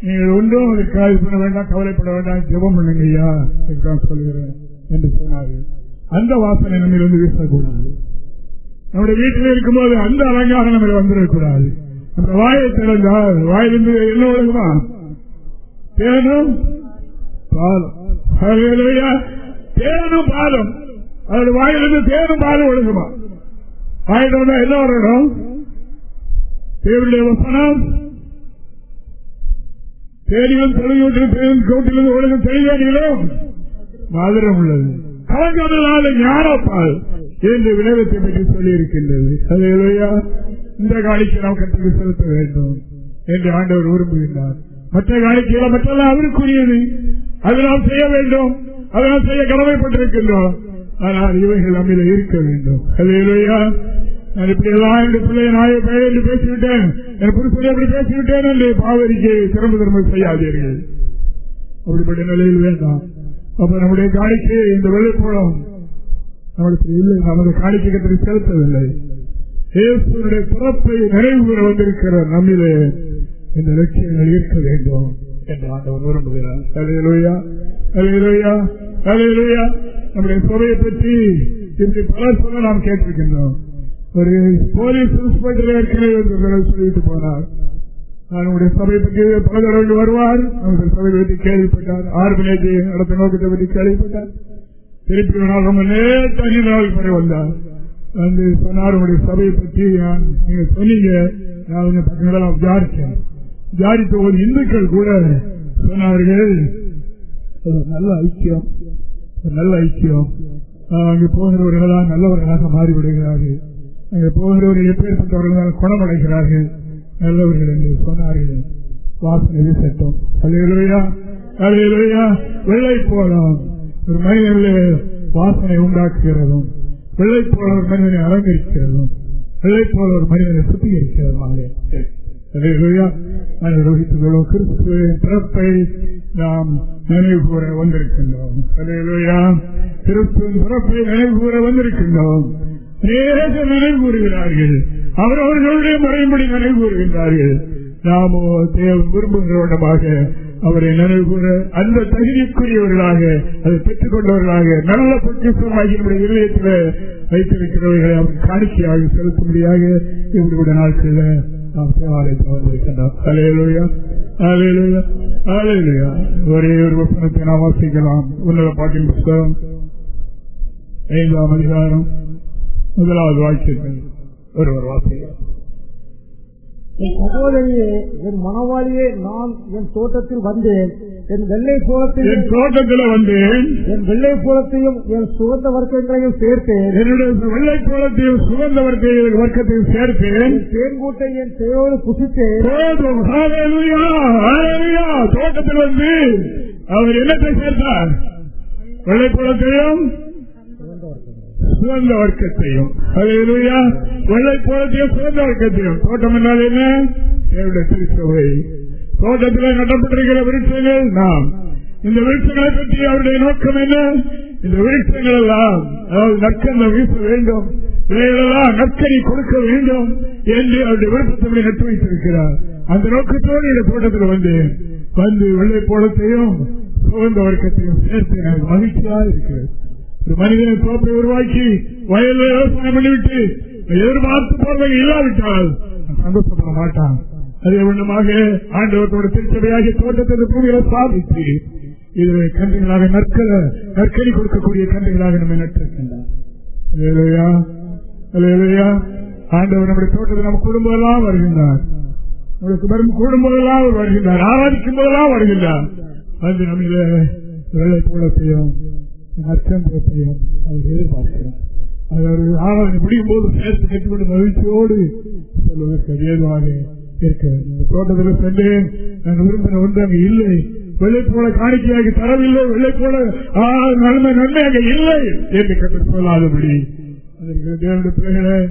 நீங்கள் ஒன்றும் அதற்காக பண்ண வேண்டாம் கவலைப்பட வேண்டாம் ஜபம் பண்ணுங்க ஐயா என்று சொல்கிறேன் என்று சொன்னார்கள். அந்த வாசனை நம்மிலிருந்து வீசக்கூடாது. நம்முடைய வீட்டில் இருக்கும்போது அந்த அலங்காரம் நம்ம வந்துடக்கூடாது அந்த வாயை திறந்தால் வாயிலிருந்து என்ன ஒழுங்குமா தேனும் பாலம். தேனும் பாலம். அதோட வாயிலிருந்து தேனும் பாலும் ஒழுங்குமா வாயில் என்ன வரணும்? தேவனுடைய வசனம். தேடியும் தொழில் கோட்டிலிருந்து ஒழுங்கு தெளிவானிகளும் மாதிரம் உள்ளது. கலங்காதலால ஞானப்பால் என்று வினவத்தை பற்றி சொல்லி இருக்கின்றது அதையா இந்த காலிக்கு நாம் கற்றுக்கு செலுத்த வேண்டும் என்று ஆண்டவர் விரும்புகின்றார். மற்ற காலிக்கையில மற்றெல்லாம் அவருக்குரியது. அது நாம் செய்ய வேண்டும். அதை நாம் செய்ய கடமைப்பட்டிருக்கின்றோம். ஆனால் இவைகள் நம்மில இருக்க வேண்டும். அதையா நான் இப்படி எல்லாம் என்று பிள்ளைய நாயை பெயர் என்று பேசிவிட்டேன். என் புருஷனை அப்படி பேசிவிட்டேன் என்று பாவரிக்கை திரும்ப திரும்ப செய்யாதீர்கள். அப்படிப்பட்ட நிலையில் வேண்டாம். அப்ப நம்முடைய காணிக்கு இந்த வெள்ளைப்போளம் நம்மளுக்கு இல்லை நமது காணிக்கை செலுத்தவில்லை. இயேசுடைய பிறப்பை நிறைவு வந்திருக்கிற நம்மிலே இந்த லட்சியங்கள் இருக்க வேண்டும் என்று ஆண்டவர் விரும்புகிறார். அலையலோயா அலையலோயா அலையலோயா நம்முடைய சபையை பற்றி இன்று பல சொல்ல நாம் கேட்டிருக்கின்றோம். ஒரு போலீஸ் இன்ஸ்பெக்டர் ஏற்கனவே சொல்லிட்டு போனார். நான் சபைக்கு பல தடவை வருவார். அவர்கள் சபை பற்றி கேள்விப்பட்டார். ஆறு நடத்த நோக்கத்தை பற்றி கேள்விப்பட்டார். திருப்பி தனி நேற்று நாள் பிறகு வந்தார். வந்து சொன்னார் உங்களுடைய சபையை பற்றி நான் நீங்க சொன்னீங்க. நான் கொஞ்சம் பக்கங்களெல்லாம் விசாரிச்சேன். விசாரித்த ஒரு இந்துக்கள் கூட சொன்னார்கள் ஒரு நல்ல ஐக்கியம். ஒரு நல்ல ஐக்கியம். அங்கு போகிறவர்களா நல்லவர்களாக மாறிவிடுகிறார்கள். அங்கே போகிறவர்கள் எப்பேற்பட்டவர்களால் குணமடைகிறார்கள். நல்லவர்கள் என்று சொன்னார்கள். வாசனை சட்டம் அலையிலையா அலையிலையா வெள்ளை போலாம். ஒரு மனிதனிலே வாசனை உண்டாக்குகிறதும் வெள்ளை போல ஒரு மனிதனை அலங்கரிக்கிறதும் வெள்ளை போல ஒரு மனிதனை சுத்திகரிக்கிறதும் பிறப்பை நாம் நினைவு கூற வந்திருக்கின்றோம். கிறிஸ்துவின் பிறப்பை நினைவு கூற வந்திருக்கின்றோம். நேரக நினைவு கூறுகிறார்கள். அவரவர்களுடைய முறைப்படி நினைவு கூறுகின்றார்கள். நாமோ தேவ விரும்புகிறவனமாக அவரை நினைவு கூற அந்த தகுதிக்குரியவர்களாக அதை பெற்றுக் கொண்டவர்களாக நல்ல பொக்கிசமாகி நம்முடைய இதயத்தில் வைத்திருக்கிறவர்களை அவர் காணிக்கையாக செலுத்தும்படியாக எங்களுடைய நாட்களில் நாம் சேவாலயத்தில் வந்திருக்கின்றோம் அலையலுயா அலையலுயா அலையலுயா ஒரே ஒரு வசனத்தை நாம் வாசிக்கலாம். உன்னத பாட்டின் புத்தகம் ஐந்தாம் அதிகாரம் முதலாவது வாக்கியங்கள். ஒருவர் வாசிக்கலாம் என் சகோதரியே என் மனவாளியே நான் என் தோட்டத்தில் வந்தேன். என் வெள்ளை சோளத்தையும் என் தோட்டத்தில் வந்தேன். என் வெள்ளை சோளத்தையும் என் சுகந்த வர்க்கங்களையும் சேர்த்தேன். என்னுடைய வெள்ளை கோலத்தையும் சுகந்த வர்க்க வர்க்கத்தையும் சேர்த்தேன். தேன்கூட்டை என் தேவோடு புசித்தேன். தோட்டத்தில் வந்து அவர் என்னத்தை சேர்த்தார்? வெள்ளை கோலத்தையும் சுகந்த வர்க்கத்தையும் வெள்ளை கோலத்தையும் சிறந்த வர்க்கத்தையும். தோட்டம் என்றால் என்ன? தேவனுடைய திருச்சபை. தோட்டத்தில் நடப்பட்டிருக்கிற விருட்சங்கள் நாம். இந்த விருட்சங்களை பற்றி அவருடைய நோக்கம் என்ன? இந்த விருட்சங்கள் எல்லாம் அதாவது நற்கந்த வீச வேண்டும். இவைகளெல்லாம் நற்கனி கொடுக்க வேண்டும் என்று அவருடைய விருப்பத்தை நட்டு வைத்திருக்கிறார். அந்த நோக்கத்தோடு இந்த தோட்டத்தில் வந்தேன் வந்து வெள்ளை போலத்தையும் சுகந்த வர்க்கத்தையும் சேர்த்து எனக்கு மகிழ்ச்சியாக இருக்கிறது. மனிதனை தோப்பை உருவாக்கி வயல் விவசாயம் பண்ணிவிட்டு எதிர்பார்த்து போறதை இல்லாவிட்டால் சந்தோஷப்பட மாட்டான். அதே வண்ணமாக ஆண்டவத்தோட திருச்சபையாகிய தோட்டத்தை பூமியில சாதித்து இதில் கன்றுகளாக நற்கல நற்கனி கொடுக்கக்கூடிய கன்றுகளாக நம்மை நட்டிருக்கின்றார் ஆண்டவர் நம்முடைய தோட்டத்தில் நம்ம குடும்பம் எல்லாம் வருகின்றார். நம்மளுக்கு வரும் குடும்பம் வருகின்றார். ஆராதிக்கும் போதெல்லாம் வருகின்றார். வந்து நம்மள வெள்ளை போலத்தையும் நற்சந்திரத்தையும் அவர் எதிர்பார்க்கிறார் அது அவர் ஆராதனை முடியும் போது சேர்த்து கேட்டுக்கொண்டு மகிழ்ச்சியோடு சொல்வதற்கு ஏதுவாக இருக்க வேண்டும். தோட்டத்தில் சென்றேன். நான் விரும்பின ஒன்று அங்கு இல்லை. வெள்ளை போல காணிக்கையாக தரவில்லை. வெள்ளை போல ஆ, நன்மை நன்மை அங்கே இல்லை என்று கற்று சொல்லாதபடி. அதற்கு தேவனுடைய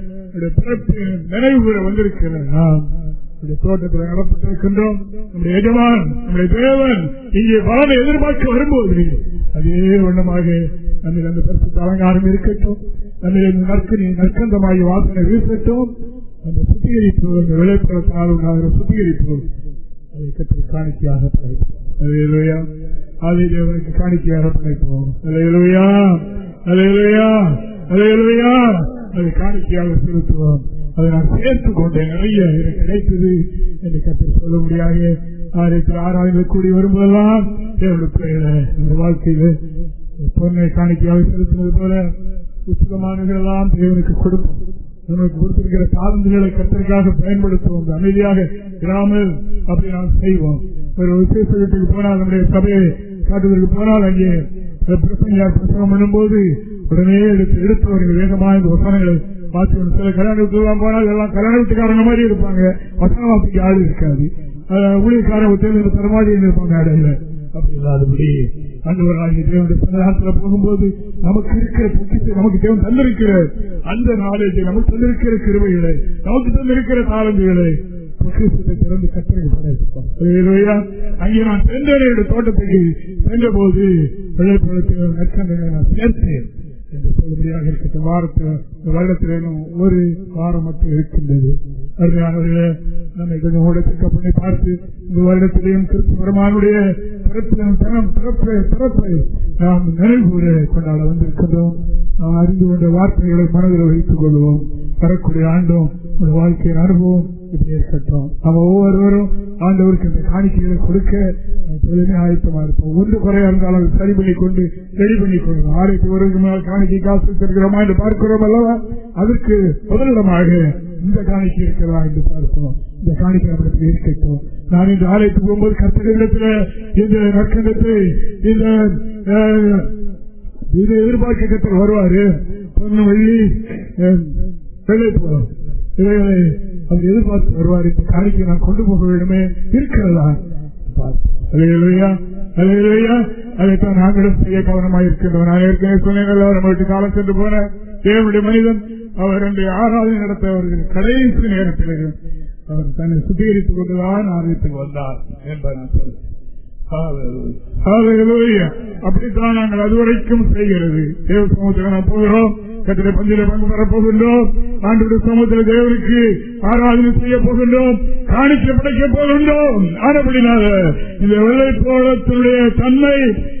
பிறப்பு நினைவு வந்திருக்கிறேன். நாம் நம்முடைய தோட்டத்தில் நடப்பட்டிருக்கின்றோம் நம்முடைய எஜமான் நம்முடைய தேவன் இங்கே பலனை எதிர்பார்க்க வரும்போது அதே வண்ணமாக நம்ம அந்த பரிசு அலங்காரம் இருக்கட்டும். நம்ம நற்கனி நற்கந்தமாகி வாசனை வீசட்டும். அந்த சுத்திகரிப்பு அந்த விளைப்படத்தினால் உண்டாகிற சுத்திகரிப்பு அதை கற்று காணிக்கையாக படைப்போம். அதை காணிக்கையாக படைப்போம். அலையலுவையா அலையலுவையா அலையலுவையா அதை காணிக்கையாக செலுத்துவோம். அதை நான் சேர்த்துக் கொண்டேன் நிறைய எனக்கு கிடைத்தது என்று கற்று சொல்ல முடியாது ஆயிரத்தி ஆறாயிரம் கூடி வரும்போதெல்லாம் வாழ்க்கையில் பொண்ணை காணிக்கையாக செலுத்துவது போல உச்சிதமானதெல்லாம் தேவனுக்கு கொடுப்போம். உனக்கு கொடுத்திருக்கிற சாதனைகளை கத்திற்காக பயன்படுத்துவோம். அமைதியாக இராமல் அப்படி நாம் செய்வோம். ஒரு விசேஷ வீட்டுக்கு போனால் நம்முடைய சபையை காட்டுவதற்கு போனால் அங்கே பிரசங்கியார் பிரசங்கம் பண்ணும்போது உடனே எடுத்து எடுத்தவர்கள் வேகமாக இந்த வசனங்களை மாற்றி சில கல்யாணத்துக்கு எல்லாம் போனால் எல்லாம் கல்யாணத்துக்காரங்க மாதிரி இருப்பாங்க. வசன வாசிக்கு ஆள் இருக்காது. ஊழியக்காரன் தேர்ந்து தர மாதிரி இருப்பாங்க அடையில. அப்படி இல்லாதபடி அந்தவராகிய போகும்போது நமக்கு இருக்கிற பொக்கித்தை நமக்கு தேவன் தந்திருக்கிற அந்த நாலேஜை நமக்கு தந்திருக்கிற கிருவைகளை நமக்கு தந்திருக்கிற தாளந்துகளை பொக்கிசத்தை திறந்து கத்திரிக்கை அங்கே நான் சென்றேன் தோட்டத்துக்கு சென்ற போது வெள்ளைப்பழத்தில் நற்கண்டங்களை நான் சேர்த்தேன் என்று சொல்லும்படியாக இருக்கட்டும். வாரத்தில் வருடத்திலும் ஒரு வாரம் மட்டும் இருக்கின்றது. அருமையானவர்களே நம்மை கொஞ்சம் கூட செக்கப் பண்ணி பார்த்து இந்த வருடத்திலேயும் கிறிஸ்து பெருமானுடைய பிறப்பை பிறப்பை நாம் நினைவுகூற கொண்டாட வந்திருக்கின்றோம். நாம் அறிந்து கொண்ட வார்த்தைகளை மனதில் வைத்துக் கொள்வோம். வரக்கூடிய ஆண்டும் ஒரு வாழ்க்கையின் அனுபவம். இப்படி இருக்கட்டும். நம்ம ஒவ்வொருவரும் ஆண்டவருக்கு இந்த காணிக்கைகளை கொடுக்க எப்பொழுதுமே ஆயத்தமா இருப்போம். ஒன்று குறையா இருந்தாலும் சரி பண்ணி கொண்டு ரெடி பண்ணி கொள்ளும் ஆயிரத்தி ஒரு மேல் காணிக்கை காசு இருக்கிறோமா என்று பார்க்கிறோம் அல்லவா? அதற்கு முதலிடமாக இந்த காணிக்கை இருக்கிறதா என்று பார்ப்போம். இந்த காணிக்கை நம்மிடத்தில் இருக்கட்டும். நான் இந்த ஆலயத்துக்கு போகும்போது கர்த்தகத்தில் இந்த நற்கண்டத்தை இந்த இது எதிர்பார்க்க கத்தர் வருவாரு. பொண்ணு வெள்ளி வெள்ளை போறோம் இவைகளை அவர் எதிர்பார்த்து வருவார். இந்த காணிக்கை நான் கொண்டு போக வேண்டுமே இருக்கிறதா? அதைத்தான் நாங்களும் செய்ய கவனமாக இருக்கின்றோம். நான் ஏற்கனவே சொன்னேன் நம்ம வீட்டு காலம் சென்று போன தேவனுடைய மனிதன் அவர் என்னுடைய ஆராதனை நடத்த அவர்கள் கடைசி நேரத்தில் அவர் தன்னை சுத்திகரித்துக் கொண்டுதான் ஆலயத்துக்கு வந்தார் என்பதை நான் சொல்றேன் அப்படித்தான் நாங்கள் அதுவரைக்கும் செய்கிறது. தேவ சமூகத்தில் நாம் போகிறோம். கத்திர பந்தியில பங்கு பெறப்போகின்றோம் ஆண்டு சமூகத்தில் தேவனுக்கு ஆராதனை செய்ய போகின்றோம் காணிக்க படைக்க போகின்றோம். ஆனப்படினால இந்த வெள்ளை போலத்தினுடைய தன்மை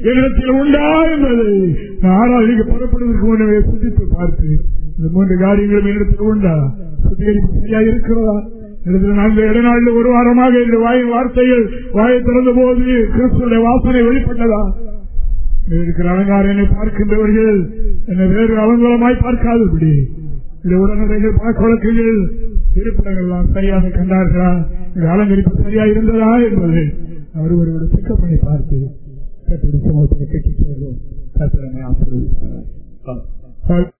என்னிடத்தில் உண்டா என்பதை ஆராதனைக்கு புறப்படுவதற்கு முன்னே சிந்தித்து பார்த்து இந்த மூன்று காரியங்களும் என்னிடத்தில் உண்டா? சுத்திகரிப்பு சரியா இருக்கிறதா? நான்கு இடநாளில் ஒரு வாரமாக இந்த வாயின் வார்த்தைகள் வாயை திறந்த போது கிறிஸ்துடைய வாசனை வெளிப்பட்டதா? இருக்கிற அலங்காரனை பார்க்கின்றவர்கள். என்னை வேறு அலங்கோலமாய் பார்க்காதபடி. இந்த உடனடிகள் பார்க்க வழக்குகள் இருப்பிடங்கள் சரியாக கண்டார்களா? இந்த அலங்கரிப்பு சரியா இருந்ததா என்பதை அவர் ஒருவரை செக்கப் பண்ணி பார்த்து சட்டத்தை சமூகத்தை கட்டிச் செல்வோம் கத்திரமை ஆசிரியர்